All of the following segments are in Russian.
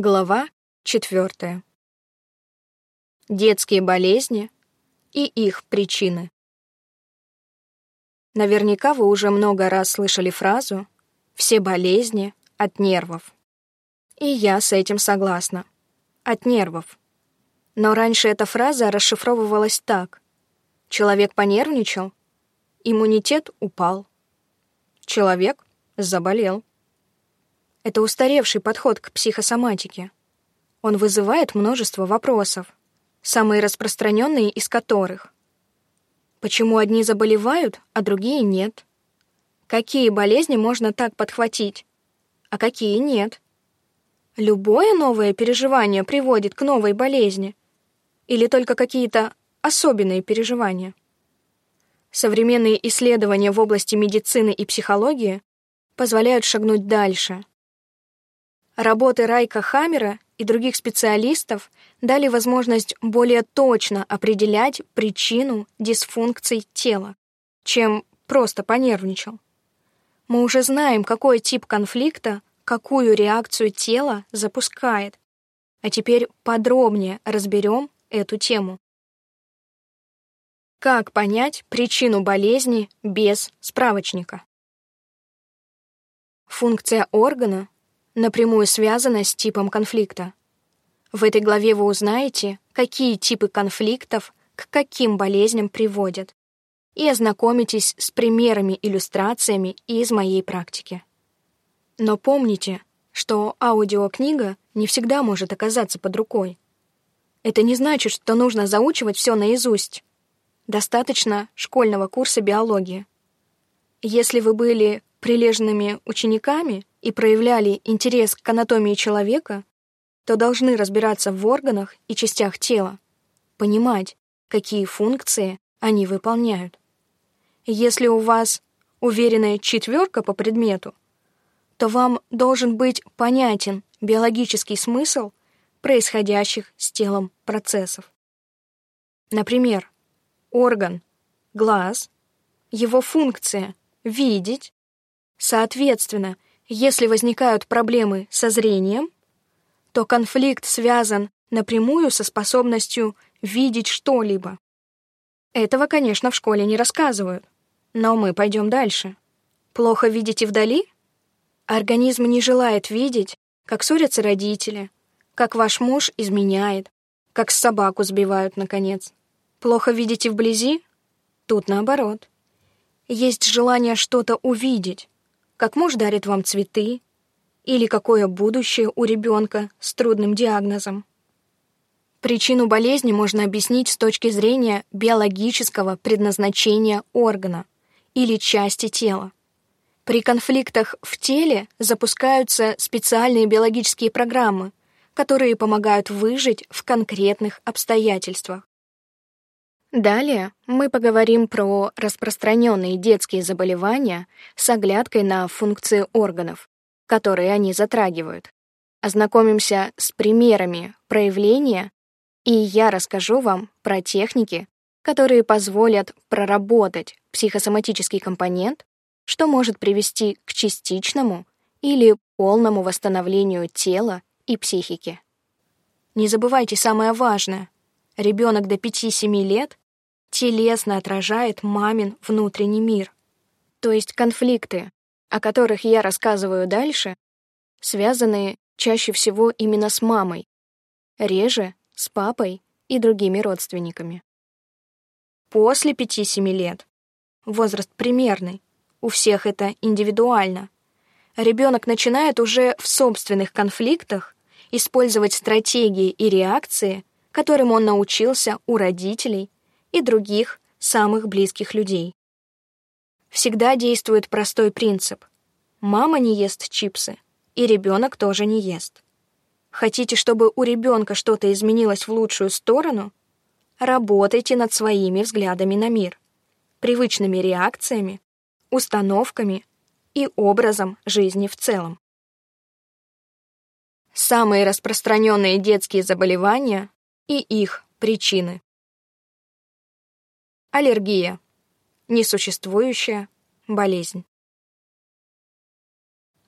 Глава 4. Детские болезни и их причины. Наверняка вы уже много раз слышали фразу «все болезни от нервов». И я с этим согласна. От нервов. Но раньше эта фраза расшифровывалась так. Человек понервничал, иммунитет упал. Человек заболел. Это устаревший подход к психосоматике. Он вызывает множество вопросов, самые распространенные из которых. Почему одни заболевают, а другие нет? Какие болезни можно так подхватить, а какие нет? Любое новое переживание приводит к новой болезни? Или только какие-то особенные переживания? Современные исследования в области медицины и психологии позволяют шагнуть дальше — Работы Райка Хаммера и других специалистов дали возможность более точно определять причину дисфункций тела, чем просто понервничал. Мы уже знаем, какой тип конфликта какую реакцию тела запускает. А теперь подробнее разберем эту тему. Как понять причину болезни без справочника? Функция органа напрямую связана с типом конфликта. В этой главе вы узнаете, какие типы конфликтов к каким болезням приводят, и ознакомитесь с примерами-иллюстрациями из моей практики. Но помните, что аудиокнига не всегда может оказаться под рукой. Это не значит, что нужно заучивать все наизусть. Достаточно школьного курса биологии. Если вы были прилежными учениками и проявляли интерес к анатомии человека, то должны разбираться в органах и частях тела, понимать, какие функции они выполняют. Если у вас уверенная четверка по предмету, то вам должен быть понятен биологический смысл происходящих с телом процессов. Например, орган, глаз, его функция — видеть, Соответственно, если возникают проблемы со зрением, то конфликт связан напрямую со способностью видеть что-либо. Этого, конечно, в школе не рассказывают. Но мы пойдем дальше. Плохо видите вдали? Организм не желает видеть, как ссорятся родители, как ваш муж изменяет, как собаку сбивают, наконец. Плохо видите вблизи? Тут наоборот. Есть желание что-то увидеть, как муж дарит вам цветы, или какое будущее у ребенка с трудным диагнозом. Причину болезни можно объяснить с точки зрения биологического предназначения органа или части тела. При конфликтах в теле запускаются специальные биологические программы, которые помогают выжить в конкретных обстоятельствах. Далее мы поговорим про распространенные детские заболевания с оглядкой на функции органов, которые они затрагивают. Ознакомимся с примерами проявления, и я расскажу вам про техники, которые позволят проработать психосоматический компонент, что может привести к частичному или полному восстановлению тела и психики. Не забывайте самое важное — Ребенок до 5-7 лет телесно отражает мамин внутренний мир. То есть конфликты, о которых я рассказываю дальше, связаны чаще всего именно с мамой, реже с папой и другими родственниками. После 5-7 лет, возраст примерный, у всех это индивидуально, ребенок начинает уже в собственных конфликтах использовать стратегии и реакции, которым он научился у родителей и других самых близких людей. Всегда действует простой принцип. Мама не ест чипсы, и ребенок тоже не ест. Хотите, чтобы у ребенка что-то изменилось в лучшую сторону? Работайте над своими взглядами на мир, привычными реакциями, установками и образом жизни в целом. Самые распространенные детские заболевания и их причины. Аллергия. Несуществующая болезнь.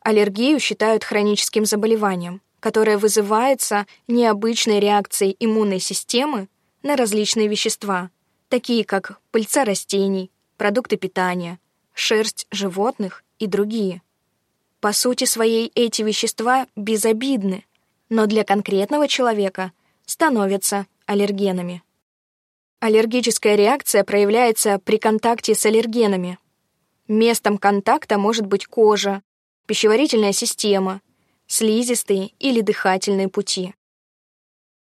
Аллергию считают хроническим заболеванием, которое вызывается необычной реакцией иммунной системы на различные вещества, такие как пыльца растений, продукты питания, шерсть животных и другие. По сути своей эти вещества безобидны, но для конкретного человека становятся аллергенами. Аллергическая реакция проявляется при контакте с аллергенами. Местом контакта может быть кожа, пищеварительная система, слизистые или дыхательные пути.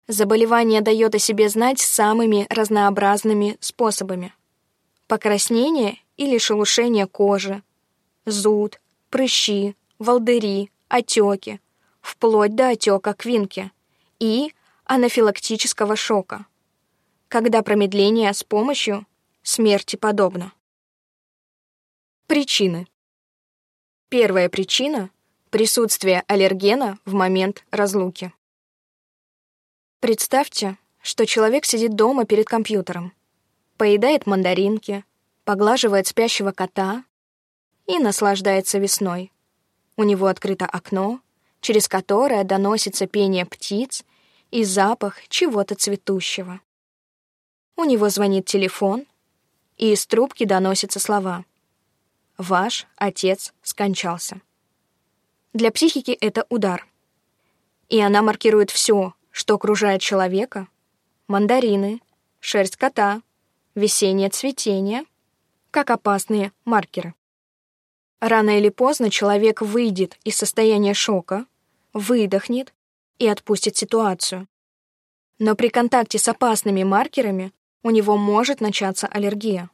Заболевание дает о себе знать самыми разнообразными способами. Покраснение или шелушение кожи, зуд, прыщи, волдыри, отеки, вплоть до отека квинки и анафилактического шока когда промедление с помощью смерти подобно. Причины. Первая причина — присутствие аллергена в момент разлуки. Представьте, что человек сидит дома перед компьютером, поедает мандаринки, поглаживает спящего кота и наслаждается весной. У него открыто окно, через которое доносится пение птиц и запах чего-то цветущего. У него звонит телефон, и из трубки доносятся слова. «Ваш отец скончался». Для психики это удар. И она маркирует все, что окружает человека. Мандарины, шерсть кота, весеннее цветение, как опасные маркеры. Рано или поздно человек выйдет из состояния шока, выдохнет и отпустит ситуацию. Но при контакте с опасными маркерами у него может начаться аллергия.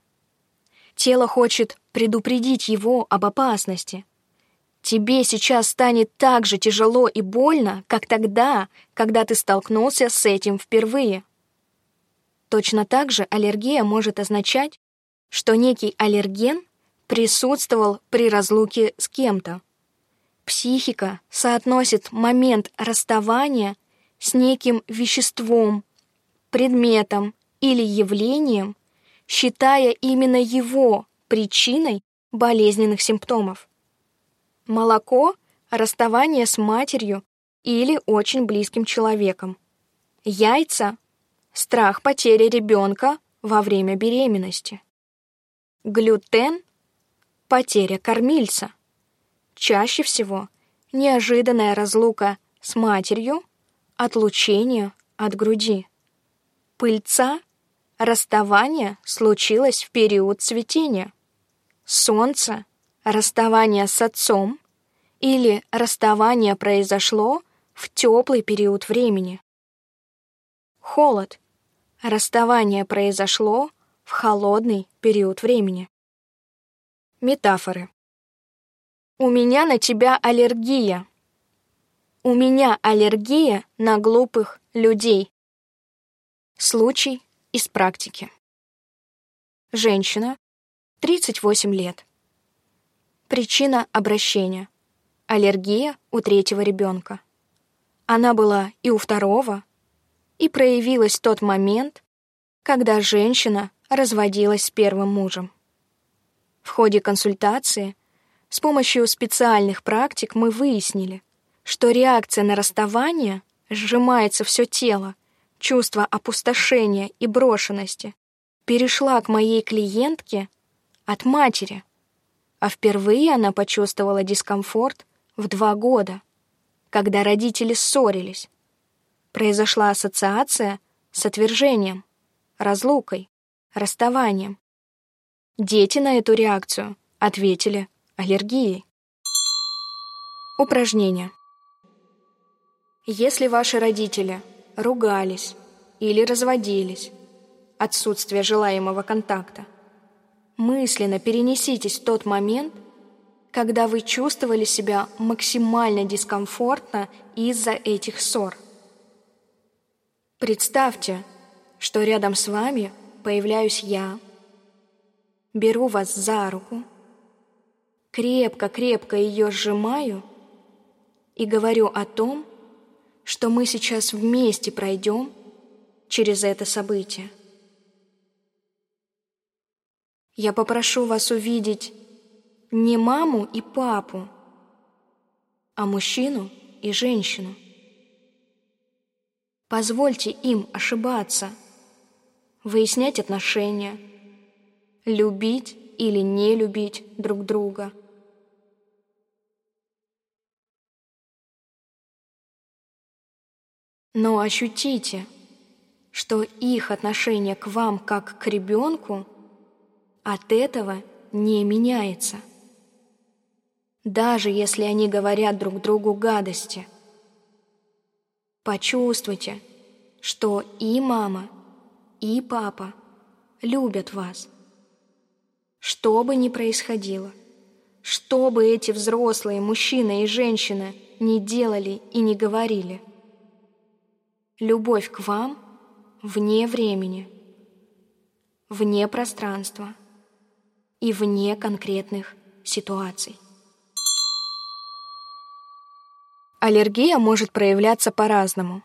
Тело хочет предупредить его об опасности. Тебе сейчас станет так же тяжело и больно, как тогда, когда ты столкнулся с этим впервые. Точно так же аллергия может означать, что некий аллерген присутствовал при разлуке с кем-то. Психика соотносит момент расставания с неким веществом, предметом или явлением, считая именно его причиной болезненных симптомов. Молоко — расставание с матерью или очень близким человеком. Яйца — страх потери ребенка во время беременности. Глютен — потеря кормильца. Чаще всего неожиданная разлука с матерью, отлучение от груди. Пыльца Расставание случилось в период цветения. Солнце, расставание с отцом или расставание произошло в теплый период времени. Холод. Расставание произошло в холодный период времени. Метафоры. У меня на тебя аллергия. У меня аллергия на глупых людей. Случай из практики. Женщина, 38 лет. Причина обращения. Аллергия у третьего ребенка. Она была и у второго, и проявилась тот момент, когда женщина разводилась с первым мужем. В ходе консультации с помощью специальных практик мы выяснили, что реакция на расставание сжимается все тело, чувство опустошения и брошенности перешла к моей клиентке от матери, а впервые она почувствовала дискомфорт в два года, когда родители ссорились. Произошла ассоциация с отвержением, разлукой, расставанием. Дети на эту реакцию ответили аллергией. Упражнение. Если ваши родители — ругались или разводились, отсутствие желаемого контакта. Мысленно перенеситесь в тот момент, когда вы чувствовали себя максимально дискомфортно из-за этих ссор. Представьте, что рядом с вами появляюсь я, беру вас за руку, крепко-крепко ее сжимаю и говорю о том, что мы сейчас вместе пройдем через это событие. Я попрошу вас увидеть не маму и папу, а мужчину и женщину. Позвольте им ошибаться, выяснять отношения, любить или не любить друг друга. Но ощутите, что их отношение к вам как к ребенку от этого не меняется. Даже если они говорят друг другу гадости. Почувствуйте, что и мама, и папа любят вас. Что бы ни происходило, что бы эти взрослые, мужчина и женщина, не делали и не говорили, любовь к вам вне времени, вне пространства и вне конкретных ситуаций. Аллергия может проявляться по-разному.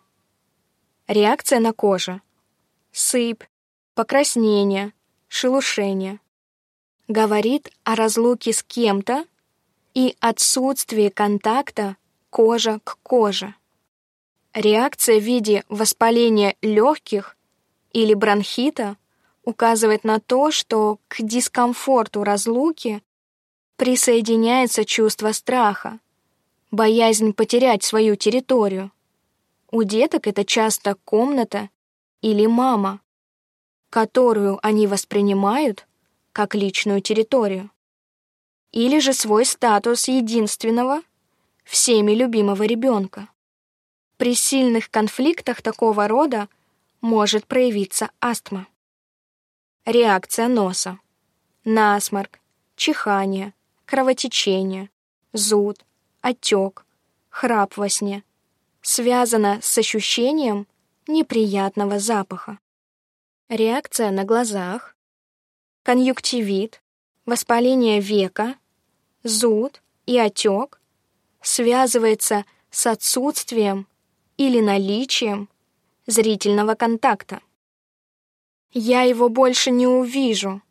Реакция на кожу. Сыпь, покраснение, шелушение. Говорит о разлуке с кем-то и отсутствии контакта кожа к коже. Реакция в виде воспаления легких или бронхита указывает на то, что к дискомфорту разлуки присоединяется чувство страха, боязнь потерять свою территорию. У деток это часто комната или мама, которую они воспринимают как личную территорию. Или же свой статус единственного, всеми любимого ребенка. При сильных конфликтах такого рода может проявиться астма. Реакция носа. Насморк, чихание, кровотечение, зуд, отек, храп во сне. Связано с ощущением неприятного запаха. Реакция на глазах, конъюнктивит, воспаление века, зуд и отек связывается с отсутствием или наличием зрительного контакта. Я его больше не увижу.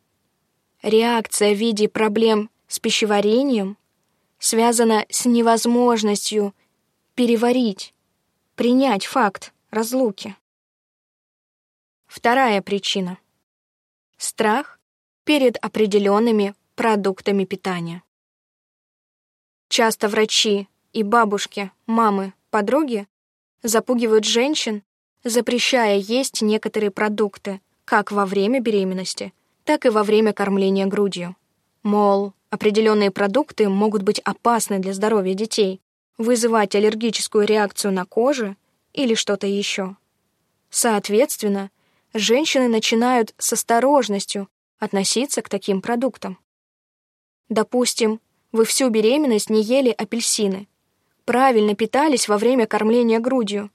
Реакция в виде проблем с пищеварением связана с невозможностью переварить, принять факт разлуки. Вторая причина. Страх перед определенными продуктами питания. Часто врачи и бабушки, мамы, подруги запугивают женщин, запрещая есть некоторые продукты как во время беременности, так и во время кормления грудью. Мол, Определенные продукты могут быть опасны для здоровья детей, вызывать аллергическую реакцию на коже или что-то еще. Соответственно, женщины начинают с осторожностью относиться к таким продуктам. Допустим, вы всю беременность не ели апельсины, правильно питались во время кормления грудью,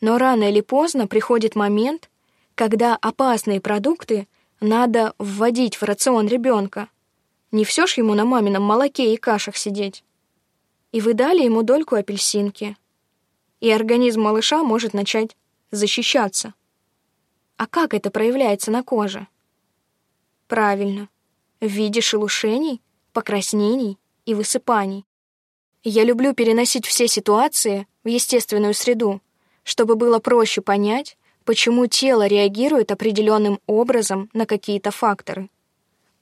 но рано или поздно приходит момент, когда опасные продукты надо вводить в рацион ребенка. Не все ж ему на мамином молоке и кашах сидеть. И вы дали ему дольку апельсинки. И организм малыша может начать защищаться. А как это проявляется на коже? Правильно, в виде шелушений, покраснений и высыпаний. Я люблю переносить все ситуации в естественную среду, чтобы было проще понять, почему тело реагирует определенным образом на какие-то факторы.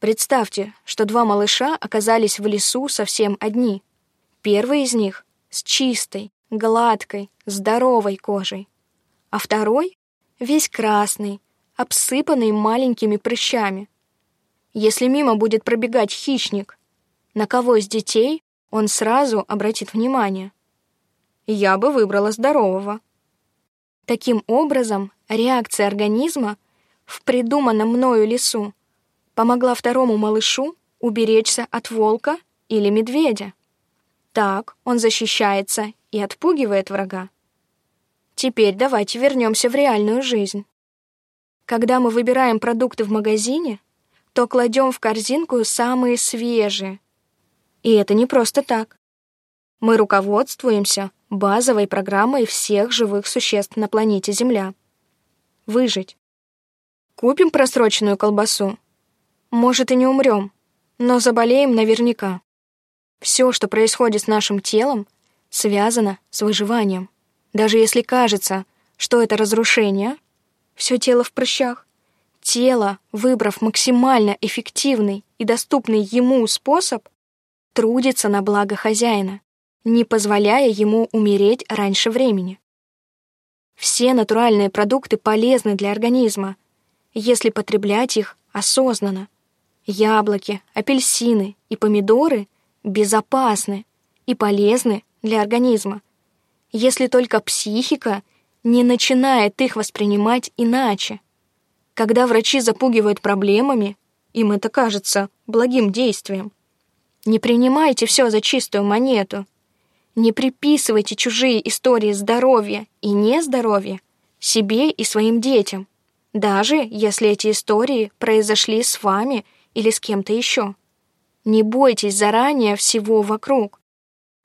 Представьте, что два малыша оказались в лесу совсем одни. Первый из них с чистой, гладкой, здоровой кожей, а второй весь красный, обсыпанный маленькими прыщами. Если мимо будет пробегать хищник, на кого из детей он сразу обратит внимание? Я бы выбрала здорового. Таким образом, реакция организма в придуманном мною лесу помогла второму малышу уберечься от волка или медведя. Так он защищается и отпугивает врага. Теперь давайте вернемся в реальную жизнь. Когда мы выбираем продукты в магазине, то кладем в корзинку самые свежие. И это не просто так. Мы руководствуемся базовой программой всех живых существ на планете Земля. Выжить. Купим просроченную колбасу может, и не умрем, но заболеем наверняка. Все, что происходит с нашим телом, связано с выживанием. Даже если кажется, Что это разрушение? Все тело в прыщах. Тело, выбрав максимально эффективный и доступный ему способ, трудится на благо хозяина, не позволяя ему умереть раньше времени. Все натуральные продукты полезны для организма, если потреблять их осознанно. Яблоки, апельсины и помидоры безопасны и полезны для организма, если только психика не начинает их воспринимать иначе. Когда врачи запугивают проблемами, им это кажется благим действием. Не принимайте все за чистую монету. Не приписывайте чужие истории здоровья и нездоровья себе и своим детям, даже если эти истории произошли с вами или с кем-то еще. Не бойтесь заранее всего вокруг,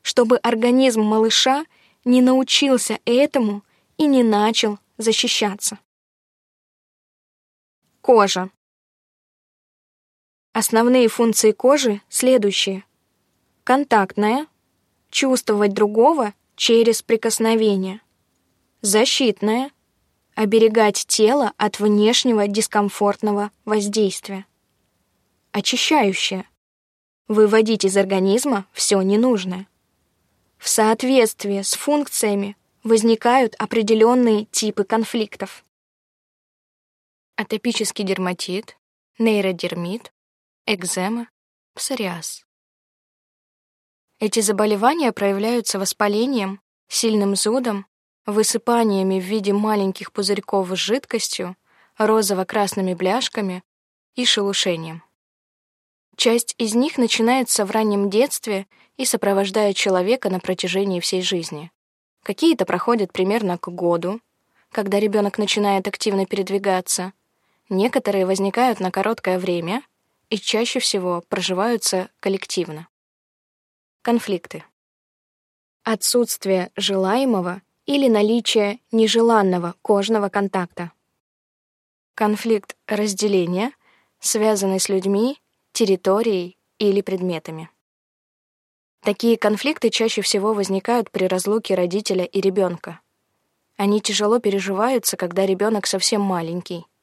чтобы организм малыша не научился этому и не начал защищаться. Кожа. Основные функции кожи следующие. Контактная — чувствовать другого через прикосновение. Защитная — оберегать тело от внешнего дискомфортного воздействия. Очищающая — выводить из организма все ненужное. В соответствии с функциями возникают определенные типы конфликтов. Атопический дерматит, нейродермит, экзема, псориаз. Эти заболевания проявляются воспалением, сильным зудом, высыпаниями в виде маленьких пузырьков с жидкостью, розово-красными бляшками и шелушением. Часть из них начинается в раннем детстве и сопровождает человека на протяжении всей жизни. Какие-то проходят примерно к году, когда ребенок начинает активно передвигаться. Некоторые возникают на короткое время — и чаще всего проживаются коллективно. Конфликты. Отсутствие желаемого или наличие нежеланного кожного контакта. Конфликт разделения, связанный с людьми, территорией или предметами. Такие конфликты чаще всего возникают при разлуке родителя и ребенка. Они тяжело переживаются, когда ребенок совсем маленький —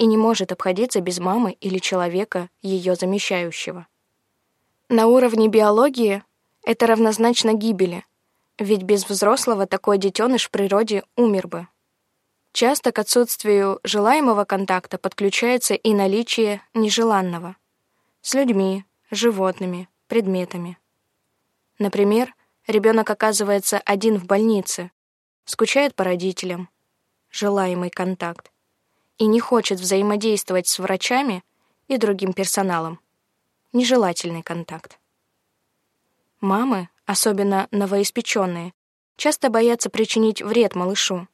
и не может обходиться без мамы или человека, ее замещающего. На уровне биологии это равнозначно гибели, ведь без взрослого такой детеныш в природе умер бы. Часто к отсутствию желаемого контакта подключается и наличие нежеланного с людьми, животными, предметами. Например, ребенок оказывается один в больнице, скучает по родителям, желаемый контакт, и не хочет взаимодействовать с врачами и другим персоналом. Нежелательный контакт. Мамы, особенно новоиспеченные, часто боятся причинить вред малышу.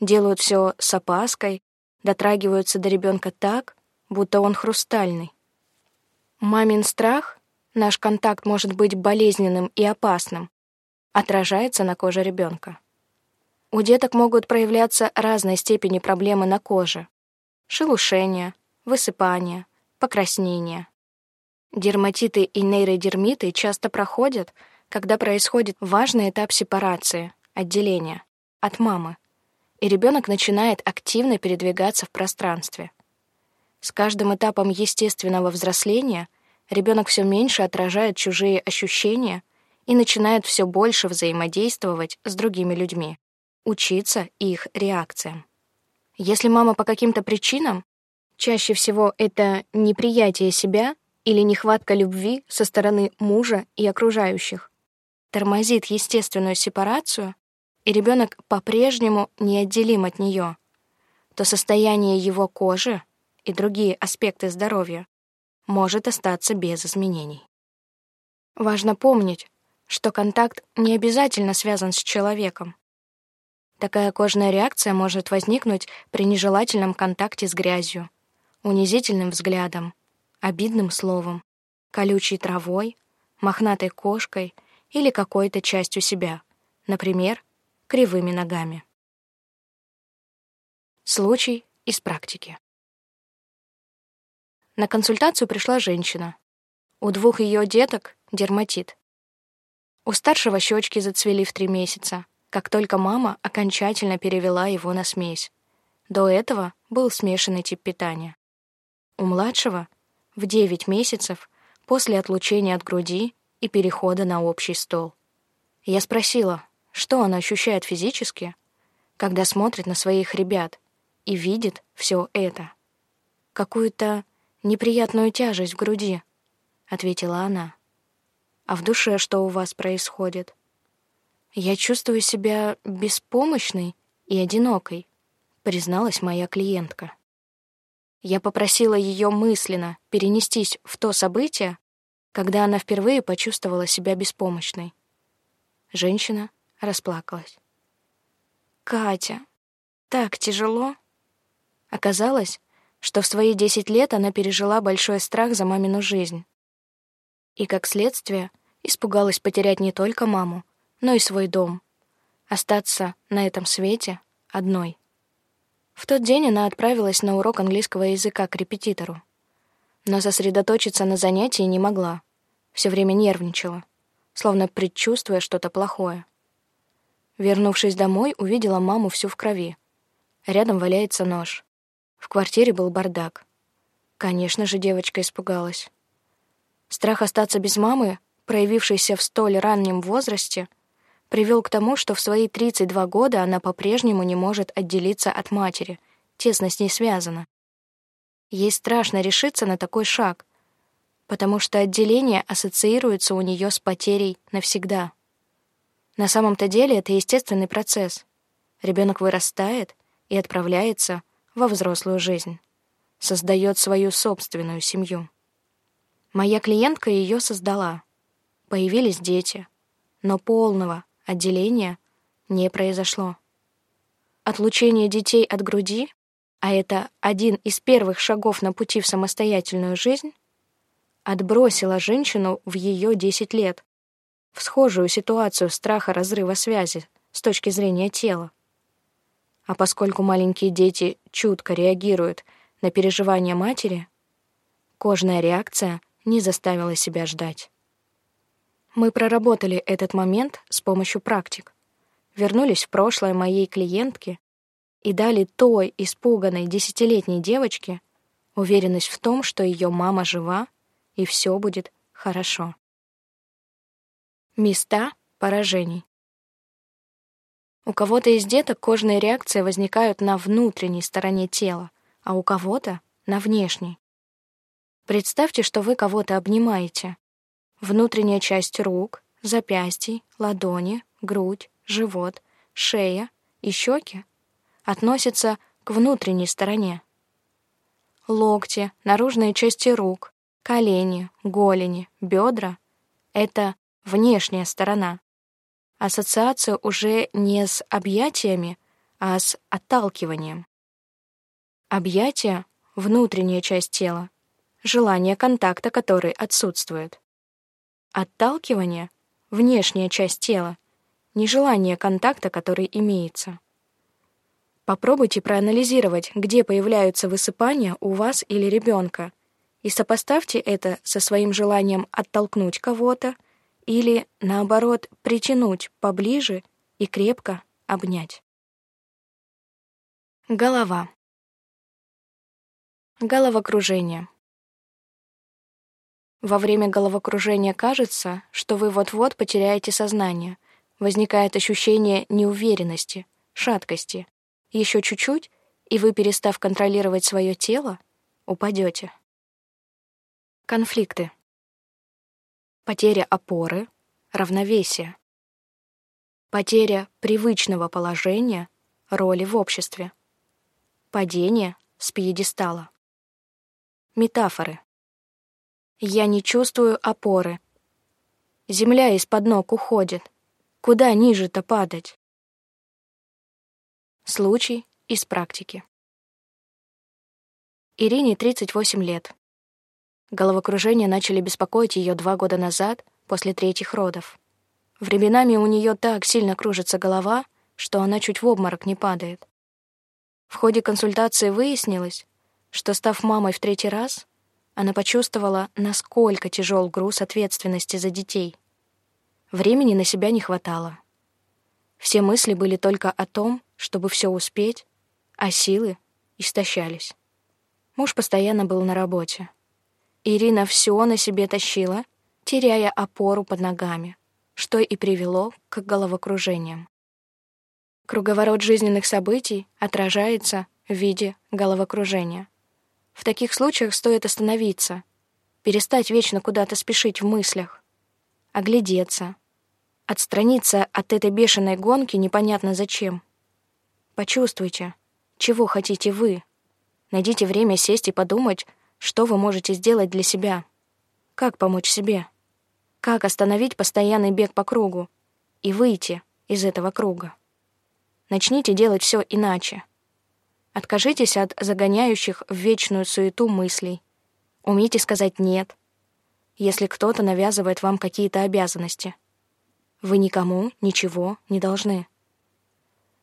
Делают все с опаской, дотрагиваются до ребенка так, будто он хрустальный. Мамин страх, наш контакт может быть болезненным и опасным, отражается на коже ребенка. У деток могут проявляться разной степени проблемы на коже шелушение, высыпание, покраснение. Дерматиты и нейродермиты часто проходят, когда происходит важный этап сепарации, отделения, от мамы, и ребенок начинает активно передвигаться в пространстве. С каждым этапом естественного взросления ребенок все меньше отражает чужие ощущения и начинает все больше взаимодействовать с другими людьми, учиться их реакциям. Если мама по каким-то причинам, чаще всего это неприятие себя или нехватка любви со стороны мужа и окружающих, тормозит естественную сепарацию, и ребенок по-прежнему неотделим от нее, то состояние его кожи и другие аспекты здоровья может остаться без изменений. Важно помнить, что контакт не обязательно связан с человеком. Такая кожная реакция может возникнуть при нежелательном контакте с грязью, унизительным взглядом, обидным словом, колючей травой, мохнатой кошкой или какой-то частью себя, например, кривыми ногами. Случай из практики. На консультацию пришла женщина. У двух ее деток дерматит. У старшего щечки зацвели в три месяца, как только мама окончательно перевела его на смесь. До этого был смешанный тип питания. У младшего в 9 месяцев после отлучения от груди и перехода на общий стол. Я спросила, что она ощущает физически, когда смотрит на своих ребят и видит все это. Какую-то неприятную тяжесть в груди, ответила она. А в душе что у вас происходит? Я чувствую себя беспомощной и одинокой, призналась моя клиентка. Я попросила ее мысленно перенестись в то событие, когда она впервые почувствовала себя беспомощной. Женщина расплакалась. «Катя, так тяжело!» Оказалось, что в свои десять лет она пережила большой страх за мамину жизнь. И, как следствие, испугалась потерять не только маму, но и свой дом. Остаться на этом свете одной. В тот день она отправилась на урок английского языка к репетитору. Но сосредоточиться на занятии не могла. Все время нервничала, словно предчувствуя что-то плохое. Вернувшись домой, увидела маму всю в крови. Рядом валяется нож. В квартире был бардак. Конечно же, девочка испугалась. Страх остаться без мамы, проявившийся в столь раннем возрасте, привел к тому, что в свои 32 года она по-прежнему не может отделиться от матери, тесно с ней связана. Ей страшно решиться на такой шаг, потому что отделение ассоциируется у нее с потерей навсегда. На самом-то деле это естественный процесс. Ребенок вырастает и отправляется во взрослую жизнь, создает свою собственную семью. Моя клиентка ее создала. Появились дети, но полного отделения не произошло. Отлучение детей от груди, а это один из первых шагов на пути в самостоятельную жизнь, отбросило женщину в ее 10 лет в схожую ситуацию страха разрыва связи с точки зрения тела. А поскольку маленькие дети чутко реагируют на переживания матери, кожная реакция не заставила себя ждать. Мы проработали этот момент с помощью практик, вернулись в прошлое моей клиентки и дали той испуганной десятилетней девочке уверенность в том, что ее мама жива и все будет хорошо. Места поражений. У кого-то из деток кожные реакции возникают на внутренней стороне тела, а у кого-то — на внешней. Представьте, что вы кого-то обнимаете. Внутренняя часть рук, запястий, ладони, грудь, живот, шея и щеки относятся к внутренней стороне. Локти, наружные части рук, колени, голени, бедра — это внешняя сторона. Ассоциация уже не с объятиями, а с отталкиванием. Объятие — внутренняя часть тела, желание контакта, который отсутствует. Отталкивание — внешняя часть тела, нежелание контакта, который имеется. Попробуйте проанализировать, где появляются высыпания у вас или ребенка, и сопоставьте это со своим желанием оттолкнуть кого-то или, наоборот, притянуть поближе и крепко обнять. Голова. Головокружение. Во время головокружения кажется, что вы вот-вот потеряете сознание. Возникает ощущение неуверенности, шаткости. Еще чуть-чуть, и вы, перестав контролировать свое тело, упадете. Конфликты. Потеря опоры, равновесия. Потеря привычного положения, роли в обществе. Падение с пьедестала. Метафоры. Я не чувствую опоры. Земля из-под ног уходит. Куда ниже-то падать? Случай из практики. Ирине 38 лет. Головокружение начали беспокоить ее два года назад, после третьих родов. Временами у нее так сильно кружится голова, что она чуть в обморок не падает. В ходе консультации выяснилось, что, став мамой в третий раз, она почувствовала, насколько тяжел груз ответственности за детей. Времени на себя не хватало. Все мысли были только о том, чтобы все успеть, а силы истощались. Муж постоянно был на работе. Ирина все на себе тащила, теряя опору под ногами, что и привело к головокружениям. Круговорот жизненных событий отражается в виде головокружения. В таких случаях стоит остановиться, перестать вечно куда-то спешить в мыслях, оглядеться, отстраниться от этой бешеной гонки непонятно зачем. Почувствуйте, чего хотите вы. Найдите время сесть и подумать, что вы можете сделать для себя. Как помочь себе? Как остановить постоянный бег по кругу и выйти из этого круга? Начните делать все иначе. Откажитесь от загоняющих в вечную суету мыслей. Умейте сказать «нет», если кто-то навязывает вам какие-то обязанности. Вы никому ничего не должны.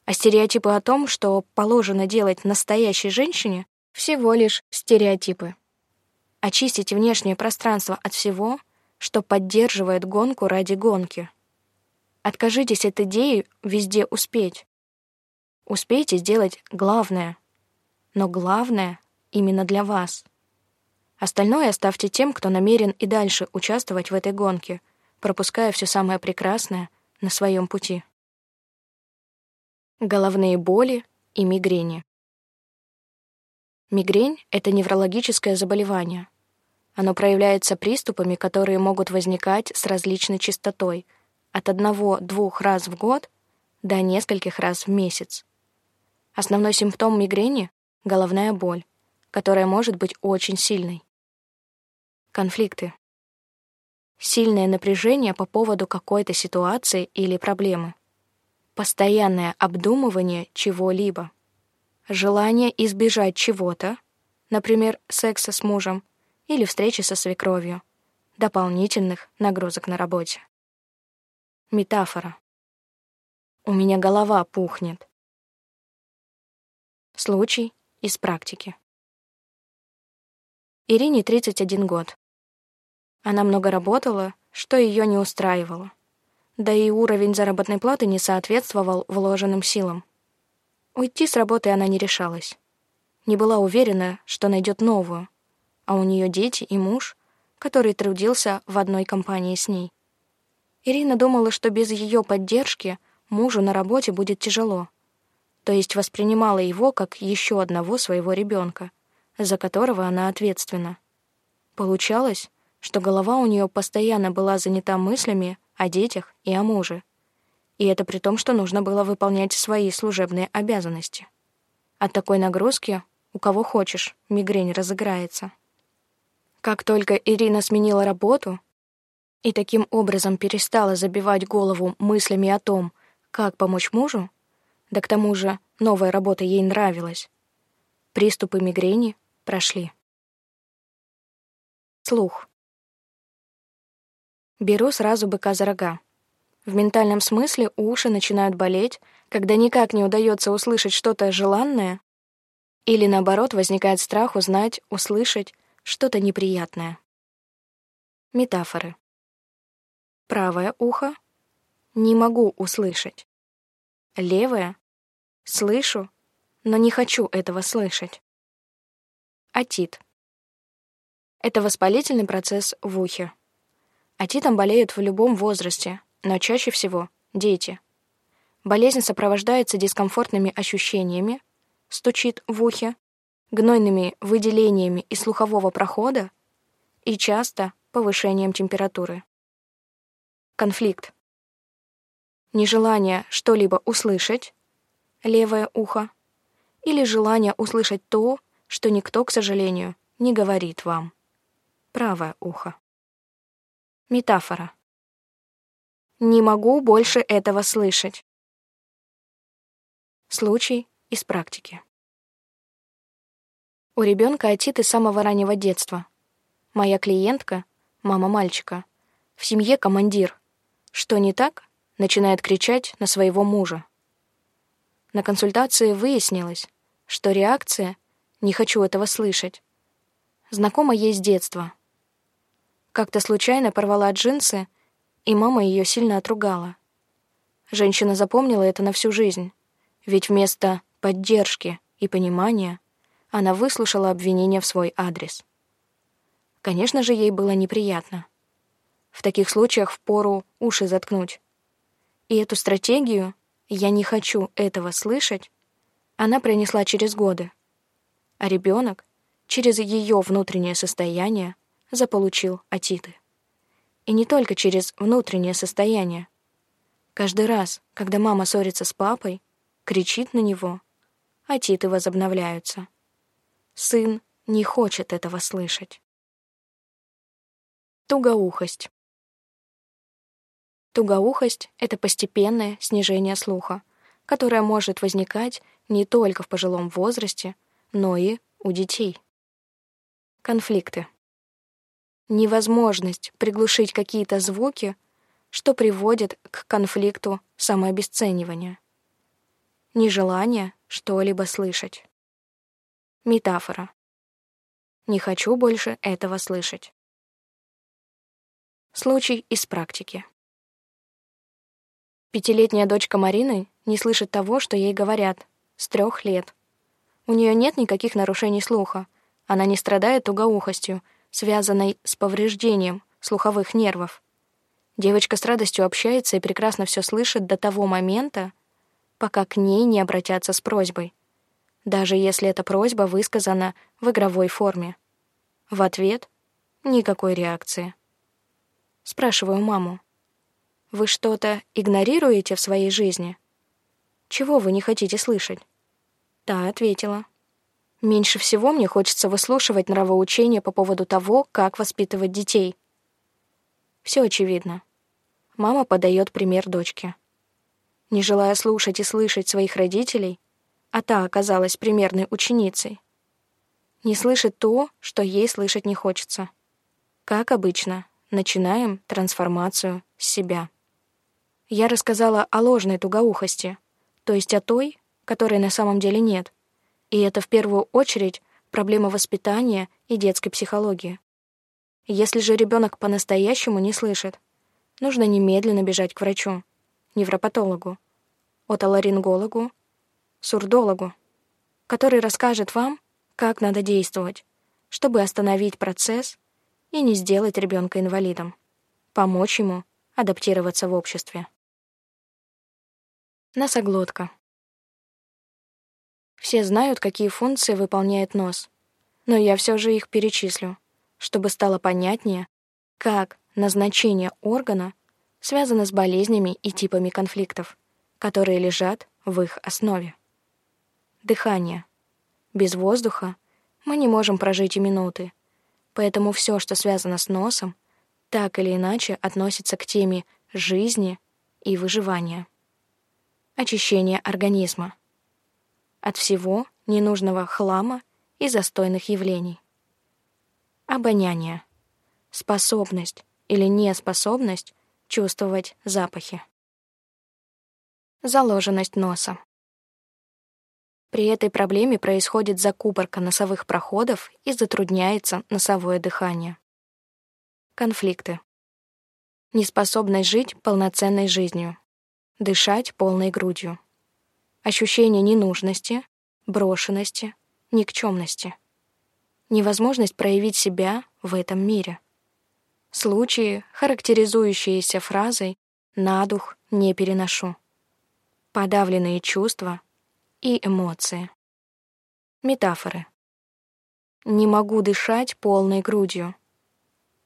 А стереотипы о том, что положено делать настоящей женщине, всего лишь стереотипы. Очистите внешнее пространство от всего, что поддерживает гонку ради гонки. Откажитесь от идеи везде успеть. Успейте сделать главное. Но главное именно для вас. Остальное оставьте тем, кто намерен и дальше участвовать в этой гонке, пропуская все самое прекрасное на своем пути. Головные боли и мигрени. Мигрень — это неврологическое заболевание. Оно проявляется приступами, которые могут возникать с различной частотой, от одного-двух раз в год до нескольких раз в месяц. Основной симптом мигрени — головная боль, которая может быть очень сильной. Конфликты. Сильное напряжение по поводу какой-то ситуации или проблемы. Постоянное обдумывание чего-либо. Желание избежать чего-то, например, секса с мужем или встречи со свекровью, дополнительных нагрузок на работе. Метафора. У меня голова пухнет. Случай из практики. Ирине 31 год. Она много работала, что ее не устраивало. Да и уровень заработной платы не соответствовал вложенным силам. Уйти с работы она не решалась. Не была уверена, что найдет новую, а у нее дети и муж, который трудился в одной компании с ней. Ирина думала, что без ее поддержки мужу на работе будет тяжело — то есть воспринимала его как еще одного своего ребенка, за которого она ответственна. Получалось, что голова у нее постоянно была занята мыслями о детях и о муже. И это при том, что нужно было выполнять свои служебные обязанности. От такой нагрузки у кого хочешь мигрень разыграется. Как только Ирина сменила работу и таким образом перестала забивать голову мыслями о том, как помочь мужу, да к тому же новая работа ей нравилась. Приступы мигрени прошли. Слух. Беру сразу быка за рога. В ментальном смысле уши начинают болеть, когда никак не удается услышать что-то желанное, или наоборот возникает страх узнать, услышать что-то неприятное. Метафоры. Правое ухо — не могу услышать. Левое Слышу, но не хочу этого слышать. Атит. Это воспалительный процесс в ухе. Атитом болеют в любом возрасте, но чаще всего дети. Болезнь сопровождается дискомфортными ощущениями, стучит в ухе, гнойными выделениями из слухового прохода и часто повышением температуры. Конфликт. Нежелание что-либо услышать, левое ухо, или желание услышать то, что никто, к сожалению, не говорит вам. Правое ухо. Метафора. Не могу больше этого слышать. Случай из практики. У ребенка отиты с самого раннего детства. Моя клиентка, мама мальчика, в семье командир. Что не так, начинает кричать на своего мужа. На консультации выяснилось, что реакция «не хочу этого слышать» знакома ей с детства. Как-то случайно порвала джинсы, и мама ее сильно отругала. Женщина запомнила это на всю жизнь, ведь вместо поддержки и понимания она выслушала обвинения в свой адрес. Конечно же, ей было неприятно. В таких случаях впору уши заткнуть. И эту стратегию «я не хочу этого слышать» она принесла через годы, а ребенок через ее внутреннее состояние заполучил отиты. И не только через внутреннее состояние. Каждый раз, когда мама ссорится с папой, кричит на него, отиты возобновляются. Сын не хочет этого слышать. Тугоухость. Тугоухость — это постепенное снижение слуха, которое может возникать не только в пожилом возрасте, но и у детей. Конфликты. Невозможность приглушить какие-то звуки, что приводит к конфликту самообесценивания. Нежелание что-либо слышать. Метафора. Не хочу больше этого слышать. Случай из практики. Пятилетняя дочка Марины не слышит того, что ей говорят, с трех лет. У нее нет никаких нарушений слуха. Она не страдает тугоухостью, связанной с повреждением слуховых нервов. Девочка с радостью общается и прекрасно все слышит до того момента, пока к ней не обратятся с просьбой, даже если эта просьба высказана в игровой форме. В ответ — никакой реакции. Спрашиваю маму. «Вы что-то игнорируете в своей жизни? Чего вы не хотите слышать?» Та ответила. «Меньше всего мне хочется выслушивать нравоучения по поводу того, как воспитывать детей». Все очевидно. Мама подает пример дочке. Не желая слушать и слышать своих родителей, а та оказалась примерной ученицей, не слышит то, что ей слышать не хочется. Как обычно, начинаем трансформацию с себя. Я рассказала о ложной тугоухости, то есть о той, которой на самом деле нет. И это в первую очередь проблема воспитания и детской психологии. Если же ребенок по-настоящему не слышит, нужно немедленно бежать к врачу, невропатологу, отоларингологу, сурдологу, который расскажет вам, как надо действовать, чтобы остановить процесс и не сделать ребенка инвалидом, помочь ему адаптироваться в обществе. Носоглотка. Все знают, какие функции выполняет нос, но я все же их перечислю, чтобы стало понятнее, как назначение органа связано с болезнями и типами конфликтов, которые лежат в их основе. Дыхание. Без воздуха мы не можем прожить и минуты, Поэтому все, что связано с носом, так или иначе относится к теме жизни и выживания. Очищение организма. От всего ненужного хлама и застойных явлений. Обоняние. Способность или неспособность чувствовать запахи. Заложенность носа. При этой проблеме происходит закупорка носовых проходов и затрудняется носовое дыхание. Конфликты. Неспособность жить полноценной жизнью. Дышать полной грудью. Ощущение ненужности, брошенности, никчемности. Невозможность проявить себя в этом мире. Случаи, характеризующиеся фразой «на дух не переношу». Подавленные чувства — и эмоции. Метафоры. Не могу дышать полной грудью.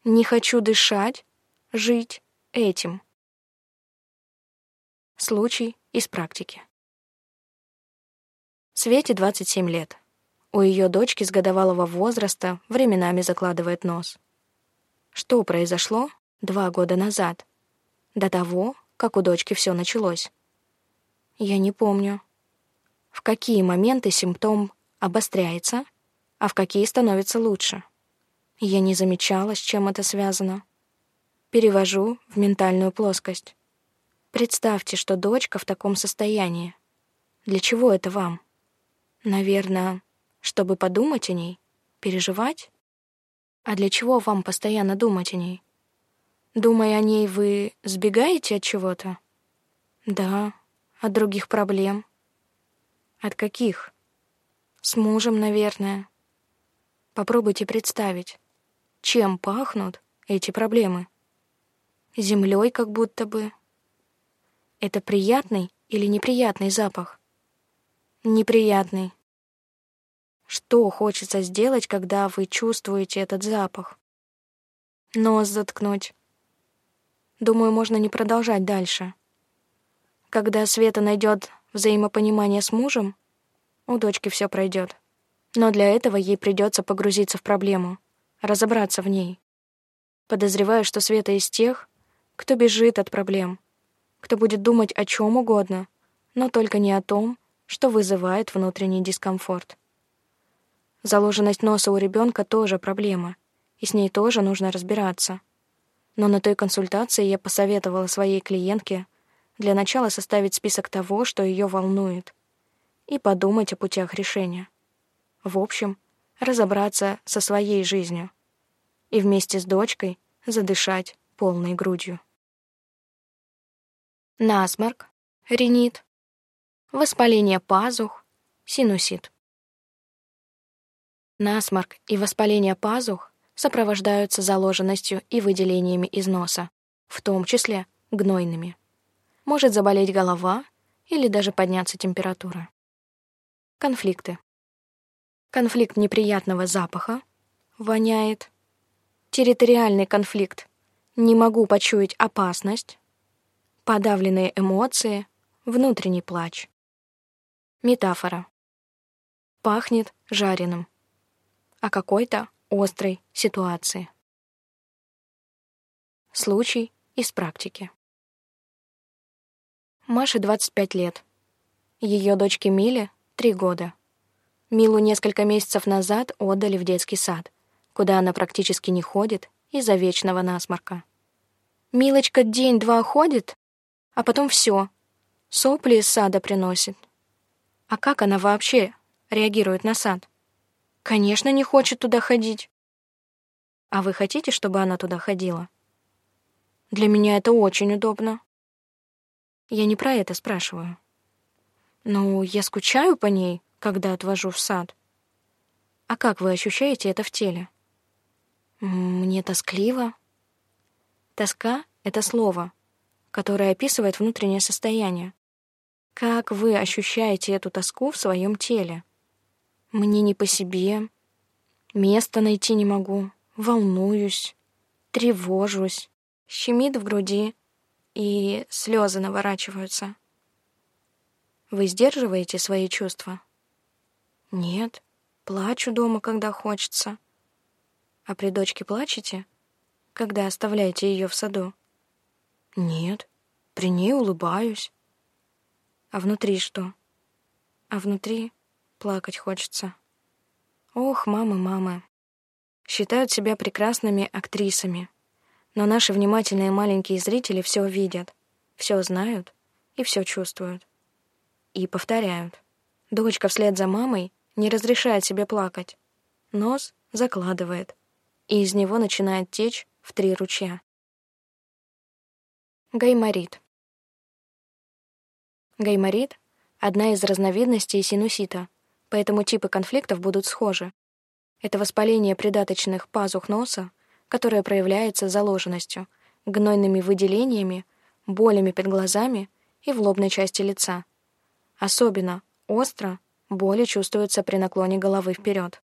Не хочу дышать, жить этим. Случай из практики. Свете 27 лет. У ее дочки с годовалого возраста временами закладывает нос. Что произошло два года назад, до того, как у дочки все началось? Я не помню в какие моменты симптом обостряется, а в какие становится лучше. Я не замечала, с чем это связано. Перевожу в ментальную плоскость. Представьте, что дочка в таком состоянии. Для чего это вам? Наверное, чтобы подумать о ней, переживать? А для чего вам постоянно думать о ней? Думая о ней, вы сбегаете от чего-то? Да, от других проблем. От каких? С мужем, наверное. Попробуйте представить, чем пахнут эти проблемы. Землей как будто бы. Это приятный или неприятный запах? Неприятный. Что хочется сделать, когда вы чувствуете этот запах? Нос заткнуть. Думаю, можно не продолжать дальше. Когда Света найдет взаимопонимание с мужем, у дочки все пройдет. Но для этого ей придется погрузиться в проблему, разобраться в ней. Подозреваю, что Света из тех, кто бежит от проблем, кто будет думать о чем угодно, но только не о том, что вызывает внутренний дискомфорт. Заложенность носа у ребенка тоже проблема, и с ней тоже нужно разбираться. Но на той консультации я посоветовала своей клиентке для начала составить список того, что ее волнует, и подумать о путях решения. В общем, разобраться со своей жизнью и вместе с дочкой задышать полной грудью. Насморк, ринит, воспаление пазух, синусит. Насморк и воспаление пазух сопровождаются заложенностью и выделениями из носа, в том числе гнойными. Может заболеть голова или даже подняться температура. Конфликты. Конфликт неприятного запаха воняет. Территориальный конфликт. Не могу почуять опасность. Подавленные эмоции, внутренний плач. Метафора. Пахнет жареным о какой-то острой ситуации. Случай из практики. Маше 25 лет. Ее дочке Миле — 3 года. Милу несколько месяцев назад отдали в детский сад, куда она практически не ходит из-за вечного насморка. Милочка день-два ходит, а потом все, сопли из сада приносит. А как она вообще реагирует на сад? Конечно, не хочет туда ходить. А вы хотите, чтобы она туда ходила? Для меня это очень удобно. Я не про это спрашиваю. Ну, я скучаю по ней, когда отвожу в сад. А как вы ощущаете это в теле? Мне тоскливо. Тоска — это слово, которое описывает внутреннее состояние. Как вы ощущаете эту тоску в своем теле? Мне не по себе. Места найти не могу. Волнуюсь. Тревожусь. Щемит в груди. И слезы наворачиваются. Вы сдерживаете свои чувства? Нет. Плачу дома, когда хочется. А при дочке плачете, когда оставляете ее в саду? Нет. При ней улыбаюсь. А внутри что? А внутри Плакать хочется. Ох, мамы, мамы. Считают себя прекрасными актрисами. Но наши внимательные маленькие зрители все видят, все знают и все чувствуют. И повторяют. Дочка вслед за мамой не разрешает себе плакать. Нос закладывает, и из него начинает течь в три ручья. Гайморит. Гайморит — одна из разновидностей синусита, поэтому типы конфликтов будут схожи. Это воспаление придаточных пазух носа, которое проявляется заложенностью, гнойными выделениями, болями под глазами и в лобной части лица. Особенно остро боли чувствуются при наклоне головы вперед.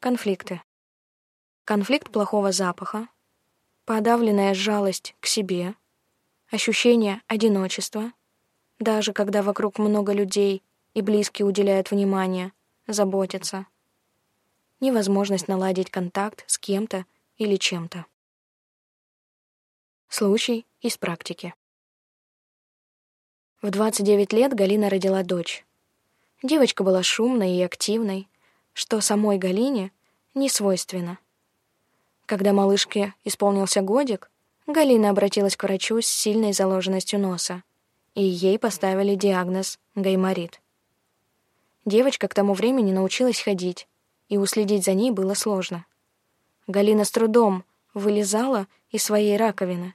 Конфликты. Конфликт плохого запаха, подавленная жалость к себе, ощущение одиночества, даже когда вокруг много людей и близкие уделяют внимание, заботятся. Невозможность наладить контакт с кем-то или чем-то. Случай из практики. В 29 лет Галина родила дочь. Девочка была шумной и активной, что самой Галине не свойственно. Когда малышке исполнился годик, Галина обратилась к врачу с сильной заложенностью носа, и ей поставили диагноз гайморит. Девочка к тому времени научилась ходить, и уследить за ней было сложно. Галина с трудом вылезала из своей раковины.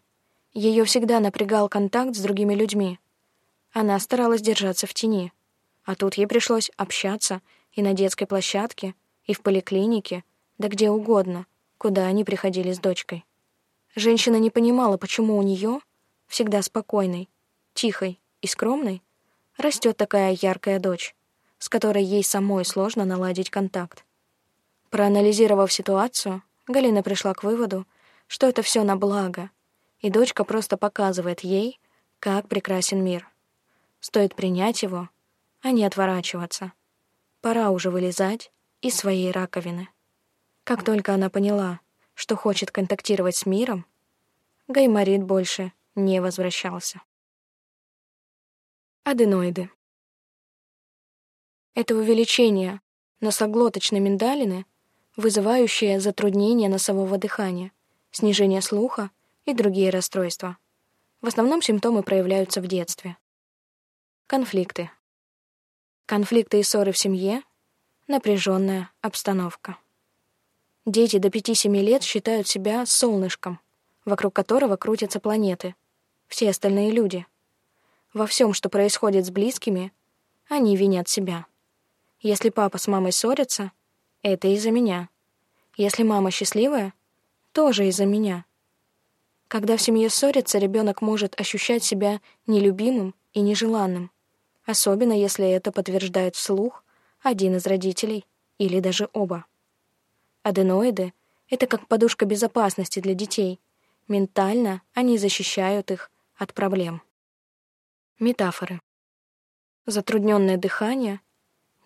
Ее всегда напрягал контакт с другими людьми, Она старалась держаться в тени, а тут ей пришлось общаться и на детской площадке, и в поликлинике, да где угодно, куда они приходили с дочкой. Женщина не понимала, почему у нее, всегда спокойной, тихой и скромной, растет такая яркая дочь, с которой ей самой сложно наладить контакт. Проанализировав ситуацию, Галина пришла к выводу, что это все на благо, и дочка просто показывает ей, как прекрасен мир. Стоит принять его, а не отворачиваться. Пора уже вылезать из своей раковины. Как только она поняла, что хочет контактировать с миром, Гайморит больше не возвращался. Аденоиды. Это увеличение носоглоточной миндалины, вызывающее затруднение носового дыхания, снижение слуха и другие расстройства. В основном симптомы проявляются в детстве. Конфликты. Конфликты и ссоры в семье — напряженная обстановка. Дети до 5-7 лет считают себя солнышком, вокруг которого крутятся планеты, все остальные люди. Во всем, что происходит с близкими, они винят себя. Если папа с мамой ссорятся, это из-за меня. Если мама счастливая, тоже из-за меня. Когда в семье ссорятся, ребенок может ощущать себя нелюбимым и нежеланным, особенно если это подтверждает вслух один из родителей или даже оба. Аденоиды — это как подушка безопасности для детей. Ментально они защищают их от проблем. Метафоры. Затрудненное дыхание.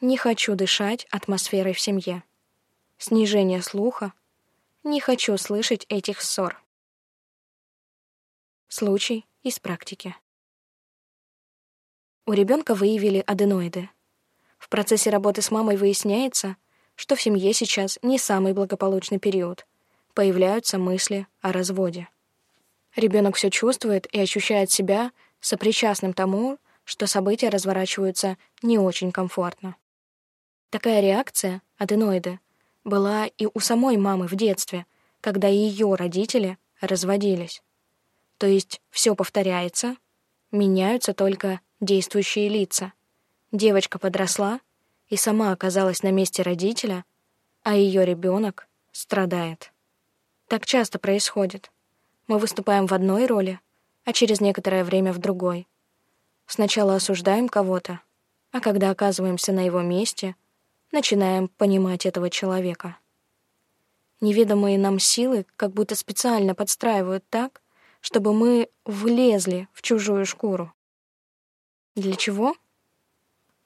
Не хочу дышать атмосферой в семье. Снижение слуха. Не хочу слышать этих ссор. Случай из практики. У ребенка выявили аденоиды. В процессе работы с мамой выясняется, что в семье сейчас не самый благополучный период. Появляются мысли о разводе. Ребенок все чувствует и ощущает себя сопричастным тому, что события разворачиваются не очень комфортно. Такая реакция, аденоиды, была и у самой мамы в детстве, когда ее родители разводились. То есть все повторяется, меняются только действующие лица. Девочка подросла и сама оказалась на месте родителя, а ее ребенок страдает. Так часто происходит. Мы выступаем в одной роли, а через некоторое время в другой. Сначала осуждаем кого-то, а когда оказываемся на его месте, начинаем понимать этого человека. Неведомые нам силы как будто специально подстраивают так, чтобы мы влезли в чужую шкуру. Для чего?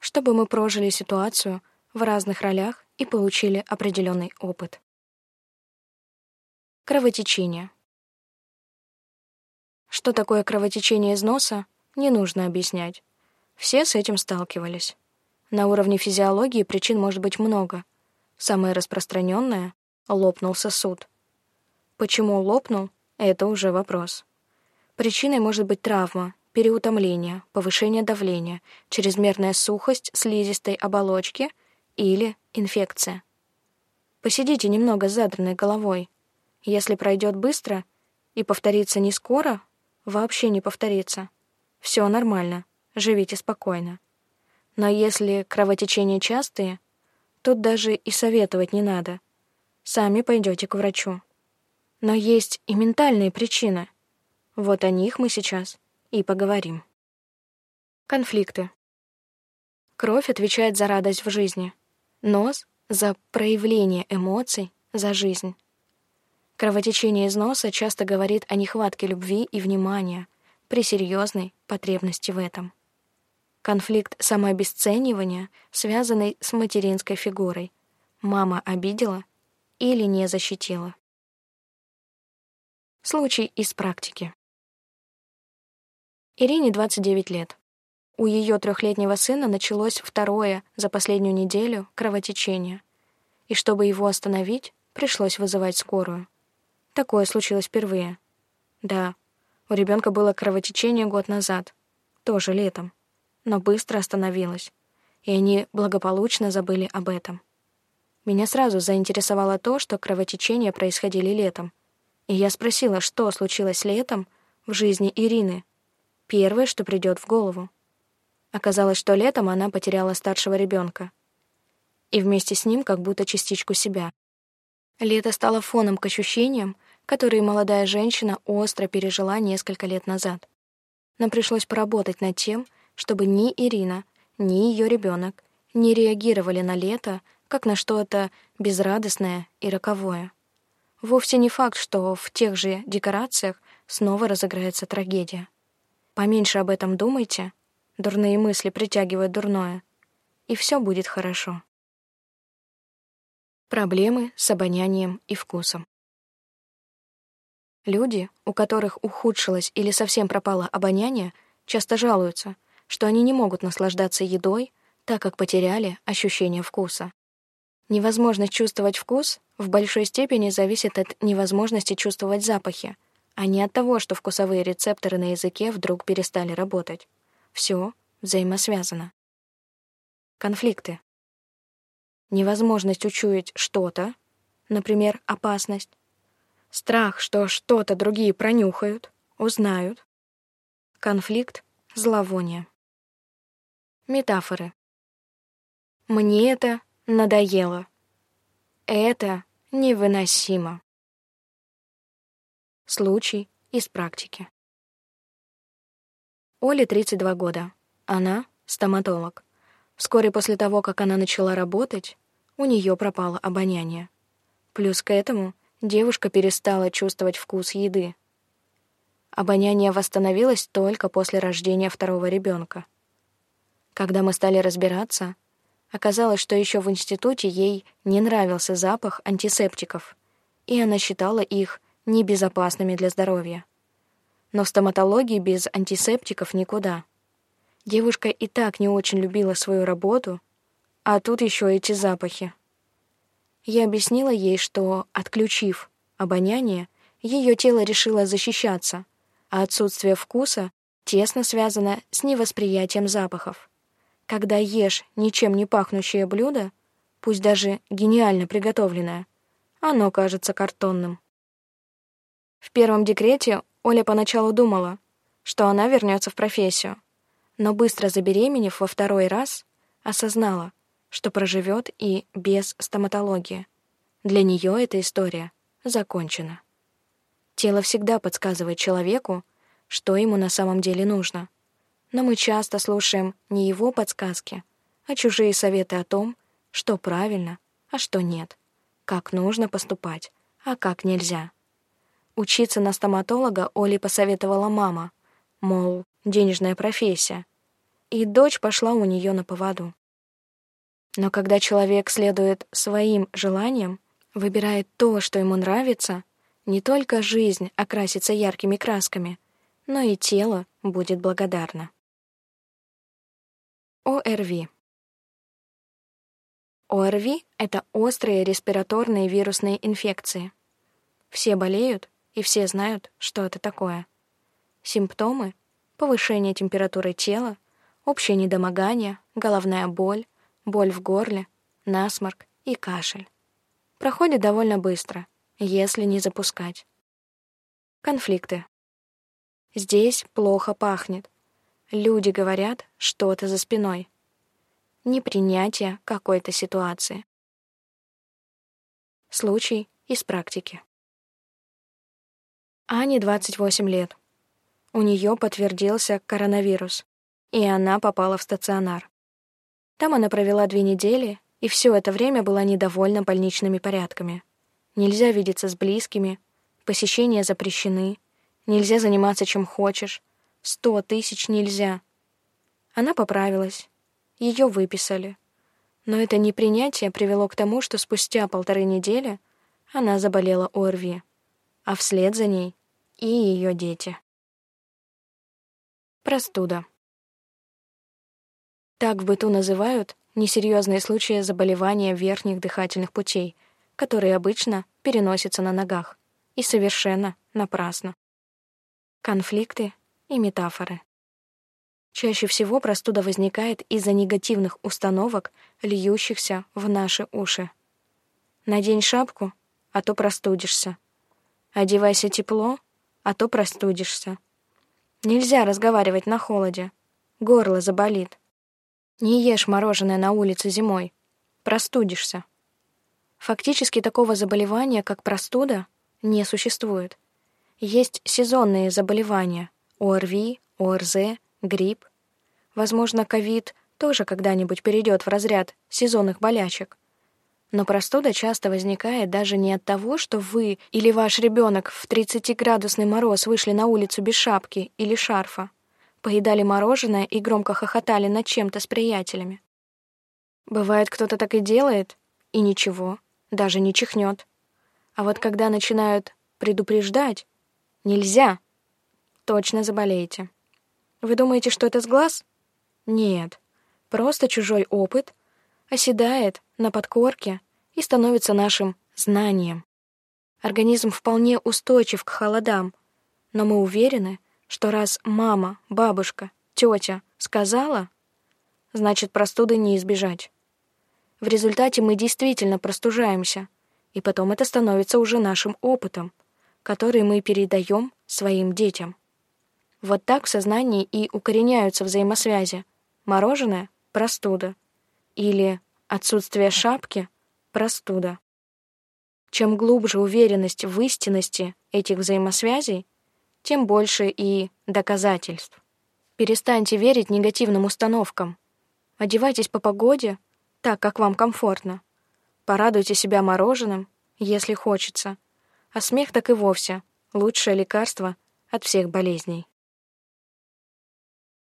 Чтобы мы прожили ситуацию в разных ролях и получили определенный опыт. Кровотечение. Что такое кровотечение из носа, не нужно объяснять. Все с этим сталкивались. На уровне физиологии причин может быть много. Самое распространенное — лопнул сосуд. Почему лопнул — это уже вопрос. Причиной может быть травма, переутомление, повышение давления, чрезмерная сухость слизистой оболочки или инфекция. Посидите немного с задранной головой. Если пройдет быстро и повторится не скоро, вообще не повторится. Все нормально, живите спокойно. Но если кровотечения частые, тут даже и советовать не надо. Сами пойдете к врачу. Но есть и ментальные причины. Вот о них мы сейчас и поговорим. Конфликты. Кровь отвечает за радость в жизни. Нос — за проявление эмоций, за жизнь. Кровотечение из носа часто говорит о нехватке любви и внимания при серьезной потребности в этом. Конфликт самообесценивания, связанный с материнской фигурой. Мама обидела или не защитила. Случай из практики. Ирине 29 лет. У ее трехлетнего сына началось второе за последнюю неделю кровотечение. И чтобы его остановить, пришлось вызывать скорую. Такое случилось впервые. Да, у ребенка было кровотечение год назад, тоже летом, но быстро остановилось, и они благополучно забыли об этом. Меня сразу заинтересовало то, что кровотечения происходили летом, и я спросила, что случилось летом в жизни Ирины, Первое, что придет в голову. Оказалось, что летом она потеряла старшего ребенка. И вместе с ним как будто частичку себя. Лето стало фоном к ощущениям, которые молодая женщина остро пережила несколько лет назад. Нам пришлось поработать над тем, чтобы ни Ирина, ни ее ребенок не реагировали на лето как на что-то безрадостное и роковое. Вовсе не факт, что в тех же декорациях снова разыграется трагедия. Поменьше об этом думайте, дурные мысли притягивают дурное, и все будет хорошо. Проблемы с обонянием и вкусом. Люди, у которых ухудшилось или совсем пропало обоняние, часто жалуются, что они не могут наслаждаться едой, так как потеряли ощущение вкуса. Невозможность чувствовать вкус в большой степени зависит от невозможности чувствовать запахи, а не от того, что вкусовые рецепторы на языке вдруг перестали работать. Все взаимосвязано. Конфликты. Невозможность учуять что-то, например, опасность, Страх, что что-то другие пронюхают, узнают. Конфликт, зловоние. Метафоры. Мне это надоело. Это невыносимо. Случай из практики. Оле 32 года. Она — стоматолог. Вскоре после того, как она начала работать, у нее пропало обоняние. Плюс к этому девушка перестала чувствовать вкус еды. Обоняние восстановилось только после рождения второго ребенка. Когда мы стали разбираться, оказалось, что еще в институте ей не нравился запах антисептиков, и она считала их небезопасными для здоровья. Но в стоматологии без антисептиков никуда. Девушка и так не очень любила свою работу, а тут еще эти запахи. Я объяснила ей, что, отключив обоняние, ее тело решило защищаться, а отсутствие вкуса тесно связано с невосприятием запахов. Когда ешь ничем не пахнущее блюдо, пусть даже гениально приготовленное, оно кажется картонным. В первом декрете Оля поначалу думала, что она вернется в профессию, но быстро забеременев во второй раз, осознала — что проживет и без стоматологии. Для нее эта история закончена. Тело всегда подсказывает человеку, что ему на самом деле нужно. Но мы часто слушаем не его подсказки, а чужие советы о том, что правильно, а что нет, как нужно поступать, а как нельзя. Учиться на стоматолога Оле посоветовала мама, мол, денежная профессия, и дочь пошла у нее на поводу. Но когда человек следует своим желаниям, выбирает то, что ему нравится, не только жизнь окрасится яркими красками, но и тело будет благодарно. ОРВИ. ОРВИ — это острые респираторные вирусные инфекции. Все болеют, и все знают, что это такое. Симптомы — повышение температуры тела, общее недомогание, головная боль, боль в горле, насморк и кашель. Проходит довольно быстро, если не запускать. Конфликты. Здесь плохо пахнет. Люди говорят что-то за спиной. Непринятие какой-то ситуации. Случай из практики. Ане 28 лет. У нее подтвердился коронавирус, и она попала в стационар. Там она провела две недели, и все это время была недовольна больничными порядками. Нельзя видеться с близкими, посещения запрещены, нельзя заниматься чем хочешь, сто тысяч нельзя. Она поправилась, ее выписали. Но это непринятие привело к тому, что спустя полторы недели она заболела ОРВИ, а вслед за ней и ее дети. Простуда. Так в быту называют несерьезные случаи заболевания верхних дыхательных путей, которые обычно переносятся на ногах, и совершенно напрасно. Конфликты и метафоры. Чаще всего простуда возникает из-за негативных установок, льющихся в наши уши. Надень шапку, а то простудишься. Одевайся тепло, а то простудишься. Нельзя разговаривать на холоде. Горло заболит. Не ешь мороженое на улице зимой. Простудишься. Фактически такого заболевания, как простуда, не существует. Есть сезонные заболевания — ОРВИ, ОРЗ, грипп. Возможно, ковид тоже когда-нибудь перейдет в разряд сезонных болячек. Но простуда часто возникает даже не от того, что вы или ваш ребенок в 30-градусный мороз вышли на улицу без шапки или шарфа, поедали мороженое и громко хохотали над чем-то с приятелями. Бывает, кто-то так и делает, и ничего, даже не чихнет. А вот когда начинают предупреждать, нельзя, точно заболеете. Вы думаете, что это с глаз? Нет, просто чужой опыт оседает на подкорке и становится нашим знанием. Организм вполне устойчив к холодам, но мы уверены, что раз мама, бабушка, тетя сказала, значит, простуды не избежать. В результате мы действительно простужаемся, и потом это становится уже нашим опытом, который мы передаем своим детям. Вот так в сознании и укореняются взаимосвязи. Мороженое — простуда. Или отсутствие шапки — простуда. Чем глубже уверенность в истинности этих взаимосвязей, тем больше и доказательств. Перестаньте верить негативным установкам. Одевайтесь по погоде так, как вам комфортно. Порадуйте себя мороженым, если хочется. А смех так и вовсе — лучшее лекарство от всех болезней.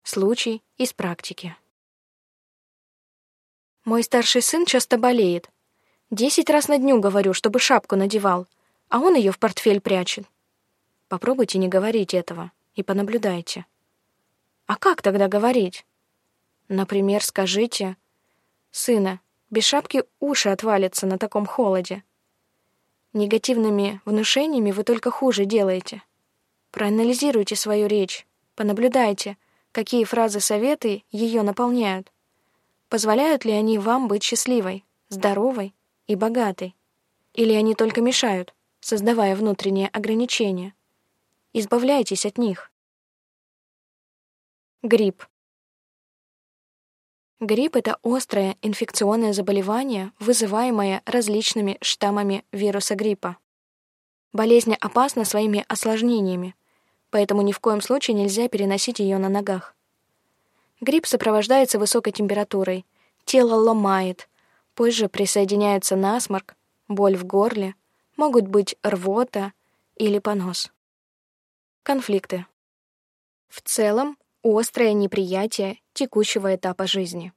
Случай из практики. Мой старший сын часто болеет. Десять раз на дню говорю, чтобы шапку надевал, а он ее в портфель прячет. Попробуйте не говорить этого и понаблюдайте. А как тогда говорить? Например, скажите, «Сына, без шапки уши отвалятся на таком холоде». Негативными внушениями вы только хуже делаете. Проанализируйте свою речь, понаблюдайте, какие фразы-советы ее наполняют. Позволяют ли они вам быть счастливой, здоровой и богатой? Или они только мешают, создавая внутренние ограничения? Избавляйтесь от них. Грипп. Грипп — это острое инфекционное заболевание, вызываемое различными штаммами вируса гриппа. Болезнь опасна своими осложнениями, поэтому ни в коем случае нельзя переносить ее на ногах. Грипп сопровождается высокой температурой, тело ломает, позже присоединяется насморк, боль в горле, могут быть рвота или понос. Конфликты. В целом, острое неприятие текущего этапа жизни.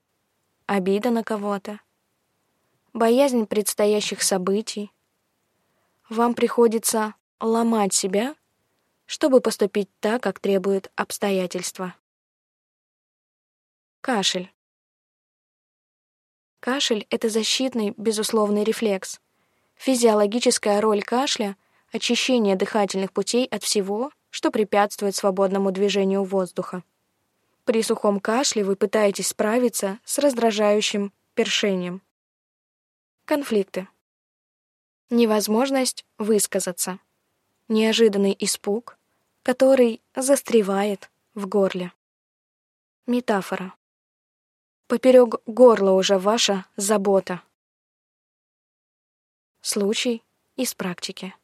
Обида на кого-то. Боязнь предстоящих событий. Вам приходится ломать себя, чтобы поступить так, как требуют обстоятельства. Кашель. Кашель — это защитный, безусловный рефлекс. Физиологическая роль кашля — очищение дыхательных путей от всего, что препятствует свободному движению воздуха. При сухом кашле вы пытаетесь справиться с раздражающим першением. Конфликты. Невозможность высказаться. Неожиданный испуг, который застревает в горле. Метафора. Поперек горла уже ваша забота. Случай из практики.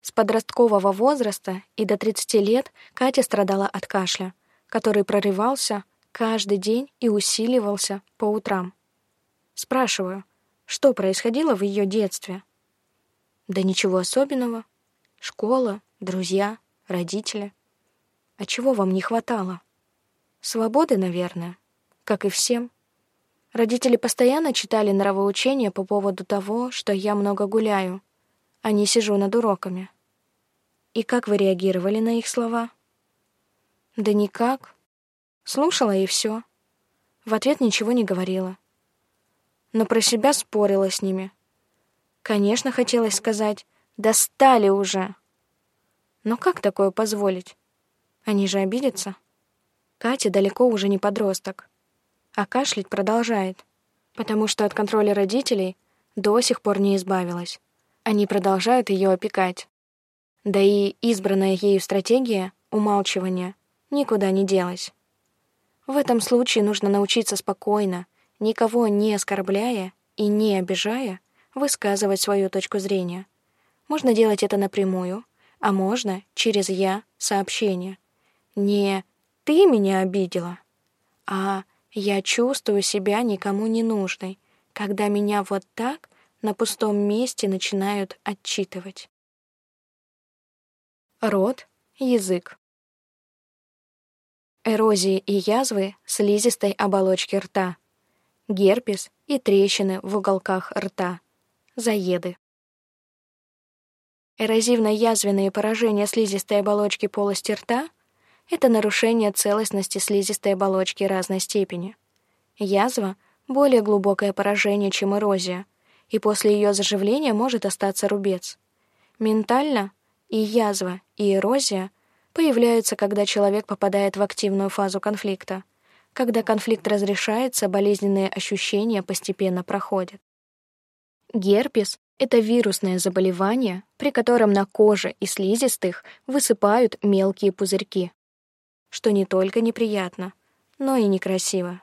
С подросткового возраста и до 30 лет Катя страдала от кашля, который прорывался каждый день и усиливался по утрам. Спрашиваю, что происходило в ее детстве? Да ничего особенного. Школа, друзья, родители. А чего вам не хватало? Свободы, наверное, как и всем. Родители постоянно читали нравоучения по поводу того, что я много гуляю, а не сижу над уроками. И как вы реагировали на их слова? Да никак. Слушала и все. В ответ ничего не говорила. Но про себя спорила с ними. Конечно, хотелось сказать «достали уже». Но как такое позволить? Они же обидятся. Катя далеко уже не подросток, а кашлять продолжает, потому что от контроля родителей до сих пор не избавилась. Они продолжают ее опекать. Да и избранная ею стратегия умалчивания никуда не делась. В этом случае нужно научиться спокойно, никого не оскорбляя и не обижая, высказывать свою точку зрения. Можно делать это напрямую, а можно через «я» сообщение. Не «ты меня обидела», а «я чувствую себя никому не нужной», когда меня вот так на пустом месте начинают отчитывать. Рот, язык. Эрозии и язвы слизистой оболочки рта. Герпес и трещины в уголках рта. Заеды. Эрозивно-язвенные поражения слизистой оболочки полости рта — это нарушение целостности слизистой оболочки разной степени. Язва — более глубокое поражение, чем эрозия, и после ее заживления может остаться рубец. Ментально и язва, и эрозия появляются, когда человек попадает в активную фазу конфликта. Когда конфликт разрешается, болезненные ощущения постепенно проходят. Герпес это вирусное заболевание, при котором на коже и слизистых высыпают мелкие пузырьки, что не только неприятно, но и некрасиво.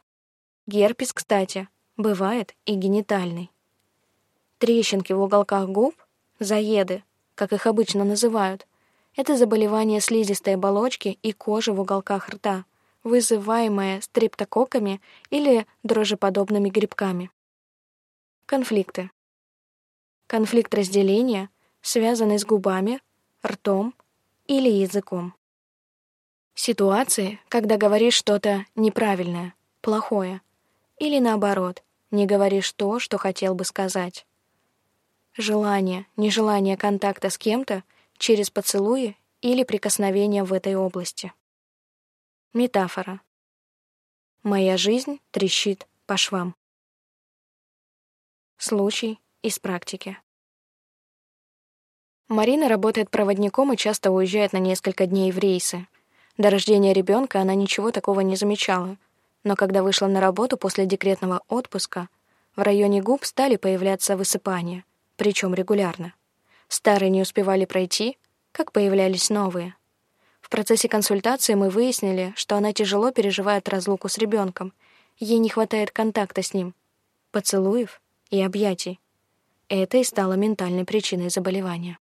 Герпес, кстати, бывает и генитальный. Трещинки в уголках губ, заеды, как их обычно называют, это заболевание слизистой оболочки и кожи в уголках рта, вызываемое стрептококками или дрожжеподобными грибками. Конфликты. Конфликт разделения, связанный с губами, ртом или языком. Ситуации, когда говоришь что-то неправильное, плохое, или наоборот, не говоришь то, что хотел бы сказать. Желание, нежелание контакта с кем-то через поцелуи или прикосновения в этой области. Метафора. Моя жизнь трещит по швам. Случай из практики. Марина работает проводником и часто уезжает на несколько дней в рейсы. До рождения ребенка она ничего такого не замечала, но когда вышла на работу после декретного отпуска, в районе губ стали появляться высыпания, причем регулярно. Старые не успевали пройти, как появлялись новые. В процессе консультации мы выяснили, что она тяжело переживает разлуку с ребенком, ей не хватает контакта с ним, поцелуев и объятий. Это и стало ментальной причиной заболевания.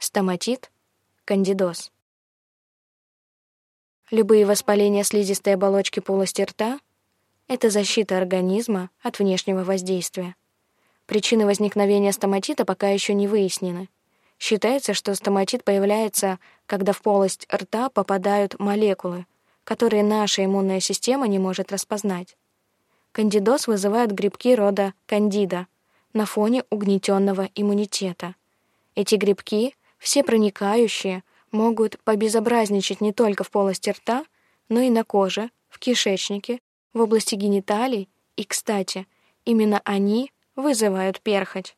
Стоматит, кандидоз. Любые воспаления слизистой оболочки полости рта — это защита организма от внешнего воздействия. Причины возникновения стоматита пока еще не выяснены. Считается, что стоматит появляется, когда в полость рта попадают молекулы, которые наша иммунная система не может распознать. Кандидоз вызывают грибки рода кандида на фоне угнетенного иммунитета. Эти грибки, все проникающие, могут побезобразничать не только в полости рта, но и на коже, в кишечнике, в области гениталий, и, кстати, именно они вызывают перхоть.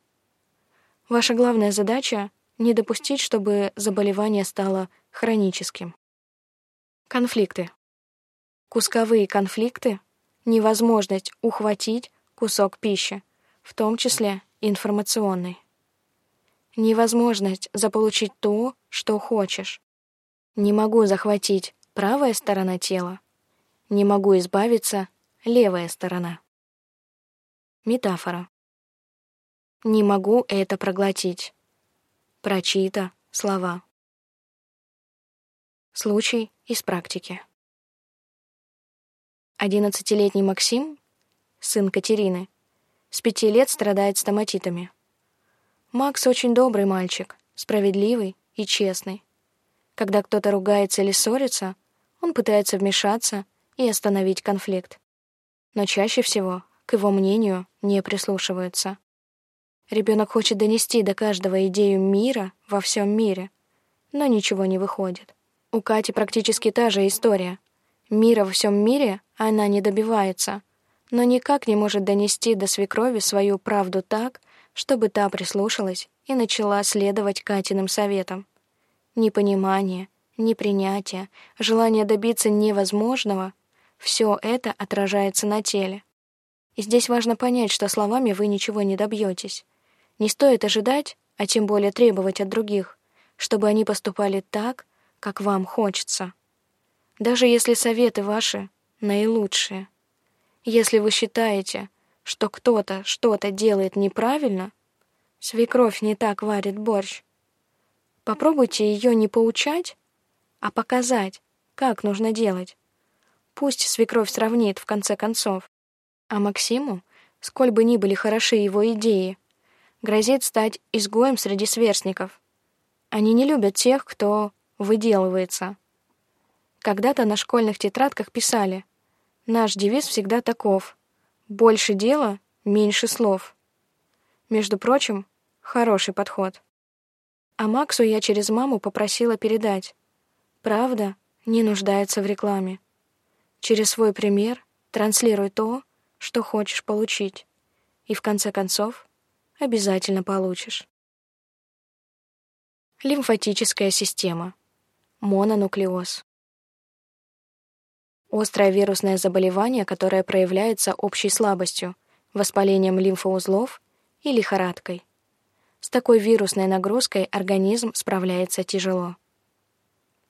Ваша главная задача — не допустить, чтобы заболевание стало хроническим. Конфликты. Кусковые конфликты невозможность ухватить кусок пищи, в том числе информационный. Невозможность заполучить то, что хочешь. Не могу захватить правая сторона тела. Не могу избавиться левая сторона. Метафора. Не могу это проглотить. Прочита слова. Случай из практики. Одиннадцатилетний Максим, сын Катерины, с пяти лет страдает стоматитами. Макс очень добрый мальчик, справедливый и честный. Когда кто-то ругается или ссорится, он пытается вмешаться и остановить конфликт. Но чаще всего к его мнению не прислушиваются. Ребенок хочет донести до каждого идею мира во всем мире, но ничего не выходит. У Кати практически та же история. Мира во всем мире она не добивается, но никак не может донести до свекрови свою правду так, чтобы та прислушалась и начала следовать Катиным советам. Непонимание, непринятие, желание добиться невозможного — все это отражается на теле. И здесь важно понять, что словами вы ничего не добьетесь. Не стоит ожидать, а тем более требовать от других, чтобы они поступали так, как вам хочется. Даже если советы ваши наилучшие. Если вы считаете, что кто-то что-то делает неправильно, свекровь не так варит борщ. Попробуйте ее не поучать, а показать, как нужно делать. Пусть свекровь сравнит в конце концов. А Максиму, сколь бы ни были хороши его идеи, грозит стать изгоем среди сверстников. Они не любят тех, кто выделывается. Когда-то на школьных тетрадках писали «Наш девиз всегда таков. Больше дела, меньше слов». Между прочим, хороший подход. А Максу я через маму попросила передать. Правда не нуждается в рекламе. Через свой пример транслируй то, что хочешь получить. И в конце концов обязательно получишь. Лимфатическая система. Мононуклеоз. Острое вирусное заболевание, которое проявляется общей слабостью, воспалением лимфоузлов и лихорадкой. С такой вирусной нагрузкой организм справляется тяжело.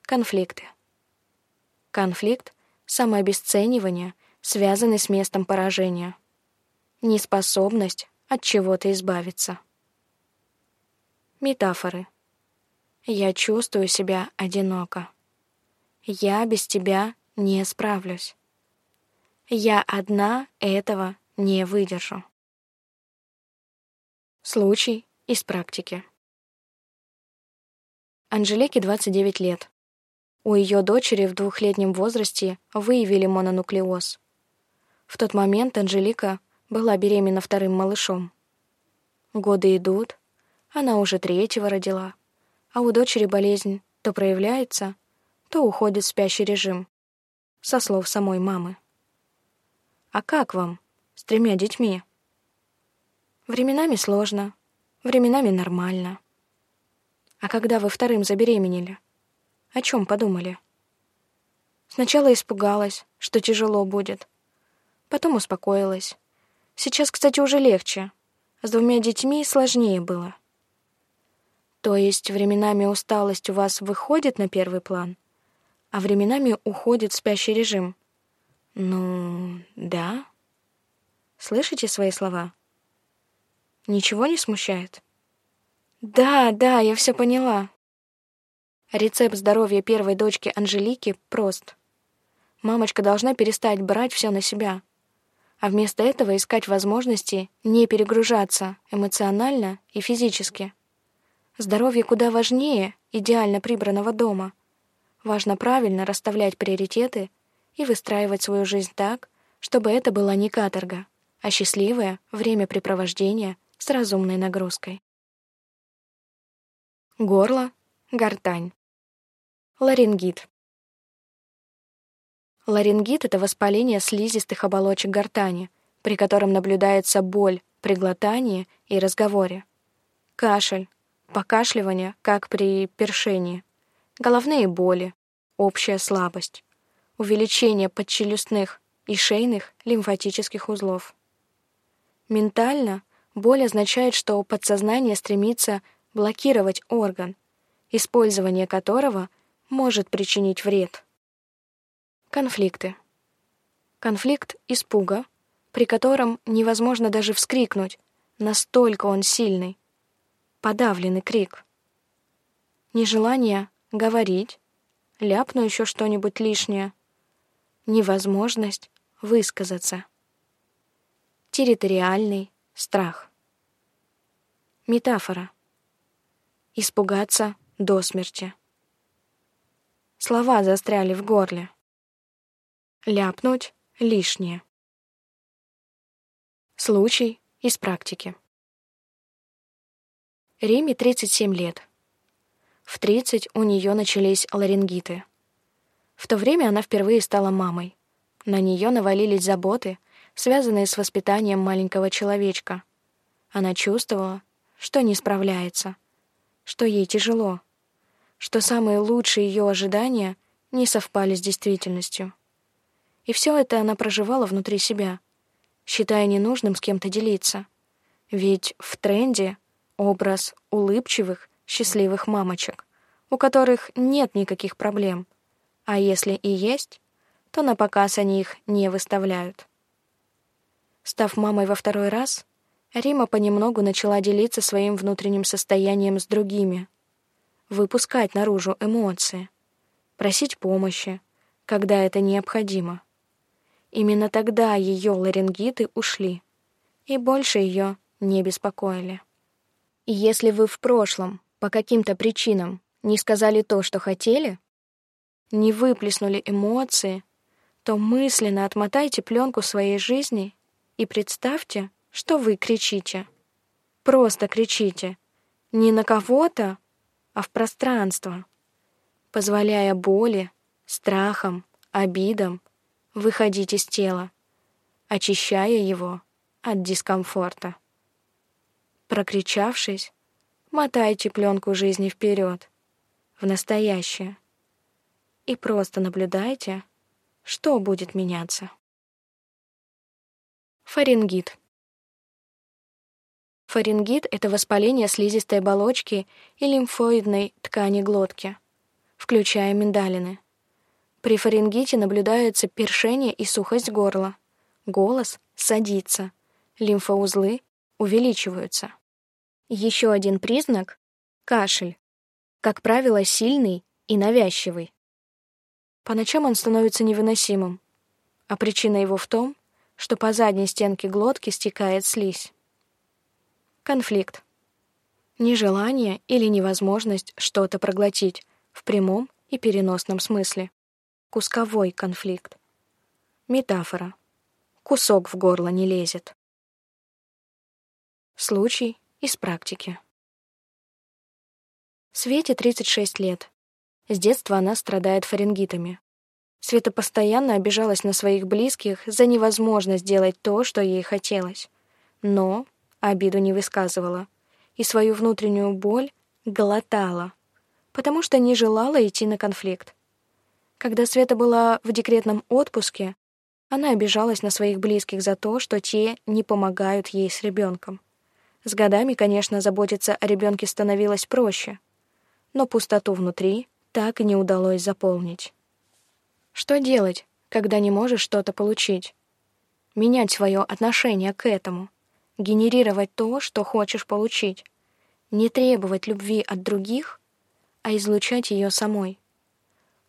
Конфликты. Конфликт — самообесценивание, связанный с местом поражения. Неспособность от чего-то избавиться. Метафоры. Я чувствую себя одиноко. Я без тебя не справлюсь. Я одна этого не выдержу. Случай из практики. Анжелике 29 лет. У ее дочери в двухлетнем возрасте выявили мононуклеоз. В тот момент Анжелика была беременна вторым малышом. Годы идут, она уже третьего родила — а у дочери болезнь то проявляется, то уходит в спящий режим, со слов самой мамы. «А как вам с тремя детьми?» «Временами сложно, временами нормально». «А когда вы вторым забеременели? О чем подумали?» Сначала испугалась, что тяжело будет. Потом успокоилась. Сейчас, кстати, уже легче. С двумя детьми сложнее было. То есть временами усталость у вас выходит на первый план, а временами уходит в спящий режим? Ну, да. Слышите свои слова? Ничего не смущает? Да, да, я все поняла. Рецепт здоровья первой дочки Анжелики прост. Мамочка должна перестать брать все на себя, а вместо этого искать возможности не перегружаться эмоционально и физически. Здоровье куда важнее идеально прибранного дома. Важно правильно расставлять приоритеты и выстраивать свою жизнь так, чтобы это была не каторга, а счастливое времяпрепровождение с разумной нагрузкой. Горло, гортань. Ларингит. Ларингит — это воспаление слизистых оболочек гортани, при котором наблюдается боль при глотании и разговоре. Кашель, покашливание, как при першении, головные боли, общая слабость, увеличение подчелюстных и шейных лимфатических узлов. Ментально боль означает, что подсознание стремится блокировать орган, использование которого может причинить вред. Конфликты. Конфликт испуга, при котором невозможно даже вскрикнуть, настолько он сильный, подавленный крик. Нежелание говорить, ляпну еще что-нибудь лишнее. Невозможность высказаться. Территориальный страх. Метафора. Испугаться до смерти. Слова застряли в горле. Ляпнуть лишнее. Случай из практики. Риме 37 лет. В 30 у нее начались ларингиты. В то время она впервые стала мамой. На нее навалились заботы, связанные с воспитанием маленького человечка. Она чувствовала, что не справляется, что ей тяжело, что самые лучшие ее ожидания не совпали с действительностью. И все это она проживала внутри себя, считая ненужным с кем-то делиться. Ведь в тренде Образ улыбчивых, счастливых мамочек, у которых нет никаких проблем, А если и есть, то на показ они их не выставляют. Став мамой во второй раз, Рима понемногу начала делиться своим внутренним состоянием с другими, выпускать наружу эмоции, просить помощи, когда это необходимо. Именно тогда ее ларингиты ушли, и больше ее не беспокоили. И если вы в прошлом по каким-то причинам не сказали то, что хотели, не выплеснули эмоции, то мысленно отмотайте пленку своей жизни и представьте, что вы кричите. Просто кричите. Не на кого-то, а в пространство, позволяя боли, страхам, обидам выходить из тела, очищая его от дискомфорта. Прокричавшись, мотайте пленку жизни вперед, в настоящее, и просто наблюдайте, что будет меняться. Фарингит. Фарингит — это воспаление слизистой оболочки и лимфоидной ткани глотки, включая миндалины. При фарингите наблюдается першение и сухость горла. Голос садится. Лимфоузлы увеличиваются. Еще один признак — кашель. Как правило, сильный и навязчивый. По ночам он становится невыносимым, а причина его в том, что по задней стенке глотки стекает слизь. Конфликт. Нежелание или невозможность что-то проглотить в прямом и переносном смысле. Кусковой конфликт. Метафора. Кусок в горло не лезет. Случай из практики. Свете 36 лет. С детства она страдает фарингитами. Света постоянно обижалась на своих близких за невозможность сделать то, что ей хотелось. Но обиду не высказывала и свою внутреннюю боль глотала, потому что не желала идти на конфликт. Когда Света была в декретном отпуске, она обижалась на своих близких за то, что те не помогают ей с ребенком. С годами, конечно, заботиться о ребенке становилось проще, но пустоту внутри так и не удалось заполнить. Что делать, когда не можешь что-то получить? Менять свое отношение к этому, генерировать то, что хочешь получить, не требовать любви от других, а излучать ее самой.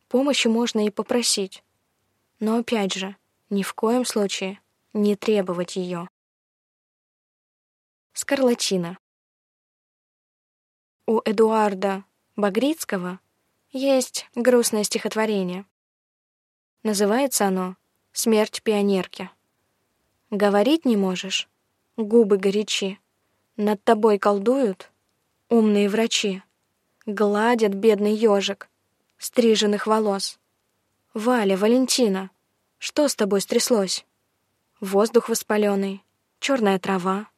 Помощи можно и попросить, но опять же, ни в коем случае не требовать ее. Скарлатина. У Эдуарда Багрицкого есть грустное стихотворение. Называется оно «Смерть пионерки». Говорить не можешь, губы горячи, над тобой колдуют умные врачи, гладят бедный ежик стриженных волос. Валя, Валентина, что с тобой стряслось? Воздух воспаленный, черная трава,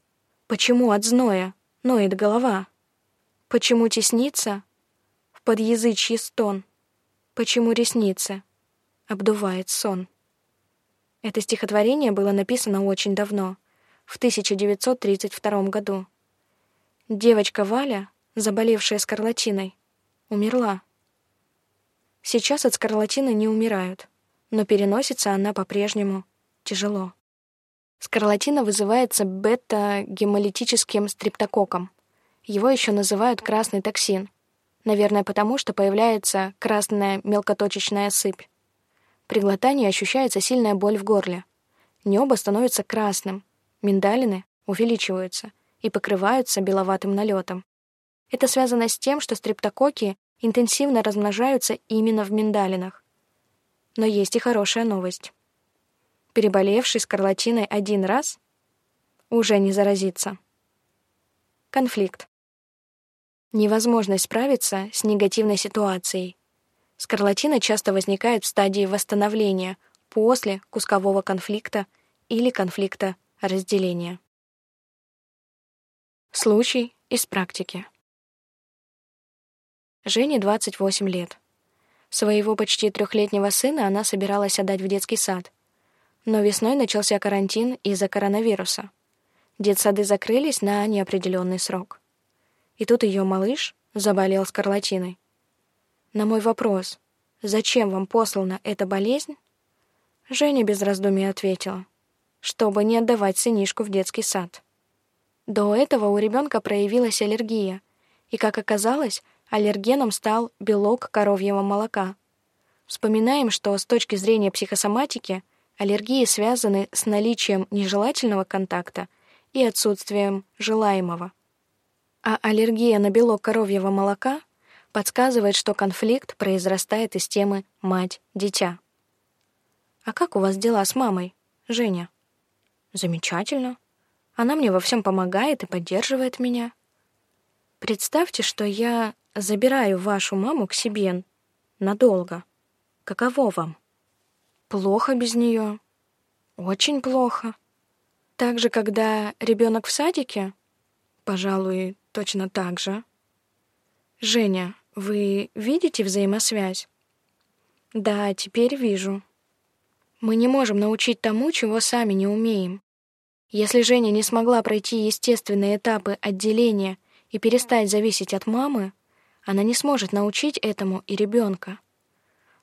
Почему от зноя ноет голова? Почему теснится в подъязычье стон? Почему ресницы обдувает сон? Это стихотворение было написано очень давно, в 1932 году. Девочка Валя, заболевшая скарлатиной, умерла. Сейчас от скарлатины не умирают, но переносится она по-прежнему тяжело. Скарлатина вызывается бета-гемолитическим стрептококком. Его еще называют красный токсин. Наверное, потому что появляется красная мелкоточечная сыпь. При глотании ощущается сильная боль в горле. Небо становится красным, миндалины увеличиваются и покрываются беловатым налетом. Это связано с тем, что стрептококки интенсивно размножаются именно в миндалинах. Но есть и хорошая новость переболевший скарлатиной один раз, уже не заразится. Конфликт. Невозможность справиться с негативной ситуацией. Скарлатина часто возникает в стадии восстановления после кускового конфликта или конфликта разделения. Случай из практики. Жене 28 лет. Своего почти трехлетнего сына она собиралась отдать в детский сад — но весной начался карантин из-за коронавируса. Детсады закрылись на неопределенный срок. И тут ее малыш заболел скарлатиной. На мой вопрос, зачем вам послана эта болезнь? Женя без раздумий ответила, чтобы не отдавать сынишку в детский сад. До этого у ребенка проявилась аллергия, и, как оказалось, аллергеном стал белок коровьего молока. Вспоминаем, что с точки зрения психосоматики аллергии связаны с наличием нежелательного контакта и отсутствием желаемого. А аллергия на белок коровьего молока подсказывает, что конфликт произрастает из темы «мать-дитя». «А как у вас дела с мамой, Женя?» «Замечательно. Она мне во всем помогает и поддерживает меня. Представьте, что я забираю вашу маму к себе надолго. Каково вам? Плохо без нее. Очень плохо. Так же, когда ребенок в садике? Пожалуй, точно так же. Женя, вы видите взаимосвязь? Да, теперь вижу. Мы не можем научить тому, чего сами не умеем. Если Женя не смогла пройти естественные этапы отделения и перестать зависеть от мамы, она не сможет научить этому и ребенка.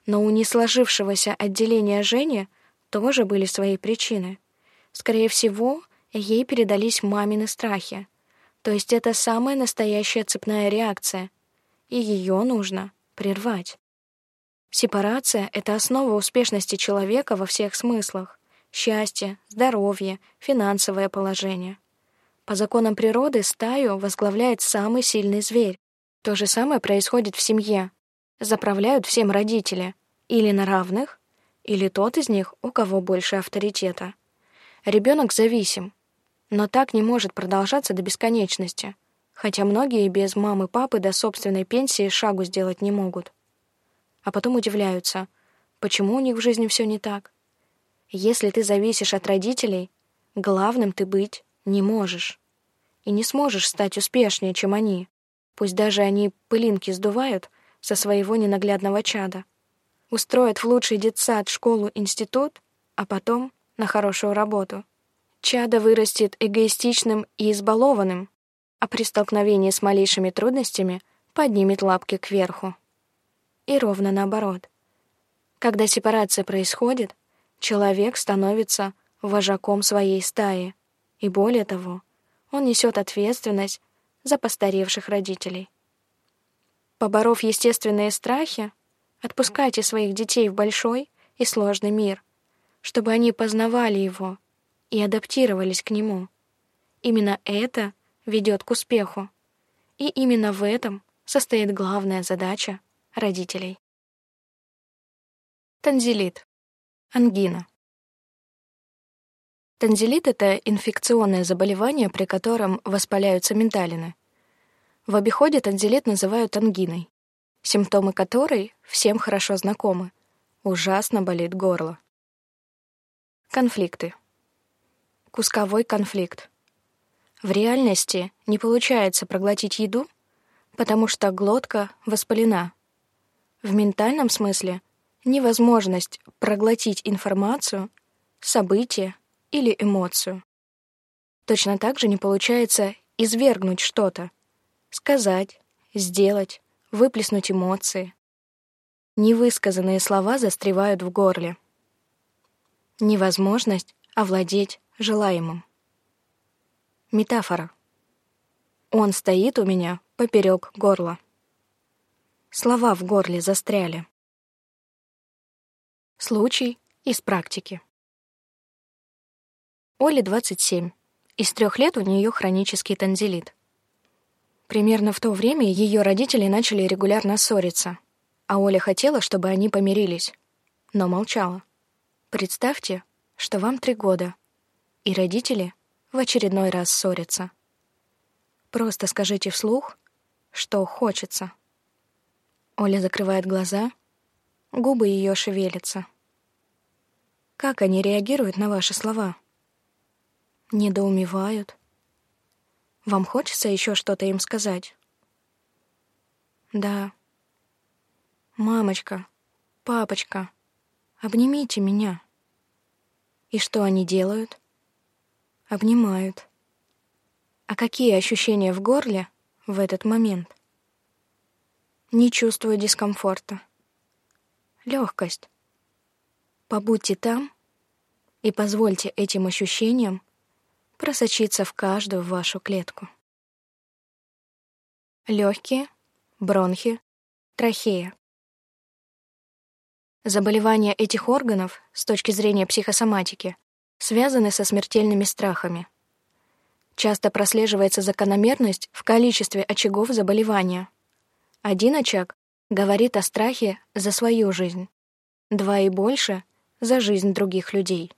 Но у несложившегося отделения Жени тоже были свои причины. Скорее всего, ей передались мамины страхи. То есть это самая настоящая цепная реакция, и ее нужно прервать. Сепарация — это основа успешности человека во всех смыслах. Счастье, здоровье, финансовое положение. По законам природы стаю возглавляет самый сильный зверь. То же самое происходит в семье. Заправляют всем родители. Или на равных, или тот из них, у кого больше авторитета. Ребенок зависим. Но так не может продолжаться до бесконечности. Хотя многие без мамы-папы до собственной пенсии шагу сделать не могут а потом удивляются, почему у них в жизни все не так. Если ты зависишь от родителей, главным ты быть не можешь. И не сможешь стать успешнее, чем они, пусть даже они пылинки сдувают со своего ненаглядного чада. Устроят в лучший детсад, школу, институт, а потом на хорошую работу. Чадо вырастет эгоистичным и избалованным, а при столкновении с малейшими трудностями поднимет лапки кверху и ровно наоборот. Когда сепарация происходит, человек становится вожаком своей стаи, и более того, он несет ответственность за постаревших родителей. Поборов естественные страхи, отпускайте своих детей в большой и сложный мир, чтобы они познавали его и адаптировались к нему. Именно это ведет к успеху. И именно в этом состоит главная задача родителей. Танзелит. Ангина. Танзелит — это инфекционное заболевание, при котором воспаляются миндалины. В обиходе танзелит называют ангиной, симптомы которой всем хорошо знакомы. Ужасно болит горло. Конфликты. Кусковой конфликт. В реальности не получается проглотить еду, потому что глотка воспалена, в ментальном смысле невозможность проглотить информацию, событие или эмоцию. Точно так же не получается извергнуть что-то, сказать, сделать, выплеснуть эмоции. Невысказанные слова застревают в горле. Невозможность овладеть желаемым. Метафора. Он стоит у меня поперек горла. Слова в горле застряли. Случай из практики. Оле 27. Из трех лет у нее хронический танзелит. Примерно в то время ее родители начали регулярно ссориться, а Оля хотела, чтобы они помирились, но молчала. Представьте, что вам три года, и родители в очередной раз ссорятся. Просто скажите вслух, что хочется. Оля закрывает глаза, губы ее шевелятся. Как они реагируют на ваши слова? Недоумевают. Вам хочется еще что-то им сказать? Да. Мамочка, папочка, обнимите меня. И что они делают? Обнимают. А какие ощущения в горле в этот момент? Не чувствую дискомфорта. легкость. Побудьте там и позвольте этим ощущениям просочиться в каждую вашу клетку. Легкие, бронхи, трахея. Заболевания этих органов с точки зрения психосоматики связаны со смертельными страхами. Часто прослеживается закономерность в количестве очагов заболевания. Один очаг говорит о страхе за свою жизнь, два и больше — за жизнь других людей.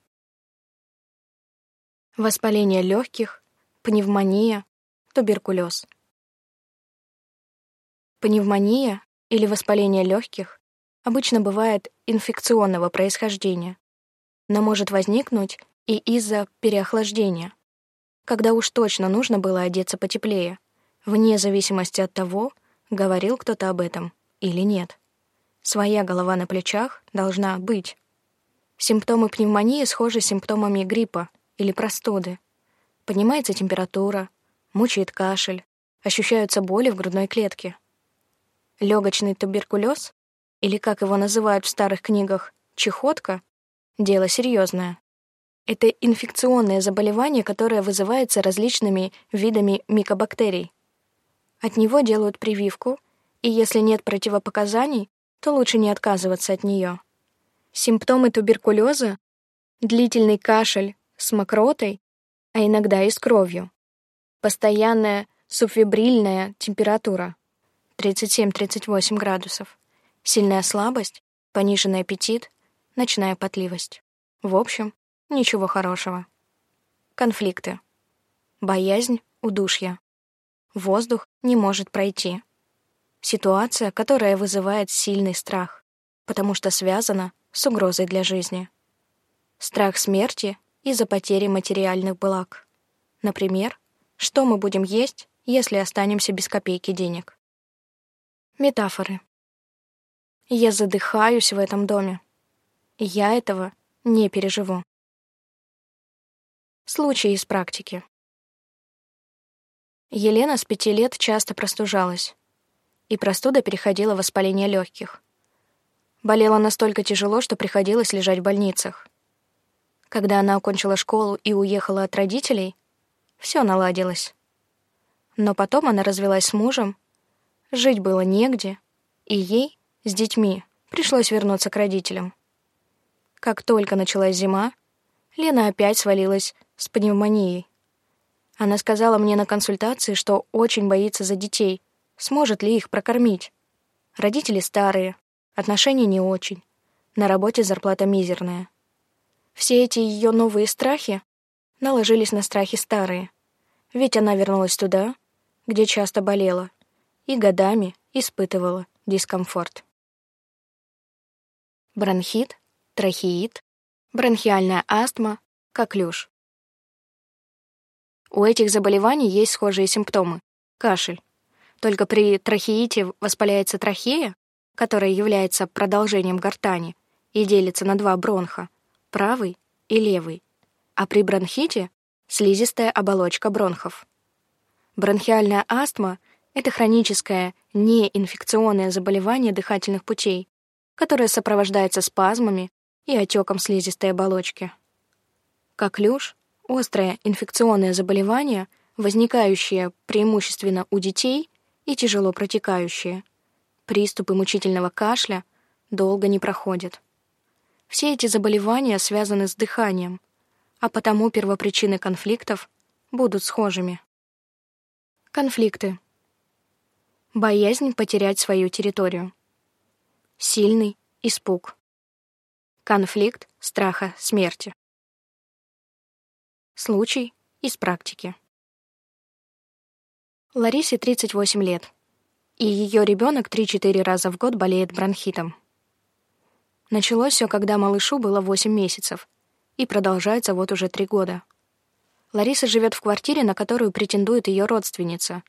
Воспаление легких, пневмония, туберкулез. Пневмония или воспаление легких обычно бывает инфекционного происхождения, но может возникнуть и из-за переохлаждения, когда уж точно нужно было одеться потеплее, вне зависимости от того, говорил кто-то об этом или нет. Своя голова на плечах должна быть. Симптомы пневмонии схожи с симптомами гриппа или простуды. Поднимается температура, мучает кашель, ощущаются боли в грудной клетке. Легочный туберкулез, или как его называют в старых книгах, чехотка, дело серьезное. Это инфекционное заболевание, которое вызывается различными видами микобактерий. От него делают прививку, и если нет противопоказаний, то лучше не отказываться от нее. Симптомы туберкулеза — длительный кашель с мокротой, а иногда и с кровью. Постоянная субфебрильная температура 37-38 градусов. Сильная слабость, пониженный аппетит, ночная потливость. В общем, ничего хорошего. Конфликты. Боязнь, удушья. Воздух не может пройти. Ситуация, которая вызывает сильный страх, потому что связана с угрозой для жизни. Страх смерти из-за потери материальных благ. Например, что мы будем есть, если останемся без копейки денег? Метафоры. Я задыхаюсь в этом доме. Я этого не переживу. Случаи из практики. Елена с пяти лет часто простужалась, и простуда переходила в воспаление легких. Болела настолько тяжело, что приходилось лежать в больницах. Когда она окончила школу и уехала от родителей, все наладилось. Но потом она развелась с мужем, жить было негде, и ей с детьми пришлось вернуться к родителям. Как только началась зима, Лена опять свалилась с пневмонией. Она сказала мне на консультации, что очень боится за детей, сможет ли их прокормить. Родители старые, Отношения не очень. На работе зарплата мизерная. Все эти ее новые страхи наложились на страхи старые. Ведь она вернулась туда, где часто болела, и годами испытывала дискомфорт. Бронхит, трахеит, бронхиальная астма, коклюш. У этих заболеваний есть схожие симптомы — кашель. Только при трахеите воспаляется трахея, которая является продолжением гортани и делится на два бронха — правый и левый, а при бронхите — слизистая оболочка бронхов. Бронхиальная астма — это хроническое неинфекционное заболевание дыхательных путей, которое сопровождается спазмами и отеком слизистой оболочки. Коклюш — острое инфекционное заболевание, возникающее преимущественно у детей и тяжело протекающее — Приступы мучительного кашля долго не проходят. Все эти заболевания связаны с дыханием, а потому первопричины конфликтов будут схожими. Конфликты. Боязнь потерять свою территорию. Сильный испуг. Конфликт страха смерти. Случай из практики. Ларисе 38 лет и ее ребенок 3-4 раза в год болеет бронхитом. Началось все, когда малышу было 8 месяцев, и продолжается вот уже 3 года. Лариса живет в квартире, на которую претендует ее родственница,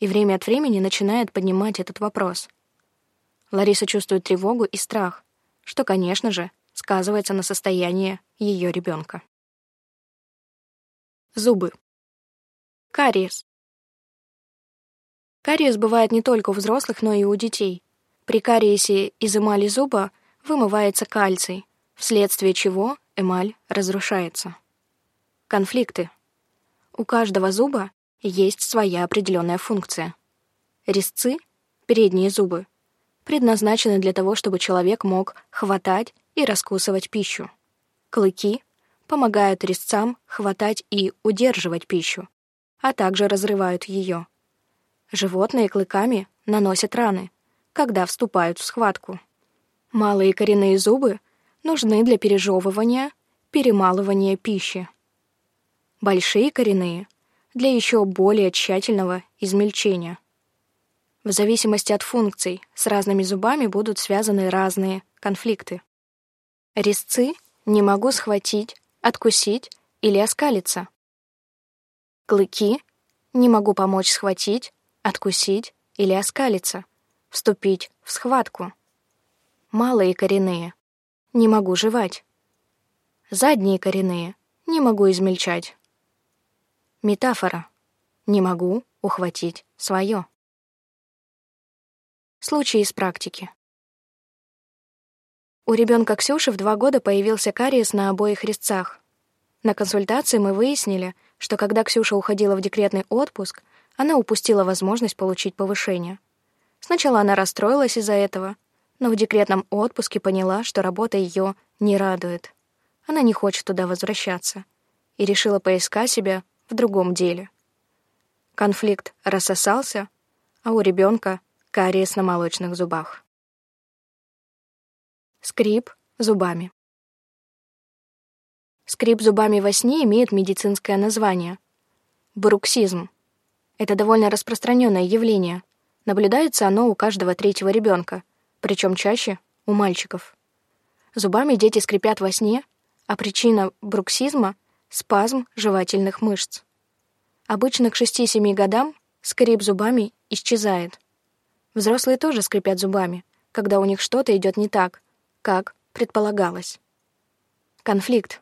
и время от времени начинает поднимать этот вопрос. Лариса чувствует тревогу и страх, что, конечно же, сказывается на состоянии ее ребенка. Зубы. Кариес. Кариес бывает не только у взрослых, но и у детей. При кариесе из эмали зуба вымывается кальций, вследствие чего эмаль разрушается. Конфликты. У каждого зуба есть своя определенная функция. Резцы, передние зубы, предназначены для того, чтобы человек мог хватать и раскусывать пищу. Клыки помогают резцам хватать и удерживать пищу, а также разрывают ее. Животные клыками наносят раны, когда вступают в схватку. Малые коренные зубы нужны для пережевывания, перемалывания пищи. Большие коренные — для еще более тщательного измельчения. В зависимости от функций с разными зубами будут связаны разные конфликты. Резцы не могу схватить, откусить или оскалиться. Клыки не могу помочь схватить, откусить или оскалиться, вступить в схватку. Малые коренные. Не могу жевать. Задние коренные. Не могу измельчать. Метафора. Не могу ухватить свое. Случай из практики. У ребенка Ксюши в два года появился кариес на обоих резцах. На консультации мы выяснили, что когда Ксюша уходила в декретный отпуск, она упустила возможность получить повышение. Сначала она расстроилась из-за этого, но в декретном отпуске поняла, что работа ее не радует. Она не хочет туда возвращаться и решила поискать себя в другом деле. Конфликт рассосался, а у ребенка кариес на молочных зубах. Скрип зубами. Скрип зубами во сне имеет медицинское название — бруксизм. Это довольно распространенное явление. Наблюдается оно у каждого третьего ребенка, причем чаще у мальчиков. Зубами дети скрипят во сне, а причина бруксизма — спазм жевательных мышц. Обычно к 6-7 годам скрип зубами исчезает. Взрослые тоже скрипят зубами, когда у них что-то идет не так — как предполагалось. Конфликт.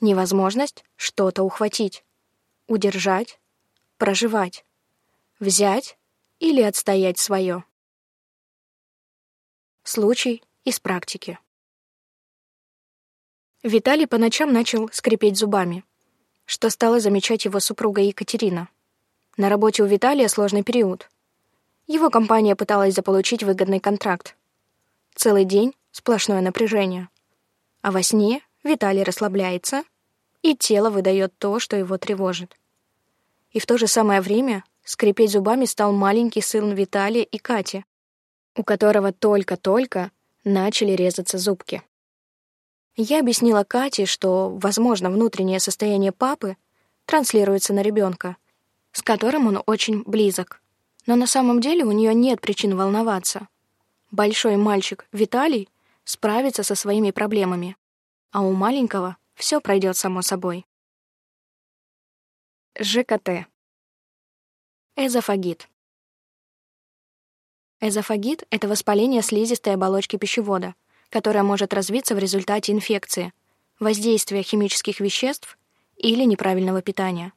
Невозможность что-то ухватить, удержать, проживать, взять или отстоять свое. Случай из практики. Виталий по ночам начал скрипеть зубами, что стала замечать его супруга Екатерина. На работе у Виталия сложный период. Его компания пыталась заполучить выгодный контракт. Целый день сплошное напряжение. А во сне Виталий расслабляется, и тело выдает то, что его тревожит. И в то же самое время скрипеть зубами стал маленький сын Виталия и Кати, у которого только-только начали резаться зубки. Я объяснила Кате, что, возможно, внутреннее состояние папы транслируется на ребенка, с которым он очень близок. Но на самом деле у нее нет причин волноваться. Большой мальчик Виталий справиться со своими проблемами, а у маленького все пройдет само собой. ЖКТ. Эзофагит. Эзофагит — это воспаление слизистой оболочки пищевода, которое может развиться в результате инфекции, воздействия химических веществ или неправильного питания.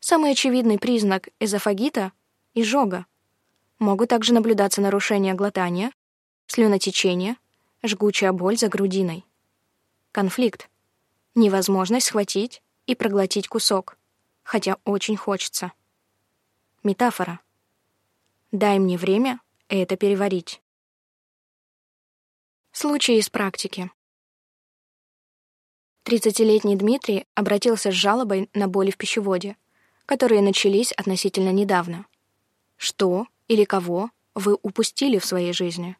Самый очевидный признак эзофагита — изжога. Могут также наблюдаться нарушения глотания, слюнотечение, жгучая боль за грудиной. Конфликт. Невозможность схватить и проглотить кусок, хотя очень хочется. Метафора. Дай мне время это переварить. Случай из практики. 30-летний Дмитрий обратился с жалобой на боли в пищеводе, которые начались относительно недавно. Что или кого вы упустили в своей жизни?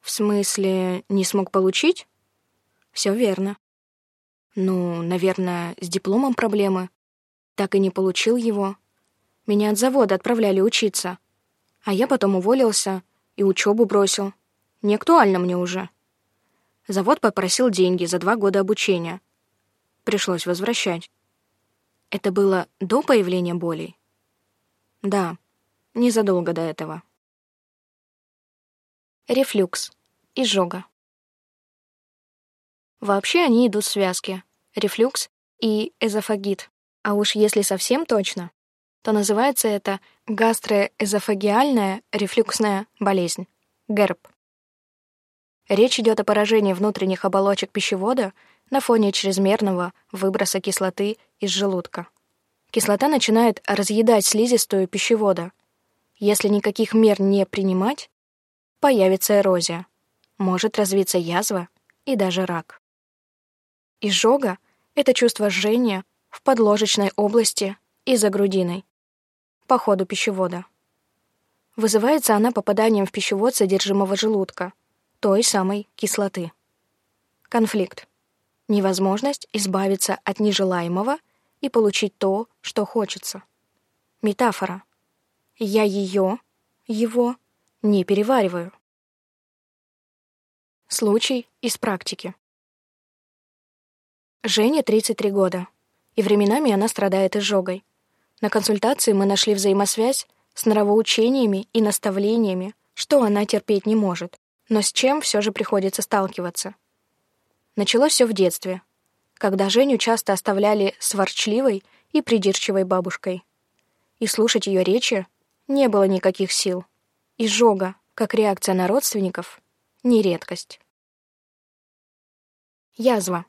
В смысле, не смог получить? Все верно. Ну, наверное, с дипломом проблемы. Так и не получил его. Меня от завода отправляли учиться. А я потом уволился и учебу бросил. Не актуально мне уже. Завод попросил деньги за два года обучения. Пришлось возвращать. Это было до появления болей? Да, незадолго до этого. Рефлюкс. Изжога. Вообще они идут в связке. Рефлюкс и эзофагит. А уж если совсем точно, то называется это гастроэзофагиальная рефлюксная болезнь. ГЭРБ. Речь идет о поражении внутренних оболочек пищевода на фоне чрезмерного выброса кислоты из желудка. Кислота начинает разъедать слизистую пищевода. Если никаких мер не принимать, появится эрозия, может развиться язва и даже рак. Изжога — это чувство жжения в подложечной области и за грудиной, по ходу пищевода. Вызывается она попаданием в пищевод содержимого желудка, той самой кислоты. Конфликт. Невозможность избавиться от нежелаемого и получить то, что хочется. Метафора. Я ее, его, не перевариваю. Случай из практики. Жене 33 года, и временами она страдает изжогой. На консультации мы нашли взаимосвязь с нравоучениями и наставлениями, что она терпеть не может, но с чем все же приходится сталкиваться. Началось все в детстве, когда Женю часто оставляли с ворчливой и придирчивой бабушкой. И слушать ее речи не было никаких сил. Изжога, как реакция на родственников, не редкость. Язва.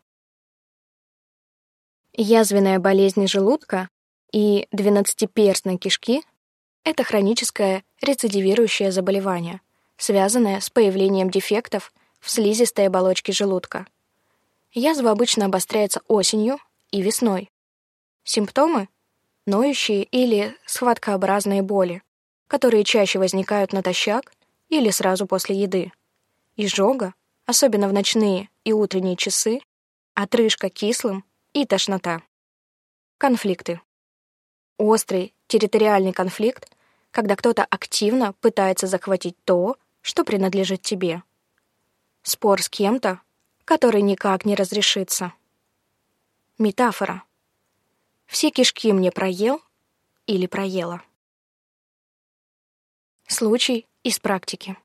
Язвенная болезнь желудка и двенадцатиперстной кишки — это хроническое рецидивирующее заболевание, связанное с появлением дефектов в слизистой оболочке желудка. Язва обычно обостряется осенью и весной. Симптомы — ноющие или схваткообразные боли, которые чаще возникают натощак или сразу после еды. Изжога, особенно в ночные и утренние часы, отрыжка кислым и тошнота. Конфликты. Острый территориальный конфликт, когда кто-то активно пытается захватить то, что принадлежит тебе. Спор с кем-то, который никак не разрешится. Метафора. Все кишки мне проел или проела. Случай из практики.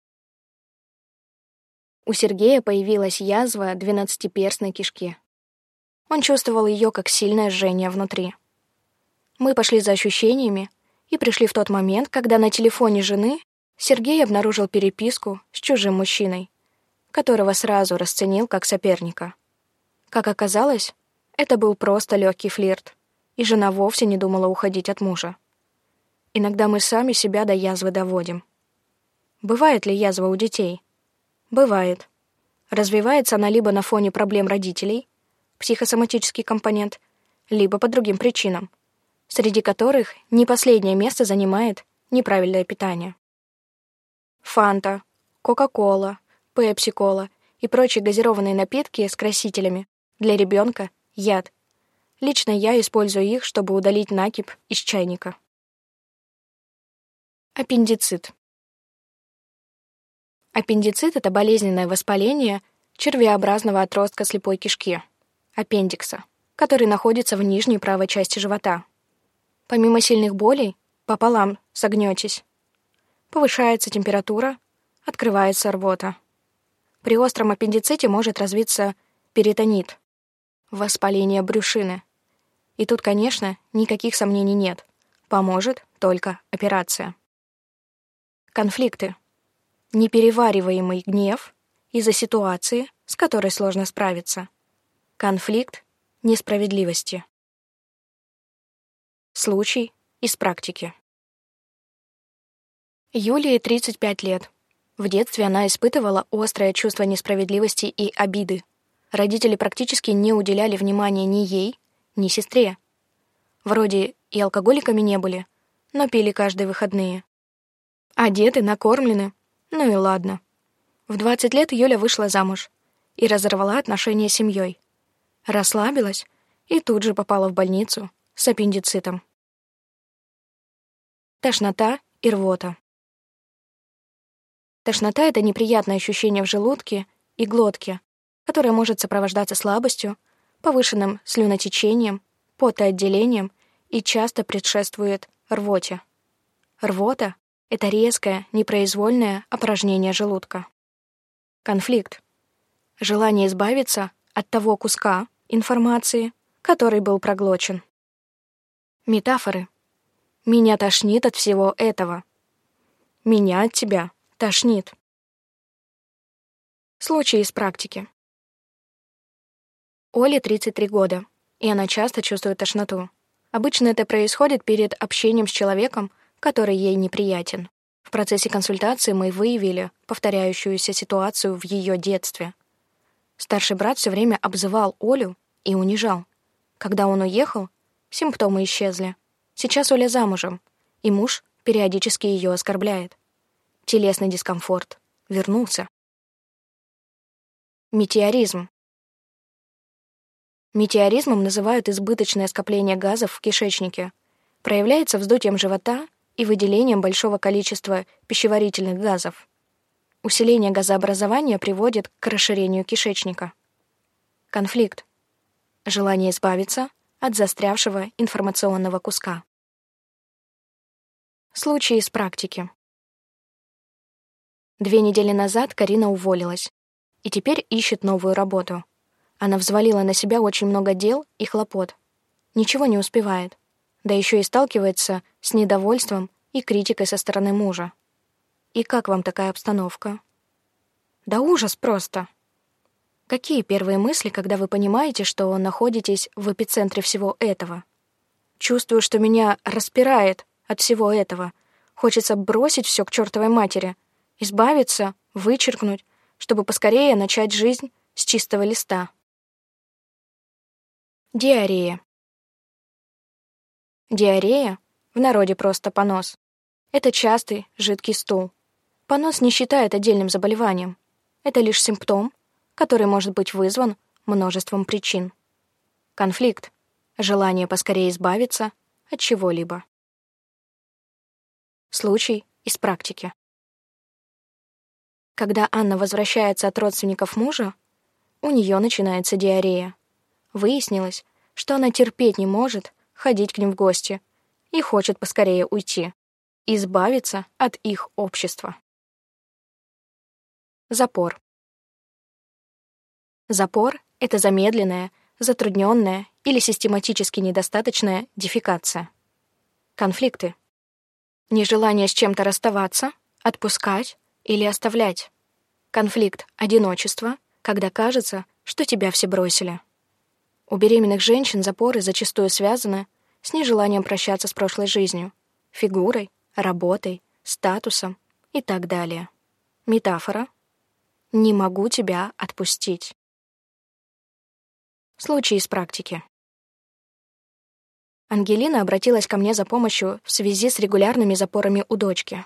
У Сергея появилась язва двенадцатиперстной кишки. Он чувствовал ее как сильное жжение внутри. Мы пошли за ощущениями и пришли в тот момент, когда на телефоне жены Сергей обнаружил переписку с чужим мужчиной, которого сразу расценил как соперника. Как оказалось, это был просто легкий флирт, и жена вовсе не думала уходить от мужа. Иногда мы сами себя до язвы доводим. Бывает ли язва у детей? Бывает. Развивается она либо на фоне проблем родителей, психосоматический компонент, либо по другим причинам, среди которых не последнее место занимает неправильное питание. Фанта, Кока-Кола, Пепси-Кола и прочие газированные напитки с красителями для ребенка — яд. Лично я использую их, чтобы удалить накипь из чайника. Аппендицит. Аппендицит — это болезненное воспаление червеобразного отростка слепой кишки — аппендикса, который находится в нижней правой части живота. Помимо сильных болей, пополам согнётесь. Повышается температура, открывается рвота. При остром аппендиците может развиться перитонит, воспаление брюшины. И тут, конечно, никаких сомнений нет. Поможет только операция. Конфликты. Неперевариваемый гнев из-за ситуации, с которой сложно справиться. Конфликт несправедливости. Случай из практики. Юлии 35 лет. В детстве она испытывала острое чувство несправедливости и обиды. Родители практически не уделяли внимания ни ей, ни сестре. Вроде и алкоголиками не были, но пили каждые выходные. Одеты, накормлены, ну и ладно. В 20 лет Юля вышла замуж и разорвала отношения с семьей расслабилась и тут же попала в больницу с аппендицитом. Тошнота и рвота. Тошнота — это неприятное ощущение в желудке и глотке, которое может сопровождаться слабостью, повышенным слюнотечением, потоотделением и часто предшествует рвоте. Рвота — это резкое, непроизвольное опорожнение желудка. Конфликт. Желание избавиться от того куска, информации, который был проглочен. Метафоры. Меня тошнит от всего этого. Меня от тебя тошнит. Случаи из практики. Оле 33 года, и она часто чувствует тошноту. Обычно это происходит перед общением с человеком, который ей неприятен. В процессе консультации мы выявили повторяющуюся ситуацию в ее детстве. Старший брат все время обзывал Олю и унижал. Когда он уехал, симптомы исчезли. Сейчас Оля замужем, и муж периодически ее оскорбляет. Телесный дискомфорт вернулся. Метеоризм. Метеоризмом называют избыточное скопление газов в кишечнике. Проявляется вздутием живота и выделением большого количества пищеварительных газов. Усиление газообразования приводит к расширению кишечника. Конфликт. Желание избавиться от застрявшего информационного куска. Случаи из практики. Две недели назад Карина уволилась и теперь ищет новую работу. Она взвалила на себя очень много дел и хлопот. Ничего не успевает. Да еще и сталкивается с недовольством и критикой со стороны мужа. И как вам такая обстановка? Да ужас просто. Какие первые мысли, когда вы понимаете, что находитесь в эпицентре всего этого? Чувствую, что меня распирает от всего этого. Хочется бросить все к чертовой матери, избавиться, вычеркнуть, чтобы поскорее начать жизнь с чистого листа. Диарея. Диарея, в народе просто понос, это частый жидкий стул. Понос не считает отдельным заболеванием. Это лишь симптом, который может быть вызван множеством причин. Конфликт, желание поскорее избавиться от чего-либо. Случай из практики. Когда Анна возвращается от родственников мужа, у нее начинается диарея. Выяснилось, что она терпеть не может ходить к ним в гости и хочет поскорее уйти, избавиться от их общества. Запор. Запор — это замедленная, затрудненная или систематически недостаточная дефекация. Конфликты. Нежелание с чем-то расставаться, отпускать или оставлять. Конфликт одиночества, когда кажется, что тебя все бросили. У беременных женщин запоры зачастую связаны с нежеланием прощаться с прошлой жизнью, фигурой, работой, статусом и так далее. Метафора. «Не могу тебя отпустить». Случай из практики. Ангелина обратилась ко мне за помощью в связи с регулярными запорами у дочки.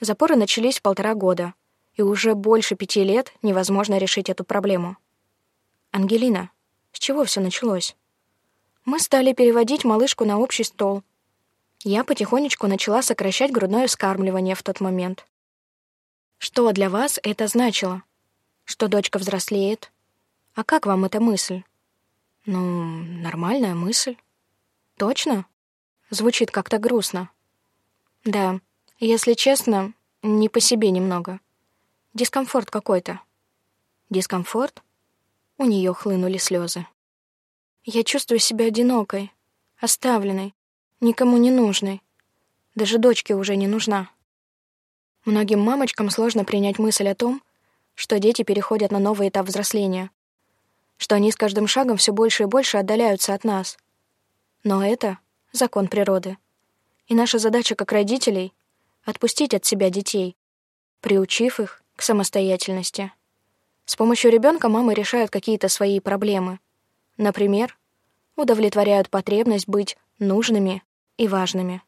Запоры начались в полтора года, и уже больше пяти лет невозможно решить эту проблему. «Ангелина, с чего все началось? Мы стали переводить малышку на общий стол. Я потихонечку начала сокращать грудное вскармливание в тот момент. Что для вас это значило? Что дочка взрослеет? А как вам эта мысль? Ну, нормальная мысль. Точно? Звучит как-то грустно. Да, если честно, не по себе немного. Дискомфорт какой-то. Дискомфорт? У нее хлынули слезы. Я чувствую себя одинокой, оставленной, никому не нужной. Даже дочке уже не нужна. Многим мамочкам сложно принять мысль о том, что дети переходят на новый этап взросления, что они с каждым шагом все больше и больше отдаляются от нас. Но это закон природы. И наша задача как родителей — отпустить от себя детей, приучив их к самостоятельности. С помощью ребенка мамы решают какие-то свои проблемы. Например, удовлетворяют потребность быть нужными и важными.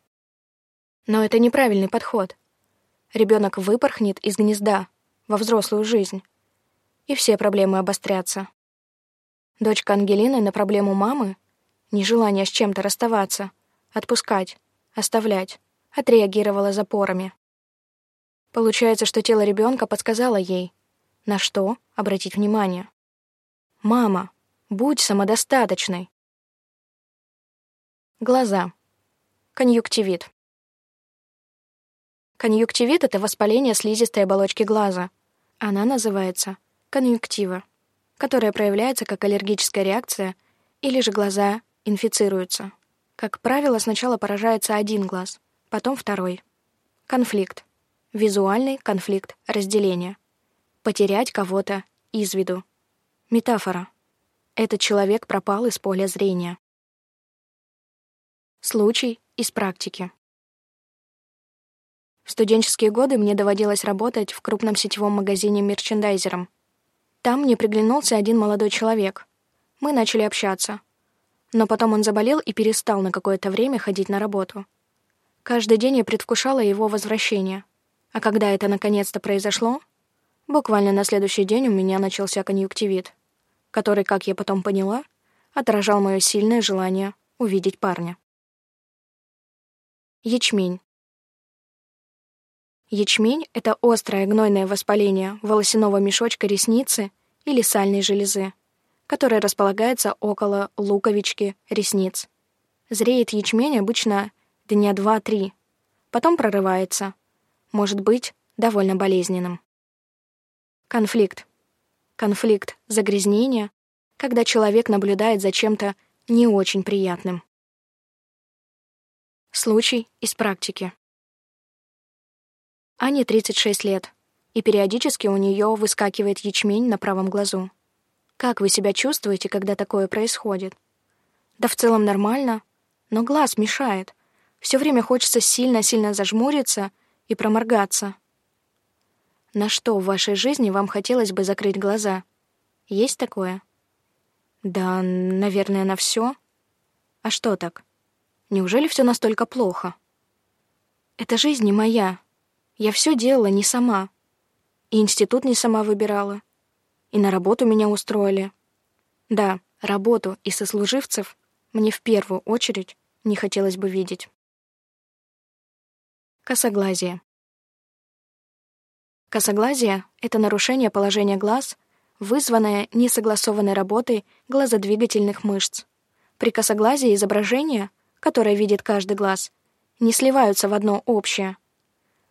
Но это неправильный подход. Ребенок выпорхнет из гнезда во взрослую жизнь, и все проблемы обострятся. Дочка Ангелины на проблему мамы, нежелание с чем-то расставаться, отпускать, оставлять, отреагировала запорами. Получается, что тело ребенка подсказало ей, на что обратить внимание. «Мама, будь самодостаточной». Глаза. Конъюнктивит. Конъюнктивит — это воспаление слизистой оболочки глаза. Она называется конъюнктива, которая проявляется как аллергическая реакция или же глаза инфицируются. Как правило, сначала поражается один глаз, потом второй. Конфликт. Визуальный конфликт разделения — Потерять кого-то из виду. Метафора. Этот человек пропал из поля зрения. Случай из практики. В студенческие годы мне доводилось работать в крупном сетевом магазине мерчендайзером. Там мне приглянулся один молодой человек. Мы начали общаться. Но потом он заболел и перестал на какое-то время ходить на работу. Каждый день я предвкушала его возвращение. А когда это наконец-то произошло, буквально на следующий день у меня начался конъюнктивит, который, как я потом поняла, отражал мое сильное желание увидеть парня. Ячмень. Ячмень — это острое гнойное воспаление волосяного мешочка ресницы или сальной железы, которое располагается около луковички ресниц. Зреет ячмень обычно дня два-три, потом прорывается. Может быть довольно болезненным. Конфликт. Конфликт загрязнения, когда человек наблюдает за чем-то не очень приятным. Случай из практики. Ане 36 лет, и периодически у нее выскакивает ячмень на правом глазу. Как вы себя чувствуете, когда такое происходит? Да в целом нормально, но глаз мешает. Все время хочется сильно-сильно зажмуриться и проморгаться. На что в вашей жизни вам хотелось бы закрыть глаза? Есть такое? Да, наверное, на все. А что так? Неужели все настолько плохо? Это жизнь не моя, я все делала не сама. И институт не сама выбирала. И на работу меня устроили. Да, работу и сослуживцев мне в первую очередь не хотелось бы видеть. Косоглазие. Косоглазие — это нарушение положения глаз, вызванное несогласованной работой глазодвигательных мышц. При косоглазии изображения, которое видит каждый глаз, не сливаются в одно общее —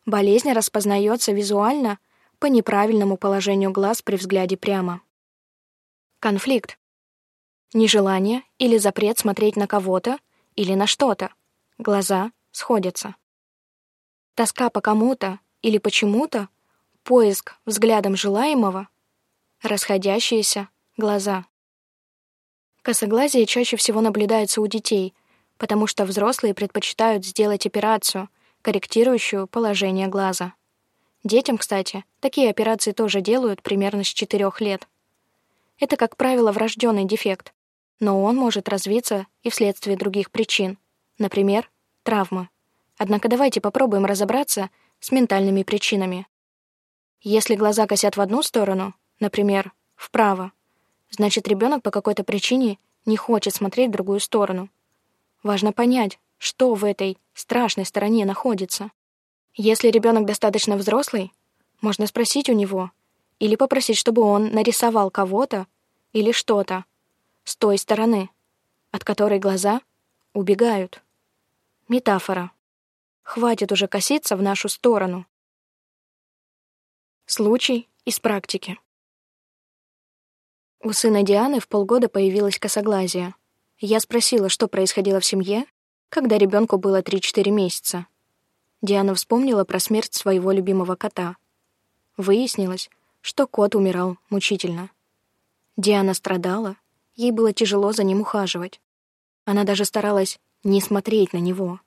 Болезнь распознается визуально по неправильному положению глаз при взгляде прямо. Конфликт. Нежелание или запрет смотреть на кого-то или на что-то. Глаза сходятся. Тоска по кому-то или почему-то, поиск взглядом желаемого, расходящиеся глаза. Косоглазие чаще всего наблюдается у детей, потому что взрослые предпочитают сделать операцию — корректирующую положение глаза. Детям, кстати, такие операции тоже делают примерно с 4 лет. Это, как правило, врожденный дефект, но он может развиться и вследствие других причин, например, травмы. Однако давайте попробуем разобраться с ментальными причинами. Если глаза косят в одну сторону, например, вправо, значит, ребенок по какой-то причине не хочет смотреть в другую сторону. Важно понять, что в этой страшной стороне находится. Если ребенок достаточно взрослый, можно спросить у него или попросить, чтобы он нарисовал кого-то или что-то с той стороны, от которой глаза убегают. Метафора. Хватит уже коситься в нашу сторону. Случай из практики. У сына Дианы в полгода появилось косоглазие. Я спросила, что происходило в семье, когда ребенку было 3-4 месяца. Диана вспомнила про смерть своего любимого кота. Выяснилось, что кот умирал мучительно. Диана страдала, ей было тяжело за ним ухаживать. Она даже старалась не смотреть на него.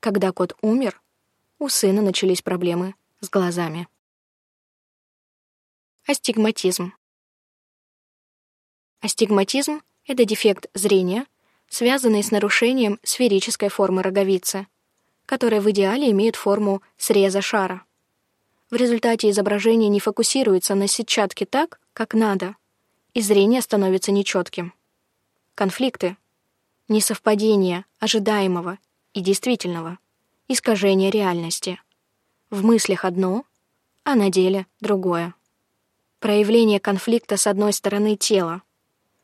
Когда кот умер, у сына начались проблемы с глазами. Астигматизм. Астигматизм — это дефект зрения, связанные с нарушением сферической формы роговицы, которая в идеале имеет форму среза шара. В результате изображение не фокусируется на сетчатке так, как надо, и зрение становится нечетким. Конфликты. Несовпадение ожидаемого и действительного. Искажение реальности. В мыслях одно, а на деле другое. Проявление конфликта с одной стороны тела.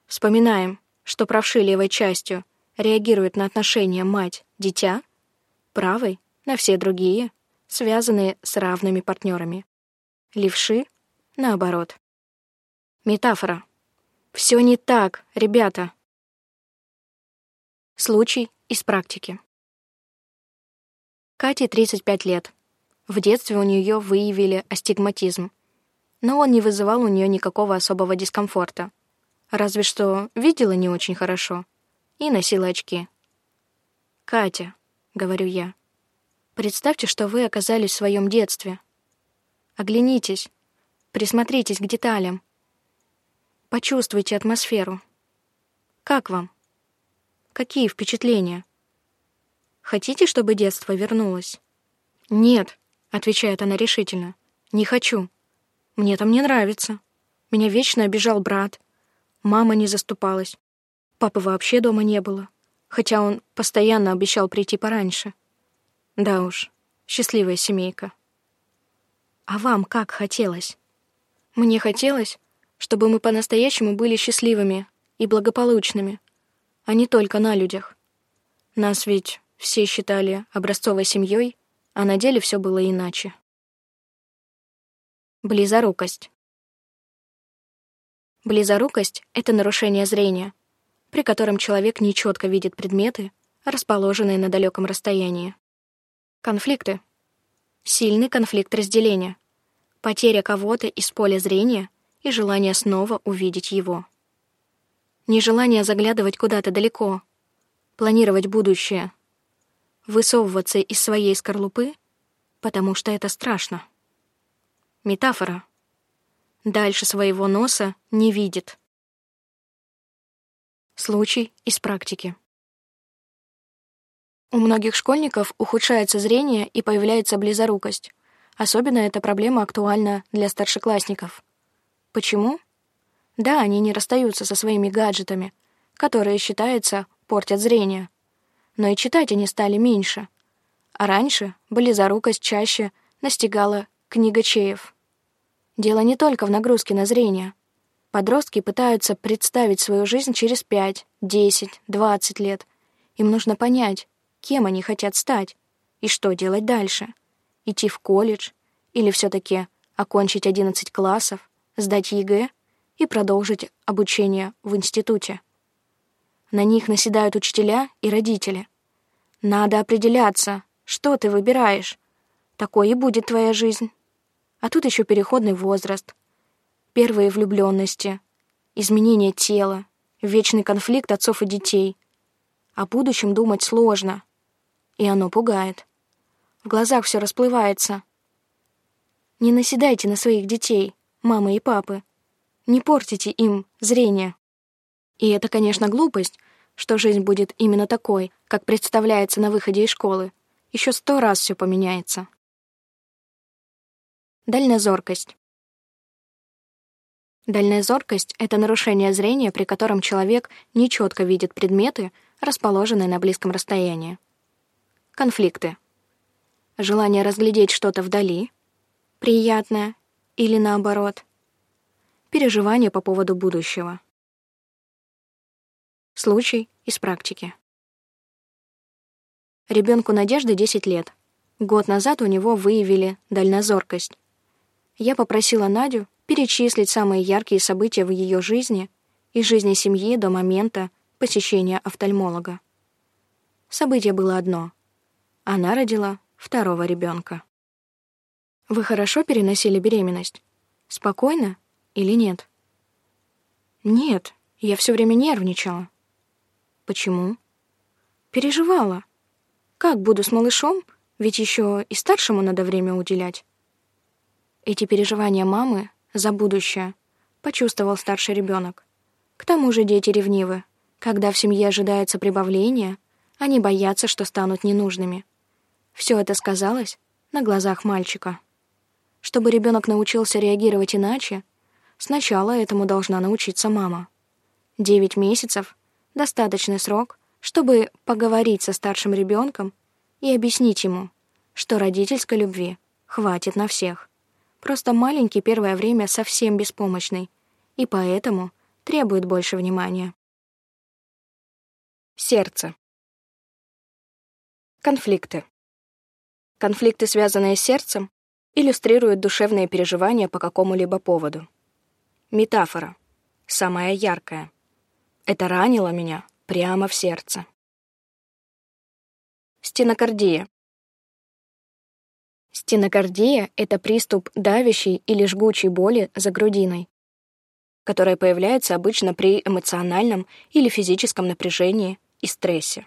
Вспоминаем, что правши левой частью реагирует на отношения мать-дитя, правой — на все другие, связанные с равными партнерами. Левши — наоборот. Метафора. Все не так, ребята. Случай из практики. Кате 35 лет. В детстве у нее выявили астигматизм. но он не вызывал у нее никакого особого дискомфорта. Разве что видела не очень хорошо и носила очки. «Катя», — говорю я, — «представьте, что вы оказались в своем детстве. Оглянитесь, присмотритесь к деталям, почувствуйте атмосферу. Как вам? Какие впечатления? Хотите, чтобы детство вернулось?» «Нет», — отвечает она решительно, — «не хочу. Мне там не нравится. Меня вечно обижал брат. Мама не заступалась. Папы вообще дома не было, хотя он постоянно обещал прийти пораньше. Да уж, счастливая семейка. А вам как хотелось? Мне хотелось, чтобы мы по-настоящему были счастливыми и благополучными, а не только на людях. Нас ведь все считали образцовой семьей, а на деле все было иначе. Близорукость. Близорукость — это нарушение зрения, при котором человек нечетко видит предметы, расположенные на далеком расстоянии. Конфликты. Сильный конфликт разделения. Потеря кого-то из поля зрения и желание снова увидеть его. Нежелание заглядывать куда-то далеко, планировать будущее, высовываться из своей скорлупы, потому что это страшно. Метафора. Дальше своего носа не видит. Случай из практики. У многих школьников ухудшается зрение и появляется близорукость. Особенно эта проблема актуальна для старшеклассников. Почему? Да, они не расстаются со своими гаджетами, которые, считается, портят зрение. Но и читать они стали меньше. А раньше близорукость чаще настигала книгачеев. Дело не только в нагрузке на зрение. Подростки пытаются представить свою жизнь через 5, 10, 20 лет. Им нужно понять, кем они хотят стать и что делать дальше. Идти в колледж или все таки окончить 11 классов, сдать ЕГЭ и продолжить обучение в институте. На них наседают учителя и родители. Надо определяться, что ты выбираешь. Такой и будет твоя жизнь. А тут еще переходный возраст, первые влюбленности, изменение тела, вечный конфликт отцов и детей. О будущем думать сложно, и оно пугает. В глазах все расплывается. Не наседайте на своих детей, мамы и папы. Не портите им зрение. И это, конечно, глупость, что жизнь будет именно такой, как представляется на выходе из школы. Еще сто раз все поменяется. Дальнозоркость. Дальнозоркость — это нарушение зрения, при котором человек нечетко видит предметы, расположенные на близком расстоянии. Конфликты. Желание разглядеть что-то вдали, приятное или наоборот. Переживания по поводу будущего. Случай из практики. Ребенку Надежды 10 лет. Год назад у него выявили дальнозоркость я попросила Надю перечислить самые яркие события в ее жизни и жизни семьи до момента посещения офтальмолога. Событие было одно. Она родила второго ребенка. Вы хорошо переносили беременность? Спокойно или нет? Нет, я все время нервничала. Почему? Переживала. Как буду с малышом, ведь еще и старшему надо время уделять. Эти переживания мамы за будущее почувствовал старший ребенок. К тому же дети ревнивы. Когда в семье ожидается прибавление, они боятся, что станут ненужными. Все это сказалось на глазах мальчика. Чтобы ребенок научился реагировать иначе, сначала этому должна научиться мама. Девять месяцев — достаточный срок, чтобы поговорить со старшим ребенком и объяснить ему, что родительской любви хватит на всех. Просто маленький первое время совсем беспомощный, и поэтому требует больше внимания. Сердце. Конфликты. Конфликты, связанные с сердцем, иллюстрируют душевные переживания по какому-либо поводу. Метафора. Самая яркая. Это ранило меня прямо в сердце. Стенокардия. Стенокардия — это приступ давящей или жгучей боли за грудиной, которая появляется обычно при эмоциональном или физическом напряжении и стрессе.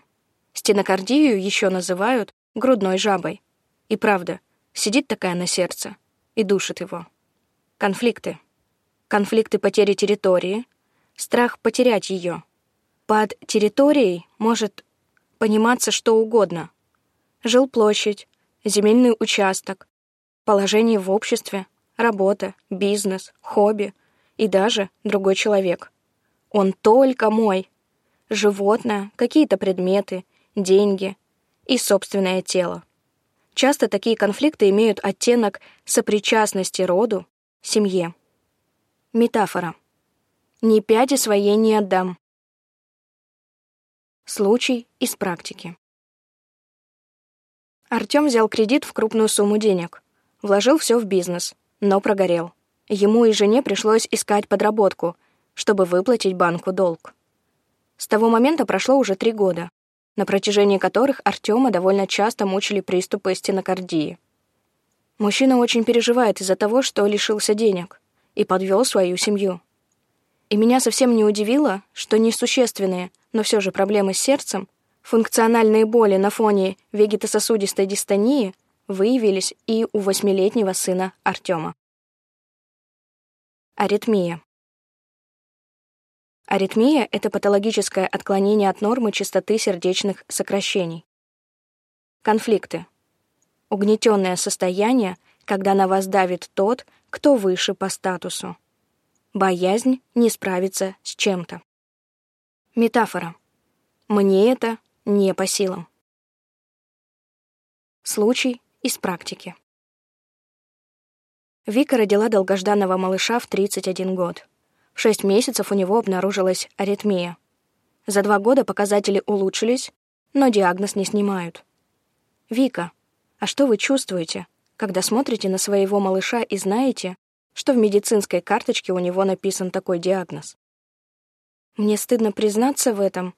Стенокардию еще называют грудной жабой. И правда, сидит такая на сердце и душит его. Конфликты. Конфликты потери территории, страх потерять ее. Под территорией может пониматься что угодно. Жилплощадь, земельный участок, положение в обществе, работа, бизнес, хобби и даже другой человек. Он только мой. Животное, какие-то предметы, деньги и собственное тело. Часто такие конфликты имеют оттенок сопричастности роду, семье. Метафора. «Ни пяди своей не отдам». Случай из практики. Артём взял кредит в крупную сумму денег. Вложил все в бизнес, но прогорел. Ему и жене пришлось искать подработку, чтобы выплатить банку долг. С того момента прошло уже три года, на протяжении которых Артема довольно часто мучили приступы стенокардии. Мужчина очень переживает из-за того, что лишился денег и подвел свою семью. И меня совсем не удивило, что несущественные, но все же проблемы с сердцем Функциональные боли на фоне вегетососудистой дистонии выявились и у восьмилетнего сына Артема. Аритмия. Аритмия — это патологическое отклонение от нормы частоты сердечных сокращений. Конфликты. Угнетенное состояние, когда на вас давит тот, кто выше по статусу. Боязнь не справиться с чем-то. Метафора. Мне это не по силам. Случай из практики. Вика родила долгожданного малыша в 31 год. В 6 месяцев у него обнаружилась аритмия. За два года показатели улучшились, но диагноз не снимают. «Вика, а что вы чувствуете, когда смотрите на своего малыша и знаете, что в медицинской карточке у него написан такой диагноз?» Мне стыдно признаться в этом,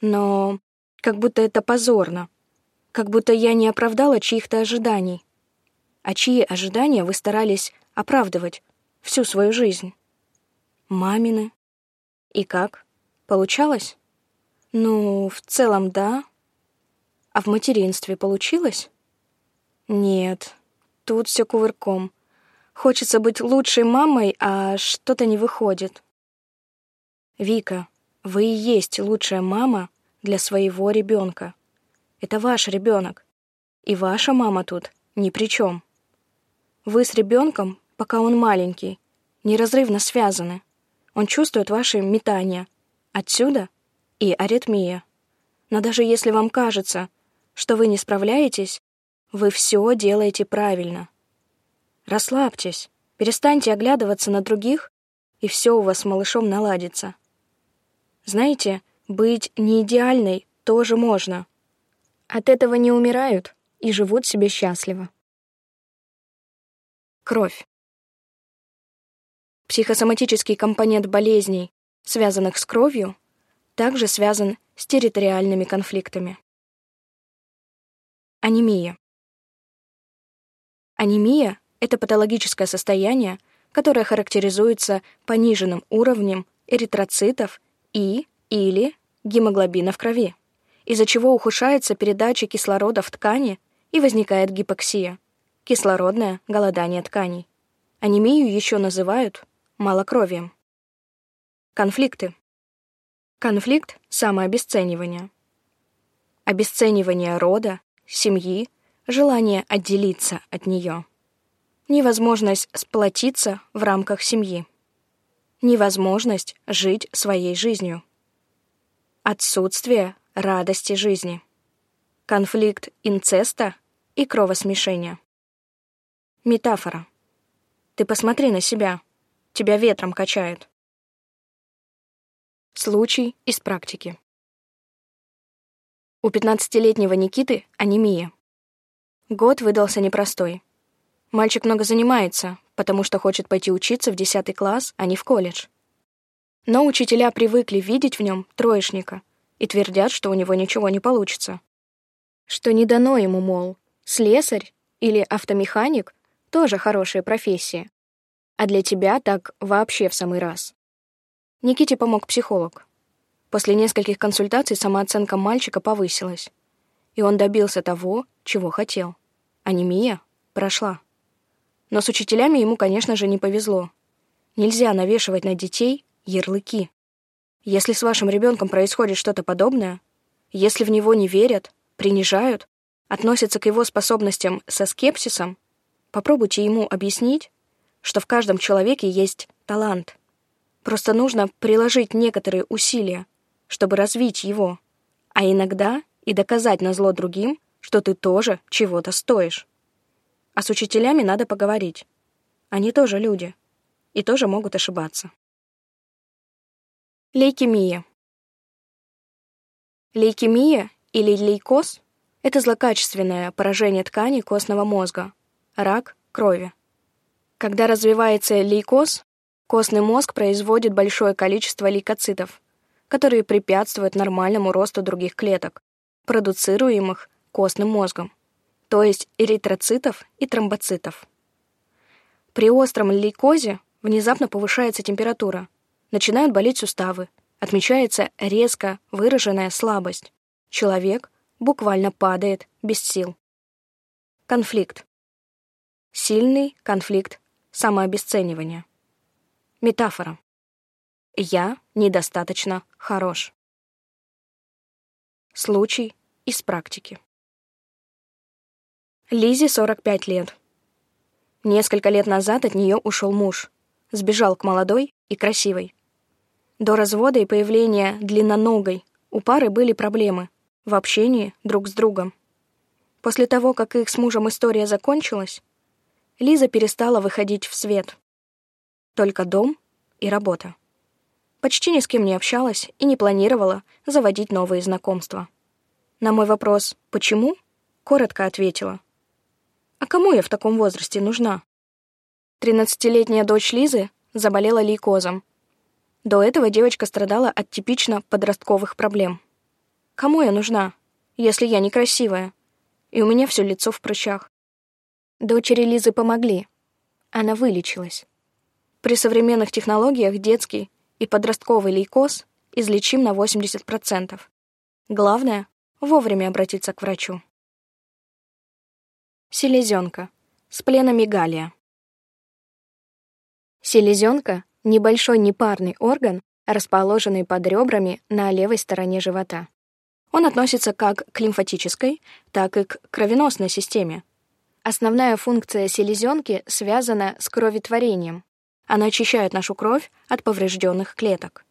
но как будто это позорно. Как будто я не оправдала чьих-то ожиданий. А чьи ожидания вы старались оправдывать всю свою жизнь? Мамины. И как? Получалось? Ну, в целом, да. А в материнстве получилось? Нет, тут все кувырком. Хочется быть лучшей мамой, а что-то не выходит. Вика, вы и есть лучшая мама, для своего ребенка. Это ваш ребенок. И ваша мама тут ни при чем. Вы с ребенком, пока он маленький, неразрывно связаны. Он чувствует ваши метания. Отсюда и аритмия. Но даже если вам кажется, что вы не справляетесь, вы все делаете правильно. Расслабьтесь, перестаньте оглядываться на других, и все у вас с малышом наладится. Знаете, быть не идеальной тоже можно. От этого не умирают и живут себе счастливо. Кровь. Психосоматический компонент болезней, связанных с кровью, также связан с территориальными конфликтами. Анемия. Анемия — это патологическое состояние, которое характеризуется пониженным уровнем эритроцитов и или гемоглобина в крови, из-за чего ухудшается передача кислорода в ткани и возникает гипоксия, кислородное голодание тканей. Анемию еще называют малокровием. Конфликты. Конфликт — самообесценивание. Обесценивание рода, семьи, желание отделиться от нее. Невозможность сплотиться в рамках семьи. Невозможность жить своей жизнью. Отсутствие радости жизни. Конфликт инцеста и кровосмешения. Метафора. Ты посмотри на себя. Тебя ветром качает. Случай из практики. У 15-летнего Никиты анемия. Год выдался непростой. Мальчик много занимается, потому что хочет пойти учиться в 10 класс, а не в колледж. Но учителя привыкли видеть в нем троечника и твердят, что у него ничего не получится. Что не дано ему, мол, слесарь или автомеханик — тоже хорошие профессии. А для тебя так вообще в самый раз. Никите помог психолог. После нескольких консультаций самооценка мальчика повысилась, и он добился того, чего хотел. Анемия прошла. Но с учителями ему, конечно же, не повезло. Нельзя навешивать на детей ярлыки. Если с вашим ребенком происходит что-то подобное, если в него не верят, принижают, относятся к его способностям со скепсисом, попробуйте ему объяснить, что в каждом человеке есть талант. Просто нужно приложить некоторые усилия, чтобы развить его, а иногда и доказать на зло другим, что ты тоже чего-то стоишь. А с учителями надо поговорить. Они тоже люди и тоже могут ошибаться. Лейкемия. Лейкемия или лейкоз — это злокачественное поражение тканей костного мозга, рак крови. Когда развивается лейкоз, костный мозг производит большое количество лейкоцитов, которые препятствуют нормальному росту других клеток, продуцируемых костным мозгом, то есть эритроцитов и тромбоцитов. При остром лейкозе внезапно повышается температура, начинают болеть суставы, отмечается резко выраженная слабость. Человек буквально падает без сил. Конфликт. Сильный конфликт самообесценивания. Метафора. Я недостаточно хорош. Случай из практики. Лизе 45 лет. Несколько лет назад от нее ушел муж. Сбежал к молодой и красивой. До развода и появления длинноногой у пары были проблемы в общении друг с другом. После того, как их с мужем история закончилась, Лиза перестала выходить в свет. Только дом и работа. Почти ни с кем не общалась и не планировала заводить новые знакомства. На мой вопрос «почему?» коротко ответила. «А кому я в таком возрасте нужна?» Тринадцатилетняя дочь Лизы заболела лейкозом. До этого девочка страдала от типично подростковых проблем. Кому я нужна, если я некрасивая? И у меня все лицо в прыщах. Дочери Лизы помогли. Она вылечилась. При современных технологиях детский и подростковый лейкоз излечим на 80%. Главное — вовремя обратиться к врачу. Селезенка. Спленомегалия. Селезенка — небольшой непарный орган, расположенный под ребрами на левой стороне живота. Он относится как к лимфатической, так и к кровеносной системе. Основная функция селезенки связана с кроветворением. Она очищает нашу кровь от поврежденных клеток.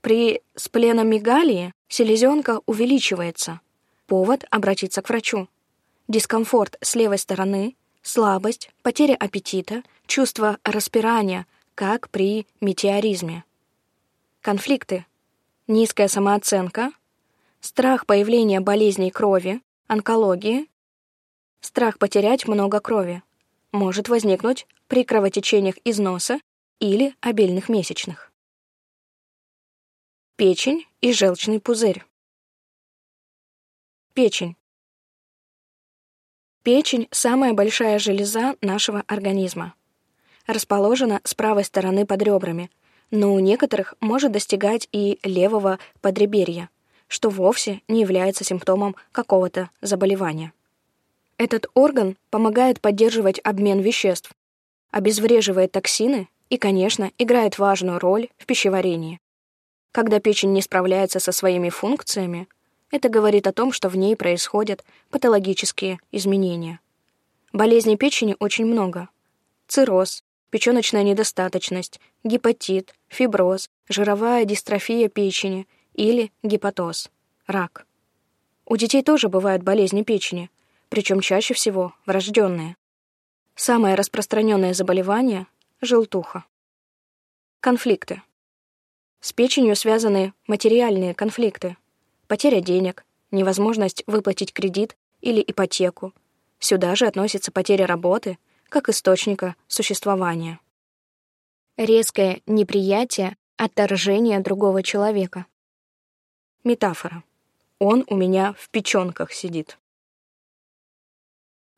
При спленомегалии селезенка увеличивается. Повод — обратиться к врачу. Дискомфорт с левой стороны, слабость, потеря аппетита, чувство распирания, как при метеоризме. Конфликты. Низкая самооценка, страх появления болезней крови, онкологии, страх потерять много крови. Может возникнуть при кровотечениях из носа или обильных месячных. Печень и желчный пузырь. Печень. Печень — самая большая железа нашего организма. Расположена с правой стороны под ребрами, но у некоторых может достигать и левого подреберья, что вовсе не является симптомом какого-то заболевания. Этот орган помогает поддерживать обмен веществ, обезвреживает токсины и, конечно, играет важную роль в пищеварении. Когда печень не справляется со своими функциями, это говорит о том, что в ней происходят патологические изменения. Болезней печени очень много. Цирроз, печёночная недостаточность, гепатит, фиброз, жировая дистрофия печени или гепатоз, рак. У детей тоже бывают болезни печени, причем чаще всего врожденные. Самое распространенное заболевание — желтуха. Конфликты. С печенью связаны материальные конфликты, потеря денег, невозможность выплатить кредит или ипотеку. Сюда же относится потеря работы как источника существования. Резкое неприятие, отторжение другого человека. Метафора. Он у меня в печёнках сидит.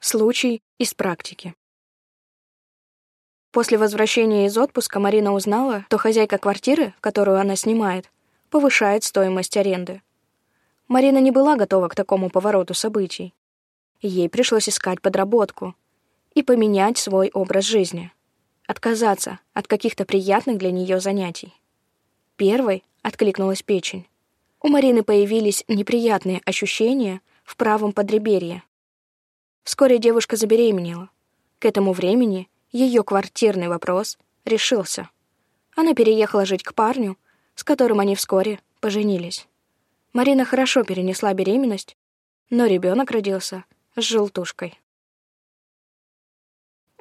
Случай из практики. После возвращения из отпуска Марина узнала, что хозяйка квартиры, которую она снимает, повышает стоимость аренды. Марина не была готова к такому повороту событий. Ей пришлось искать подработку и поменять свой образ жизни, отказаться от каких-то приятных для нее занятий. Первой откликнулась печень. У Марины появились неприятные ощущения в правом подреберье, Вскоре девушка забеременела. К этому времени ее квартирный вопрос решился. Она переехала жить к парню, с которым они вскоре поженились. Марина хорошо перенесла беременность, но ребенок родился с желтушкой.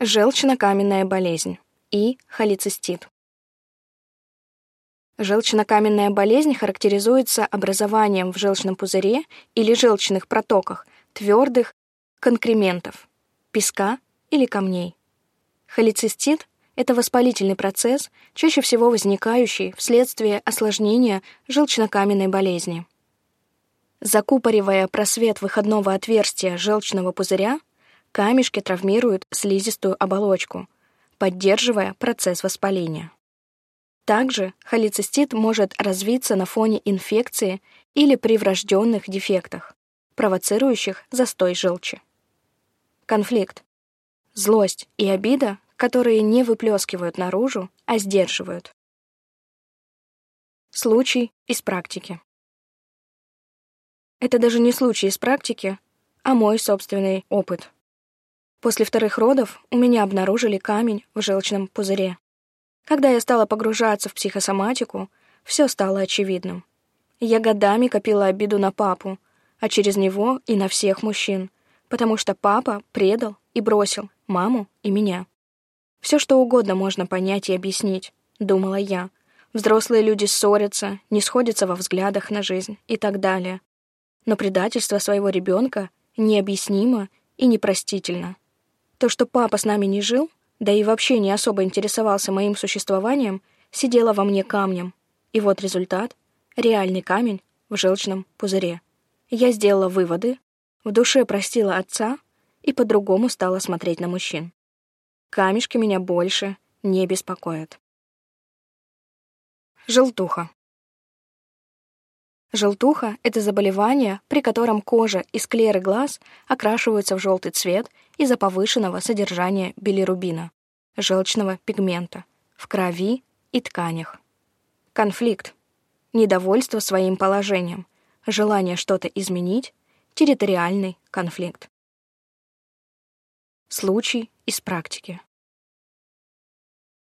Желчно-каменная болезнь и холецистит. Желчно-каменная болезнь характеризуется образованием в желчном пузыре или желчных протоках твердых конкрементов, песка или камней. Холецистит — это воспалительный процесс, чаще всего возникающий вследствие осложнения желчнокаменной болезни. Закупоривая просвет выходного отверстия желчного пузыря, камешки травмируют слизистую оболочку, поддерживая процесс воспаления. Также холецистит может развиться на фоне инфекции или при врожденных дефектах, провоцирующих застой желчи. Конфликт. Злость и обида, которые не выплескивают наружу, а сдерживают. Случай из практики. Это даже не случай из практики, а мой собственный опыт. После вторых родов у меня обнаружили камень в желчном пузыре. Когда я стала погружаться в психосоматику, все стало очевидным. Я годами копила обиду на папу, а через него и на всех мужчин — потому что папа предал и бросил маму и меня. Все что угодно можно понять и объяснить, думала я. Взрослые люди ссорятся, не сходятся во взглядах на жизнь и так далее. Но предательство своего ребенка необъяснимо и непростительно. То, что папа с нами не жил, да и вообще не особо интересовался моим существованием, сидело во мне камнем. И вот результат — реальный камень в желчном пузыре. Я сделала выводы, в душе простила отца и по-другому стала смотреть на мужчин. Камешки меня больше не беспокоят. Желтуха. Желтуха — это заболевание, при котором кожа и склеры глаз окрашиваются в желтый цвет из-за повышенного содержания билирубина, желчного пигмента, в крови и тканях. Конфликт. Недовольство своим положением, желание что-то изменить территориальный конфликт. Случай из практики.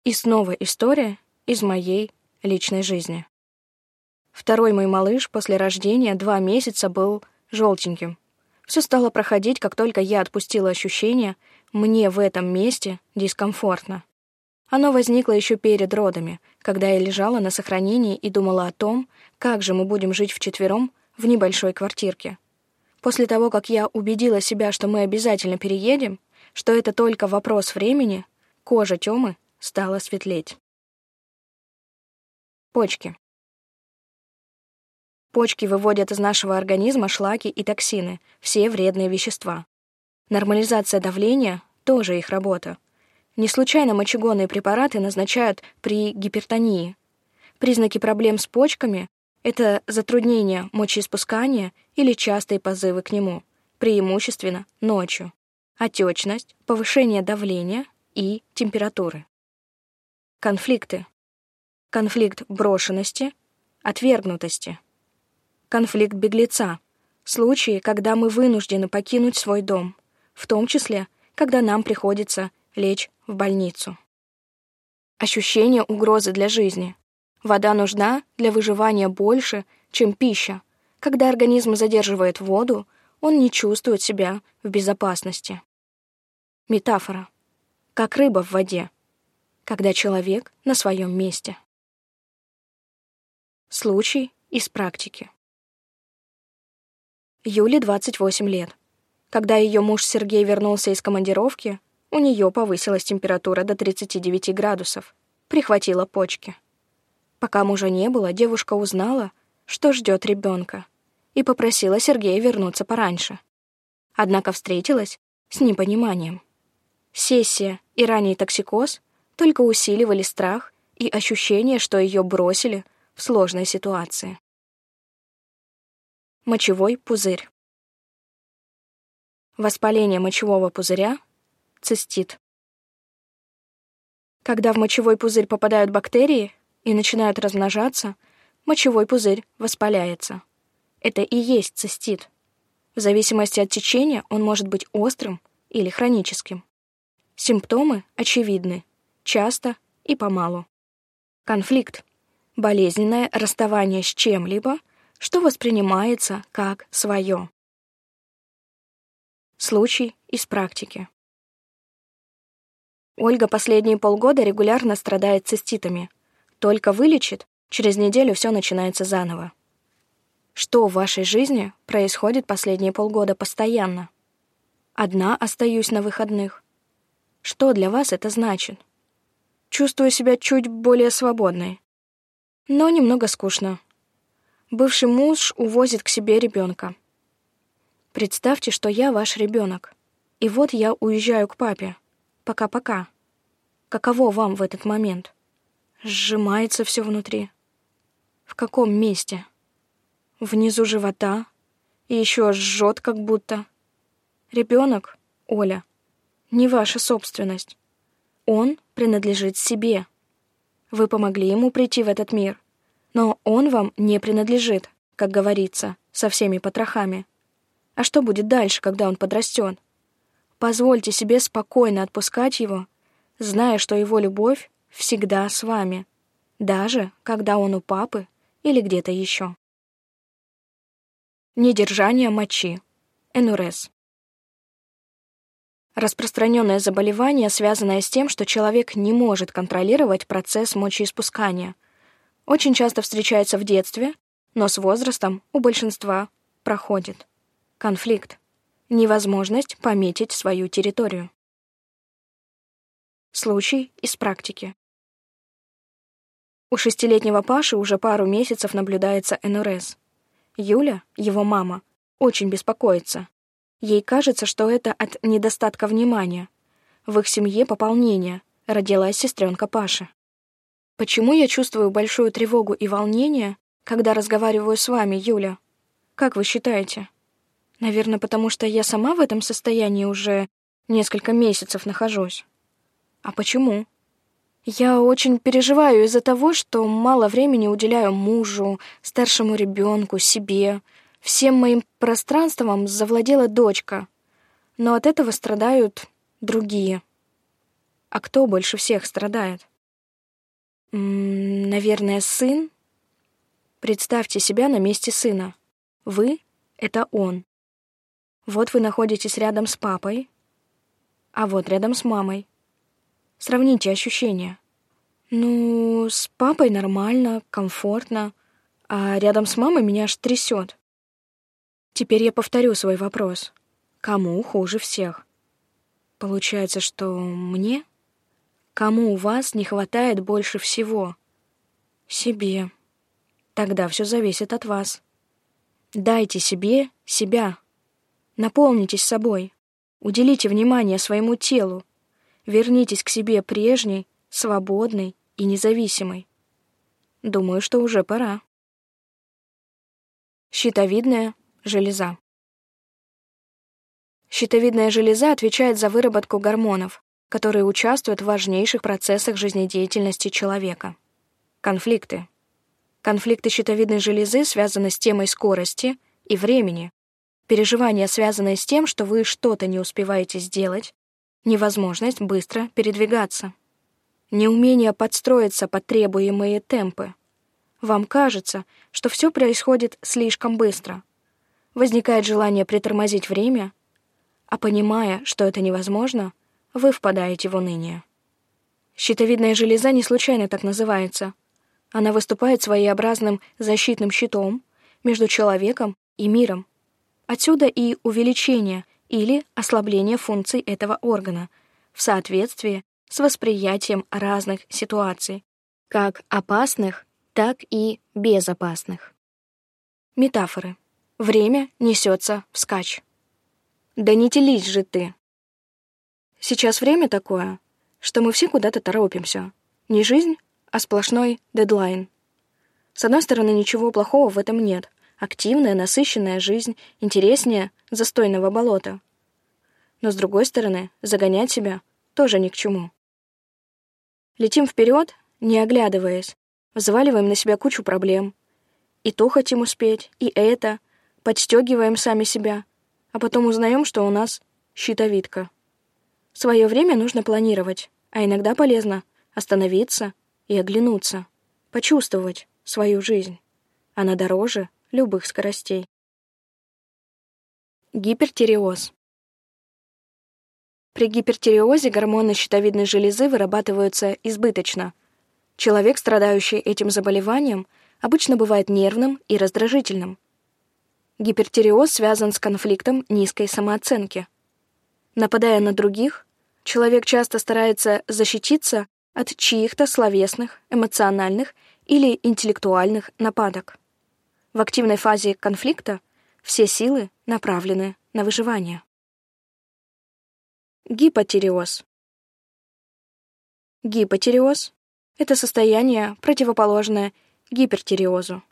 И снова история из моей личной жизни. Второй мой малыш после рождения два месяца был желтеньким. Все стало проходить, как только я отпустила ощущение, мне в этом месте дискомфортно. Оно возникло еще перед родами, когда я лежала на сохранении и думала о том, как же мы будем жить вчетвером в небольшой квартирке. После того, как я убедила себя, что мы обязательно переедем, что это только вопрос времени, кожа Тёмы стала светлеть. Почки. Почки выводят из нашего организма шлаки и токсины, все вредные вещества. Нормализация давления — тоже их работа. Не случайно мочегонные препараты назначают при гипертонии. Признаки проблем с почками это затруднение мочеиспускания или частые позывы к нему, преимущественно ночью, отечность, повышение давления и температуры. Конфликты. Конфликт брошенности, отвергнутости. Конфликт беглеца. Случаи, когда мы вынуждены покинуть свой дом, в том числе, когда нам приходится лечь в больницу. Ощущение угрозы для жизни — Вода нужна для выживания больше, чем пища. Когда организм задерживает воду, он не чувствует себя в безопасности. Метафора. Как рыба в воде, когда человек на своем месте. Случай из практики. Юле 28 лет. Когда ее муж Сергей вернулся из командировки, у нее повысилась температура до 39 градусов, прихватила почки. Пока мужа не было, девушка узнала, что ждет ребенка, и попросила Сергея вернуться пораньше. Однако встретилась с непониманием. Сессия и ранний токсикоз только усиливали страх и ощущение, что ее бросили в сложной ситуации. Мочевой пузырь. Воспаление мочевого пузыря — цистит. Когда в мочевой пузырь попадают бактерии и начинают размножаться, мочевой пузырь воспаляется. Это и есть цистит. В зависимости от течения он может быть острым или хроническим. Симптомы очевидны, часто и помалу. Конфликт — болезненное расставание с чем-либо, что воспринимается как свое. Случай из практики. Ольга последние полгода регулярно страдает циститами. Только вылечит, через неделю все начинается заново. Что в вашей жизни происходит последние полгода постоянно? Одна остаюсь на выходных. Что для вас это значит? Чувствую себя чуть более свободной. Но немного скучно. Бывший муж увозит к себе ребенка. Представьте, что я ваш ребенок. И вот я уезжаю к папе. Пока-пока. Каково вам в этот момент? Сжимается все внутри. В каком месте? Внизу живота. И еще жжет как будто. Ребенок, Оля, не ваша собственность. Он принадлежит себе. Вы помогли ему прийти в этот мир, но он вам не принадлежит, как говорится, со всеми потрохами. А что будет дальше, когда он подрастет? Позвольте себе спокойно отпускать его, зная, что его любовь всегда с вами, даже когда он у папы или где-то еще. Недержание мочи. Энурез. Распространенное заболевание, связанное с тем, что человек не может контролировать процесс мочеиспускания. Очень часто встречается в детстве, но с возрастом у большинства проходит. Конфликт. Невозможность пометить свою территорию. Случай из практики. У шестилетнего Паши уже пару месяцев наблюдается НРС. Юля, его мама, очень беспокоится. Ей кажется, что это от недостатка внимания. В их семье пополнение. Родилась сестренка Паши. Почему я чувствую большую тревогу и волнение, когда разговариваю с вами, Юля? Как вы считаете? Наверное, потому что я сама в этом состоянии уже несколько месяцев нахожусь. А почему? Я очень переживаю из-за того, что мало времени уделяю мужу, старшему ребенку, себе, Всем моим пространством завладела дочка, но от этого страдают другие. А кто больше всех страдает? Наверное, сын? Представьте себя на месте сына. Вы — это он. Вот вы находитесь рядом с папой, а вот рядом с мамой. Сравните ощущения. Ну, с папой нормально, комфортно, а рядом с мамой меня аж трясет. Теперь я повторю свой вопрос. Кому хуже всех? Получается, что мне? Кому у вас не хватает больше всего? Себе. Тогда все зависит от вас. Дайте себе себя. Наполнитесь собой. Уделите внимание своему телу. Вернитесь к себе прежней, свободной и независимой. Думаю, что уже пора. Щитовидная железа. Щитовидная железа отвечает за выработку гормонов, которые участвуют в важнейших процессах жизнедеятельности человека. Конфликты. Конфликты щитовидной железы связаны с темой скорости и времени. Переживания, связанные с тем, что вы что-то не успеваете сделать, невозможность быстро передвигаться. Неумение подстроиться под требуемые темпы. Вам кажется, что все происходит слишком быстро — возникает желание притормозить время, а понимая, что это невозможно, вы впадаете в уныние. Щитовидная железа не случайно так называется. Она выступает своеобразным защитным щитом между человеком и миром. Отсюда и увеличение или ослабление функций этого органа в соответствии с восприятием разных ситуаций, как опасных, так и безопасных. Метафоры. Время несется вскачь. Да не телись же ты. Сейчас время такое, что мы все куда-то торопимся. Не жизнь, а сплошной дедлайн. С одной стороны, ничего плохого в этом нет. Активная, насыщенная жизнь, интереснее застойного болота. Но с другой стороны, загонять себя тоже ни к чему. Летим вперед, не оглядываясь, взваливаем на себя кучу проблем. И то хотим успеть, и это, подстегиваем сами себя, а потом узнаем, что у нас щитовидка. Свое время нужно планировать, а иногда полезно остановиться и оглянуться, почувствовать свою жизнь. Она дороже любых скоростей. Гипертиреоз. При гипертиреозе гормоны щитовидной железы вырабатываются избыточно. Человек, страдающий этим заболеванием, обычно бывает нервным и раздражительным. Гипертиреоз связан с конфликтом низкой самооценки. Нападая на других, человек часто старается защититься от чьих-то словесных, эмоциональных или интеллектуальных нападок. В активной фазе конфликта все силы направлены на выживание. Гипотиреоз. Гипотиреоз — это состояние, противоположное гипертиреозу.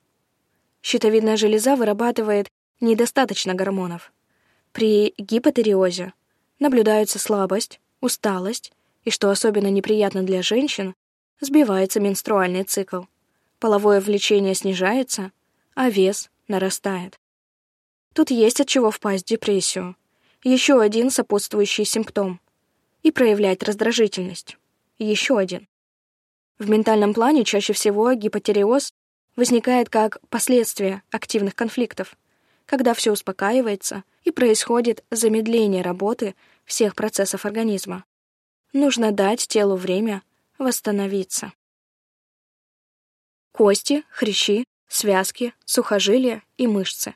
Щитовидная железа вырабатывает недостаточно гормонов. При гипотиреозе наблюдаются слабость, усталость и, что особенно неприятно для женщин, сбивается менструальный цикл. Половое влечение снижается, а вес нарастает. Тут есть от чего впасть в депрессию. Еще один сопутствующий симптом. И проявлять раздражительность. Еще один. В ментальном плане чаще всего гипотереоз возникает как последствие активных конфликтов, когда все успокаивается и происходит замедление работы всех процессов организма. Нужно дать телу время восстановиться. Кости, хрящи, связки, сухожилия и мышцы.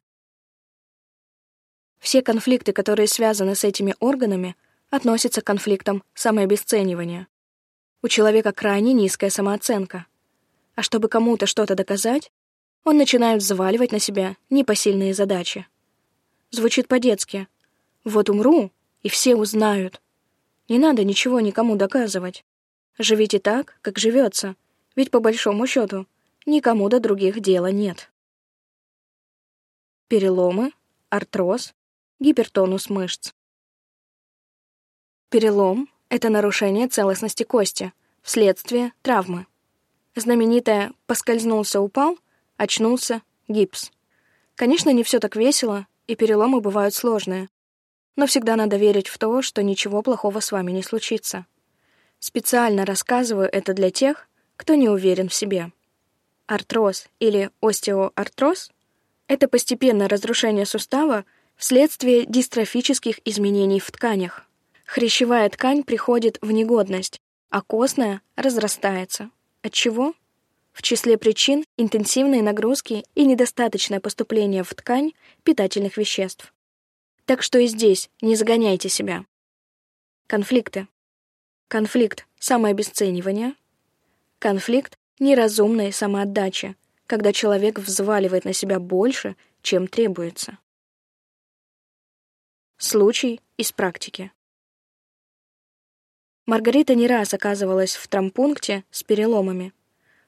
Все конфликты, которые связаны с этими органами, относятся к конфликтам самообесценивания. У человека крайне низкая самооценка. А чтобы кому-то что-то доказать, он начинает взваливать на себя непосильные задачи. Звучит по-детски. «Вот умру, и все узнают». Не надо ничего никому доказывать. Живите так, как живется, ведь по большому счету никому до других дела нет. Переломы, артроз, гипертонус мышц. Перелом — это нарушение целостности кости вследствие травмы. Знаменитое «поскользнулся-упал», «очнулся», «гипс». Конечно, не все так весело, и переломы бывают сложные. Но всегда надо верить в то, что ничего плохого с вами не случится. Специально рассказываю это для тех, кто не уверен в себе. Артроз или остеоартроз — это постепенное разрушение сустава вследствие дистрофических изменений в тканях. Хрящевая ткань приходит в негодность, а костная разрастается. От чего? В числе причин интенсивные нагрузки и недостаточное поступление в ткань питательных веществ. Так что и здесь не загоняйте себя. Конфликты. Конфликт самообесценивания. Конфликт неразумной самоотдачи, когда человек взваливает на себя больше, чем требуется. Случай из практики. Маргарита не раз оказывалась в трампункте с переломами.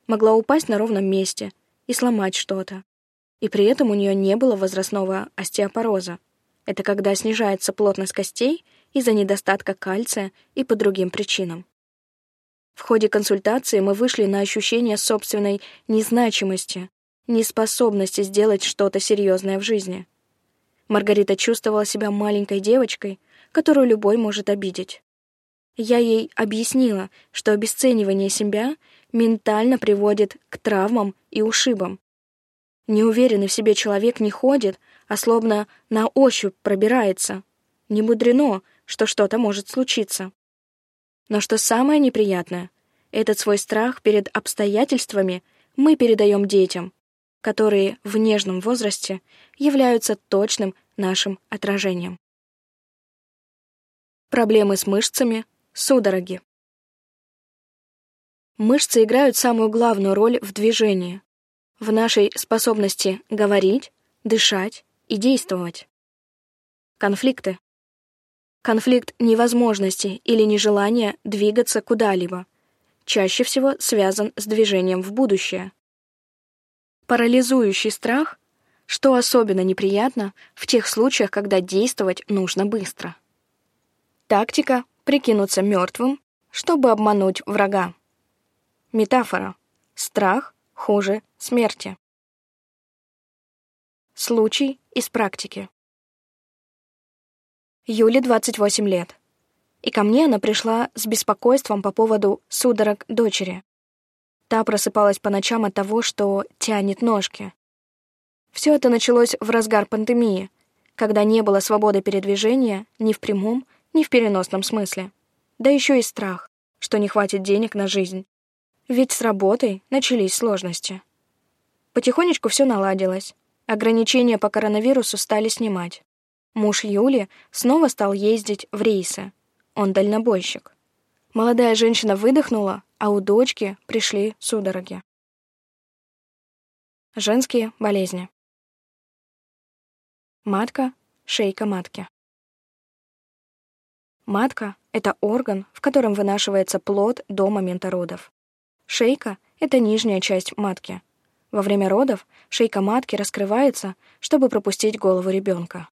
Могла упасть на ровном месте и сломать что-то. И при этом у нее не было возрастного остеопороза. Это когда снижается плотность костей из-за недостатка кальция и по другим причинам. В ходе консультации мы вышли на ощущение собственной незначимости, неспособности сделать что-то серьезное в жизни. Маргарита чувствовала себя маленькой девочкой, которую любой может обидеть. Я ей объяснила, что обесценивание себя ментально приводит к травмам и ушибам. Неуверенный в себе человек не ходит, а словно на ощупь пробирается. Не мудрено, что что-то может случиться. Но что самое неприятное, этот свой страх перед обстоятельствами мы передаем детям, которые в нежном возрасте являются точным нашим отражением. Проблемы с мышцами, судороги. Мышцы играют самую главную роль в движении, в нашей способности говорить, дышать и действовать. Конфликты. Конфликт невозможности или нежелания двигаться куда-либо чаще всего связан с движением в будущее. Парализующий страх, что особенно неприятно в тех случаях, когда действовать нужно быстро. Тактика — прикинуться мертвым, чтобы обмануть врага. Метафора. Страх хуже смерти. Случай из практики. Юле 28 лет. И ко мне она пришла с беспокойством по поводу судорог дочери. Та просыпалась по ночам от того, что тянет ножки. Все это началось в разгар пандемии, когда не было свободы передвижения ни в прямом, ни в переносном смысле. Да еще и страх, что не хватит денег на жизнь. Ведь с работой начались сложности. Потихонечку все наладилось. Ограничения по коронавирусу стали снимать. Муж Юли снова стал ездить в рейсы. Он дальнобойщик. Молодая женщина выдохнула, а у дочки пришли судороги. Женские болезни. Матка, шейка матки. Матка — это орган, в котором вынашивается плод до момента родов. Шейка — это нижняя часть матки. Во время родов шейка матки раскрывается, чтобы пропустить голову ребенка.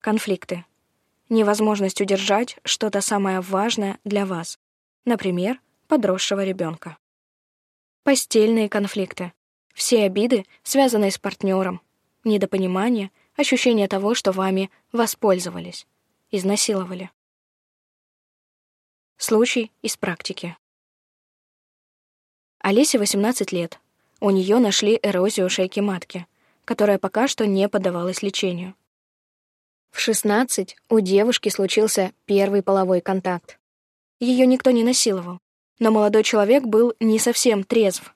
Конфликты. Невозможность удержать что-то самое важное для вас, например, подросшего ребенка. Постельные конфликты. Все обиды, связанные с партнером, недопонимание, ощущение того, что вами воспользовались, изнасиловали. Случай из практики. Олесе 18 лет. У нее нашли эрозию шейки матки, которая пока что не поддавалась лечению. В 16 у девушки случился первый половой контакт. Ее никто не насиловал, но молодой человек был не совсем трезв.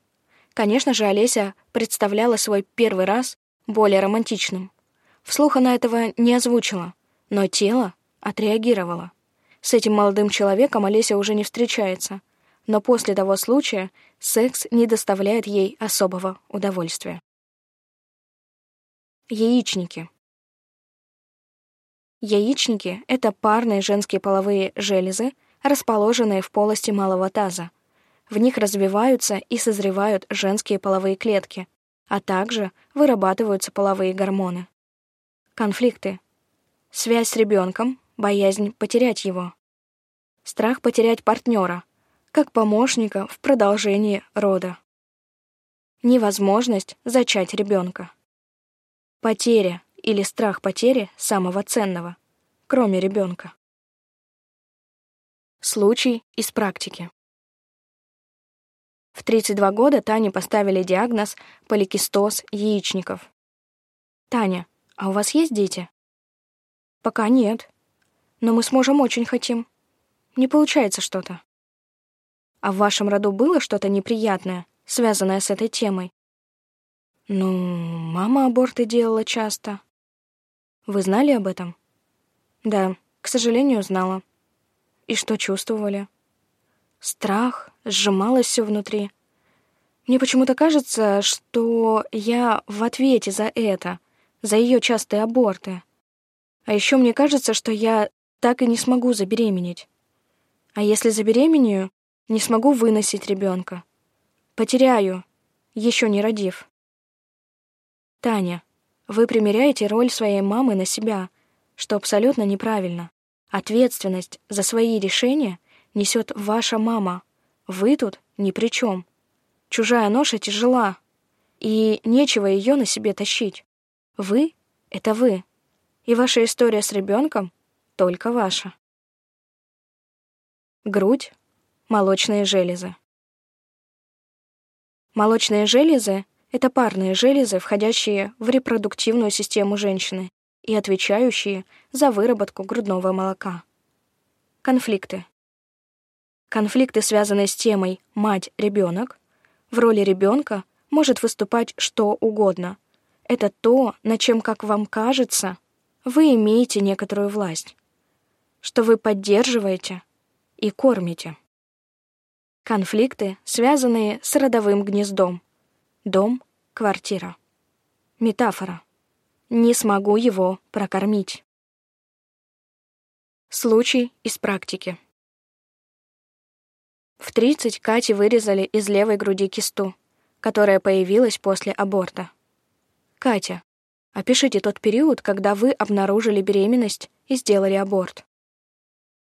Конечно же, Олеся представляла свой первый раз более романтичным. Вслух она этого не озвучила, но тело отреагировало. С этим молодым человеком Олеся уже не встречается, но после того случая секс не доставляет ей особого удовольствия. Яичники. Яичники — это парные женские половые железы, расположенные в полости малого таза. В них развиваются и созревают женские половые клетки, а также вырабатываются половые гормоны. Конфликты. Связь с ребенком, боязнь потерять его. Страх потерять партнера, как помощника в продолжении рода. Невозможность зачать ребенка. Потеря или страх потери самого ценного, кроме ребенка. Случай из практики. В 32 года Тане поставили диагноз поликистоз яичников. «Таня, а у вас есть дети?» «Пока нет. Но мы с мужем очень хотим. Не получается что-то». «А в вашем роду было что-то неприятное, связанное с этой темой?» «Ну, мама аборты делала часто. Вы знали об этом? Да, к сожалению, знала. И что чувствовали? Страх, сжималось все внутри. Мне почему-то кажется, что я в ответе за это, за ее частые аборты. А еще мне кажется, что я так и не смогу забеременеть. А если забеременею, не смогу выносить ребенка. Потеряю, еще не родив. Таня, вы примеряете роль своей мамы на себя, что абсолютно неправильно. Ответственность за свои решения несет ваша мама. Вы тут ни при чем. Чужая ноша тяжела, и нечего ее на себе тащить. Вы — это вы, и ваша история с ребенком только ваша. Грудь, молочные железы. Молочные железы это парные железы, входящие в репродуктивную систему женщины и отвечающие за выработку грудного молока. Конфликты. Конфликты, связанные с темой «мать-ребенок», в роли ребенка может выступать что угодно. Это то, на чем, как вам кажется, вы имеете некоторую власть, что вы поддерживаете и кормите. Конфликты, связанные с родовым гнездом, Дом, квартира. Метафора. Не смогу его прокормить. Случай из практики. В 30 Кате вырезали из левой груди кисту, которая появилась после аборта. Катя, опишите тот период, когда вы обнаружили беременность и сделали аборт.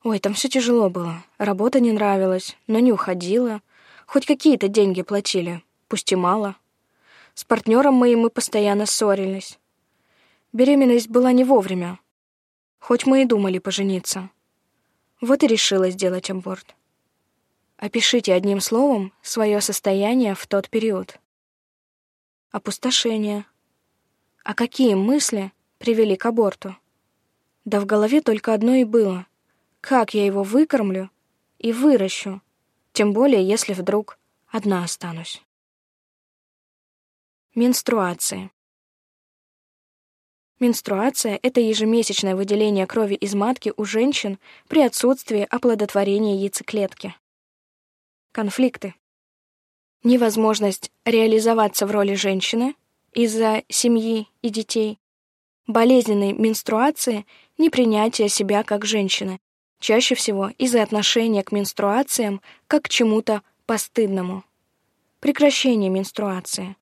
Ой, там все тяжело было. Работа не нравилась, но не уходила. Хоть какие-то деньги платили, пусть и мало. С партнером моим мы постоянно ссорились. Беременность была не вовремя, Хоть мы и думали пожениться. Вот и решила сделать аборт. Опишите одним словом свое состояние в тот период. Опустошение. А какие мысли привели к аборту? Да в голове только одно и было. Как я его выкормлю и выращу? Тем более, если вдруг одна останусь. Менструации. Менструация — это ежемесячное выделение крови из матки у женщин при отсутствии оплодотворения яйцеклетки. Конфликты. Невозможность реализоваться в роли женщины из-за семьи и детей. Болезненной менструации — непринятие себя как женщины, чаще всего из-за отношения к менструациям как к чему-то постыдному. Прекращение менструации.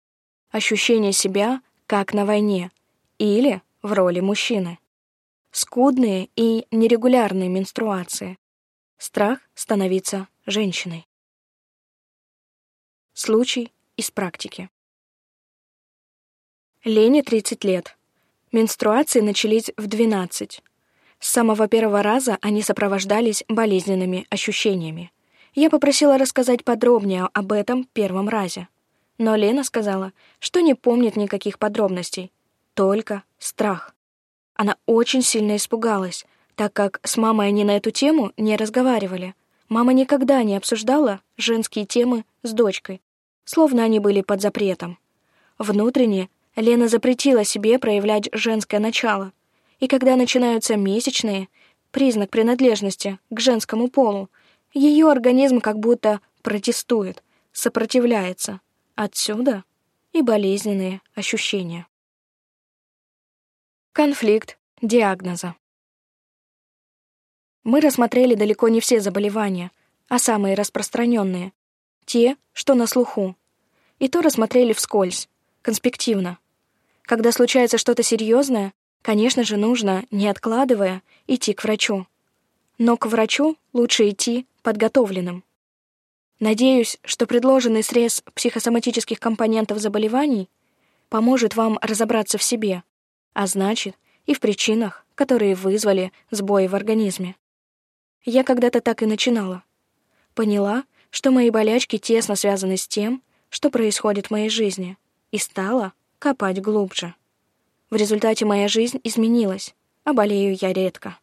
Ощущение себя как на войне или в роли мужчины. Скудные и нерегулярные менструации. Страх становиться женщиной. Случай из практики. Лене 30 лет. Менструации начались в 12. С самого первого раза они сопровождались болезненными ощущениями. Я попросила рассказать подробнее об этом первом разе. Но Лена сказала, что не помнит никаких подробностей, только страх. Она очень сильно испугалась, так как с мамой они на эту тему не разговаривали. Мама никогда не обсуждала женские темы с дочкой, словно они были под запретом. Внутренне Лена запретила себе проявлять женское начало, и когда начинаются месячные, признак принадлежности к женскому полу, ее организм как будто протестует, сопротивляется. Отсюда и болезненные ощущения. Конфликт диагноза. Мы рассмотрели далеко не все заболевания, а самые распространенные, те, что на слуху. И то рассмотрели вскользь, конспективно. Когда случается что-то серьезное, конечно же, нужно, не откладывая, идти к врачу. Но к врачу лучше идти подготовленным. Надеюсь, что предложенный срез психосоматических компонентов заболеваний поможет вам разобраться в себе, а значит, и в причинах, которые вызвали сбои в организме. Я когда-то так и начинала. Поняла, что мои болячки тесно связаны с тем, что происходит в моей жизни, и стала копать глубже. В результате моя жизнь изменилась, а болею я редко.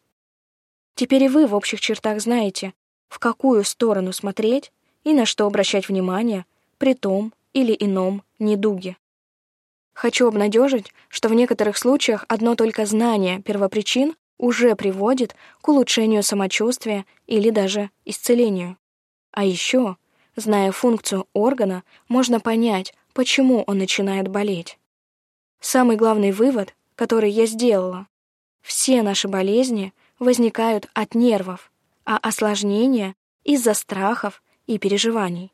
Теперь и вы в общих чертах знаете, в какую сторону смотреть и на что обращать внимание при том или ином недуге. Хочу обнадежить, что в некоторых случаях одно только знание первопричин уже приводит к улучшению самочувствия или даже исцелению. А еще, зная функцию органа, можно понять, почему он начинает болеть. Самый главный вывод, который я сделала, все наши болезни возникают от нервов, а осложнения — из-за страхов и переживаний.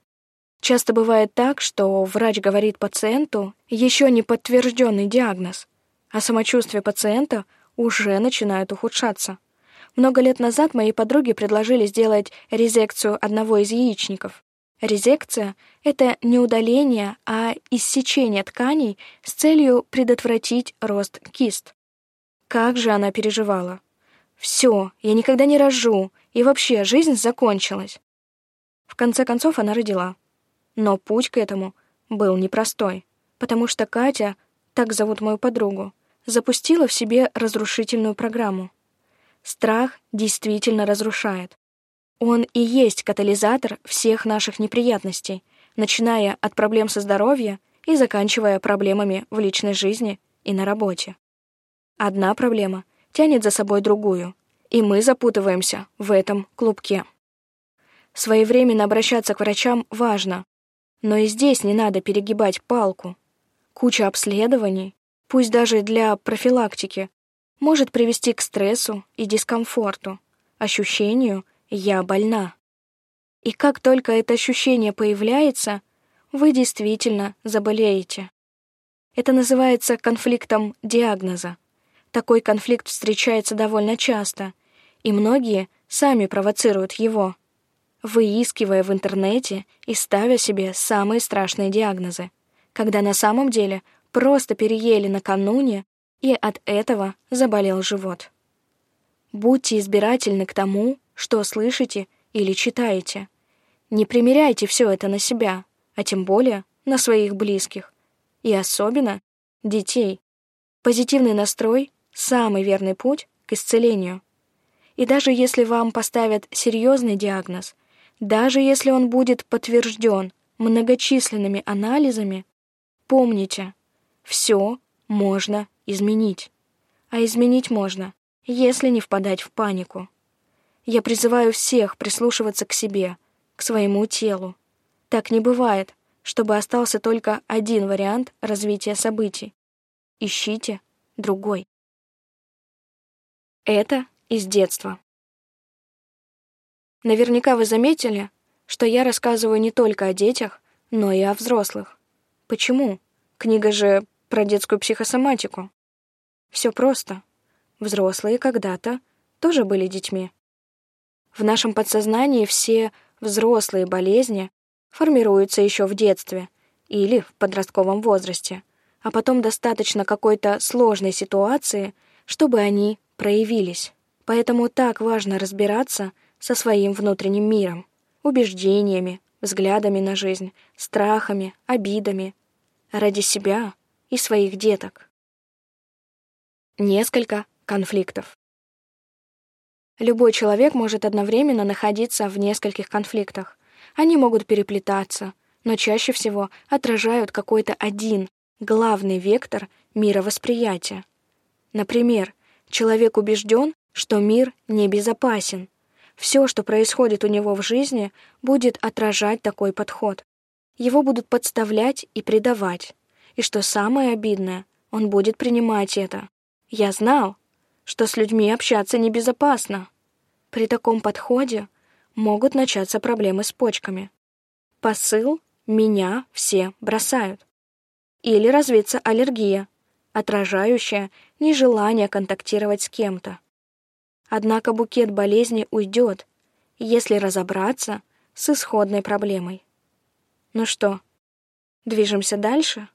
Часто бывает так, что врач говорит пациенту еще не подтвержденный диагноз, а самочувствие пациента уже начинает ухудшаться. Много лет назад моей подруге предложили сделать резекцию одного из яичников. Резекция — это не удаление, а иссечение тканей с целью предотвратить рост кист. Как же она переживала. «Все, я никогда не рожу, и вообще жизнь закончилась». В конце концов она родила. Но путь к этому был непростой, потому что Катя, так зовут мою подругу, запустила в себе разрушительную программу. Страх действительно разрушает. Он и есть катализатор всех наших неприятностей, начиная от проблем со здоровьем и заканчивая проблемами в личной жизни и на работе. Одна проблема тянет за собой другую, и мы запутываемся в этом клубке. Своевременно обращаться к врачам важно, но и здесь не надо перегибать палку. Куча обследований, пусть даже для профилактики, может привести к стрессу и дискомфорту, ощущению «я больна». И как только это ощущение появляется, вы действительно заболеете. Это называется конфликтом диагноза. Такой конфликт встречается довольно часто, и многие сами провоцируют его, выискивая в интернете и ставя себе самые страшные диагнозы, когда на самом деле просто переели накануне, и от этого заболел живот. Будьте избирательны к тому, что слышите или читаете. Не примеряйте все это на себя, а тем более на своих близких. И особенно детей. Позитивный настрой — самый верный путь к исцелению. И даже если вам поставят серьезный диагноз, даже если он будет подтвержден многочисленными анализами, помните, все можно изменить. А изменить можно, если не впадать в панику. Я призываю всех прислушиваться к себе, к своему телу. Так не бывает, чтобы остался только один вариант развития событий. Ищите другой. Это из детства. Наверняка вы заметили, что я рассказываю не только о детях, но и о взрослых. Почему? Книга же про детскую психосоматику. Все просто. Взрослые когда-то тоже были детьми. В нашем подсознании все взрослые болезни формируются еще в детстве или в подростковом возрасте, а потом достаточно какой-то сложной ситуации, чтобы они проявились. Поэтому так важно разбираться со своим внутренним миром, убеждениями, взглядами на жизнь, страхами, обидами, ради себя и своих деток. Несколько конфликтов. Любой человек может одновременно находиться в нескольких конфликтах. Они могут переплетаться, но чаще всего отражают какой-то один, главный вектор мировосприятия. Например, человек убежден, что мир небезопасен. Все, что происходит у него в жизни, будет отражать такой подход. Его будут подставлять и предавать. И что самое обидное, он будет принимать это. Я знал, что с людьми общаться небезопасно. При таком подходе могут начаться проблемы с почками. Посыл «меня все бросают». Или развиться аллергия, отражающая нежелание контактировать с кем-то. Однако букет болезни уйдет, если разобраться с исходной проблемой. Ну что, движемся дальше?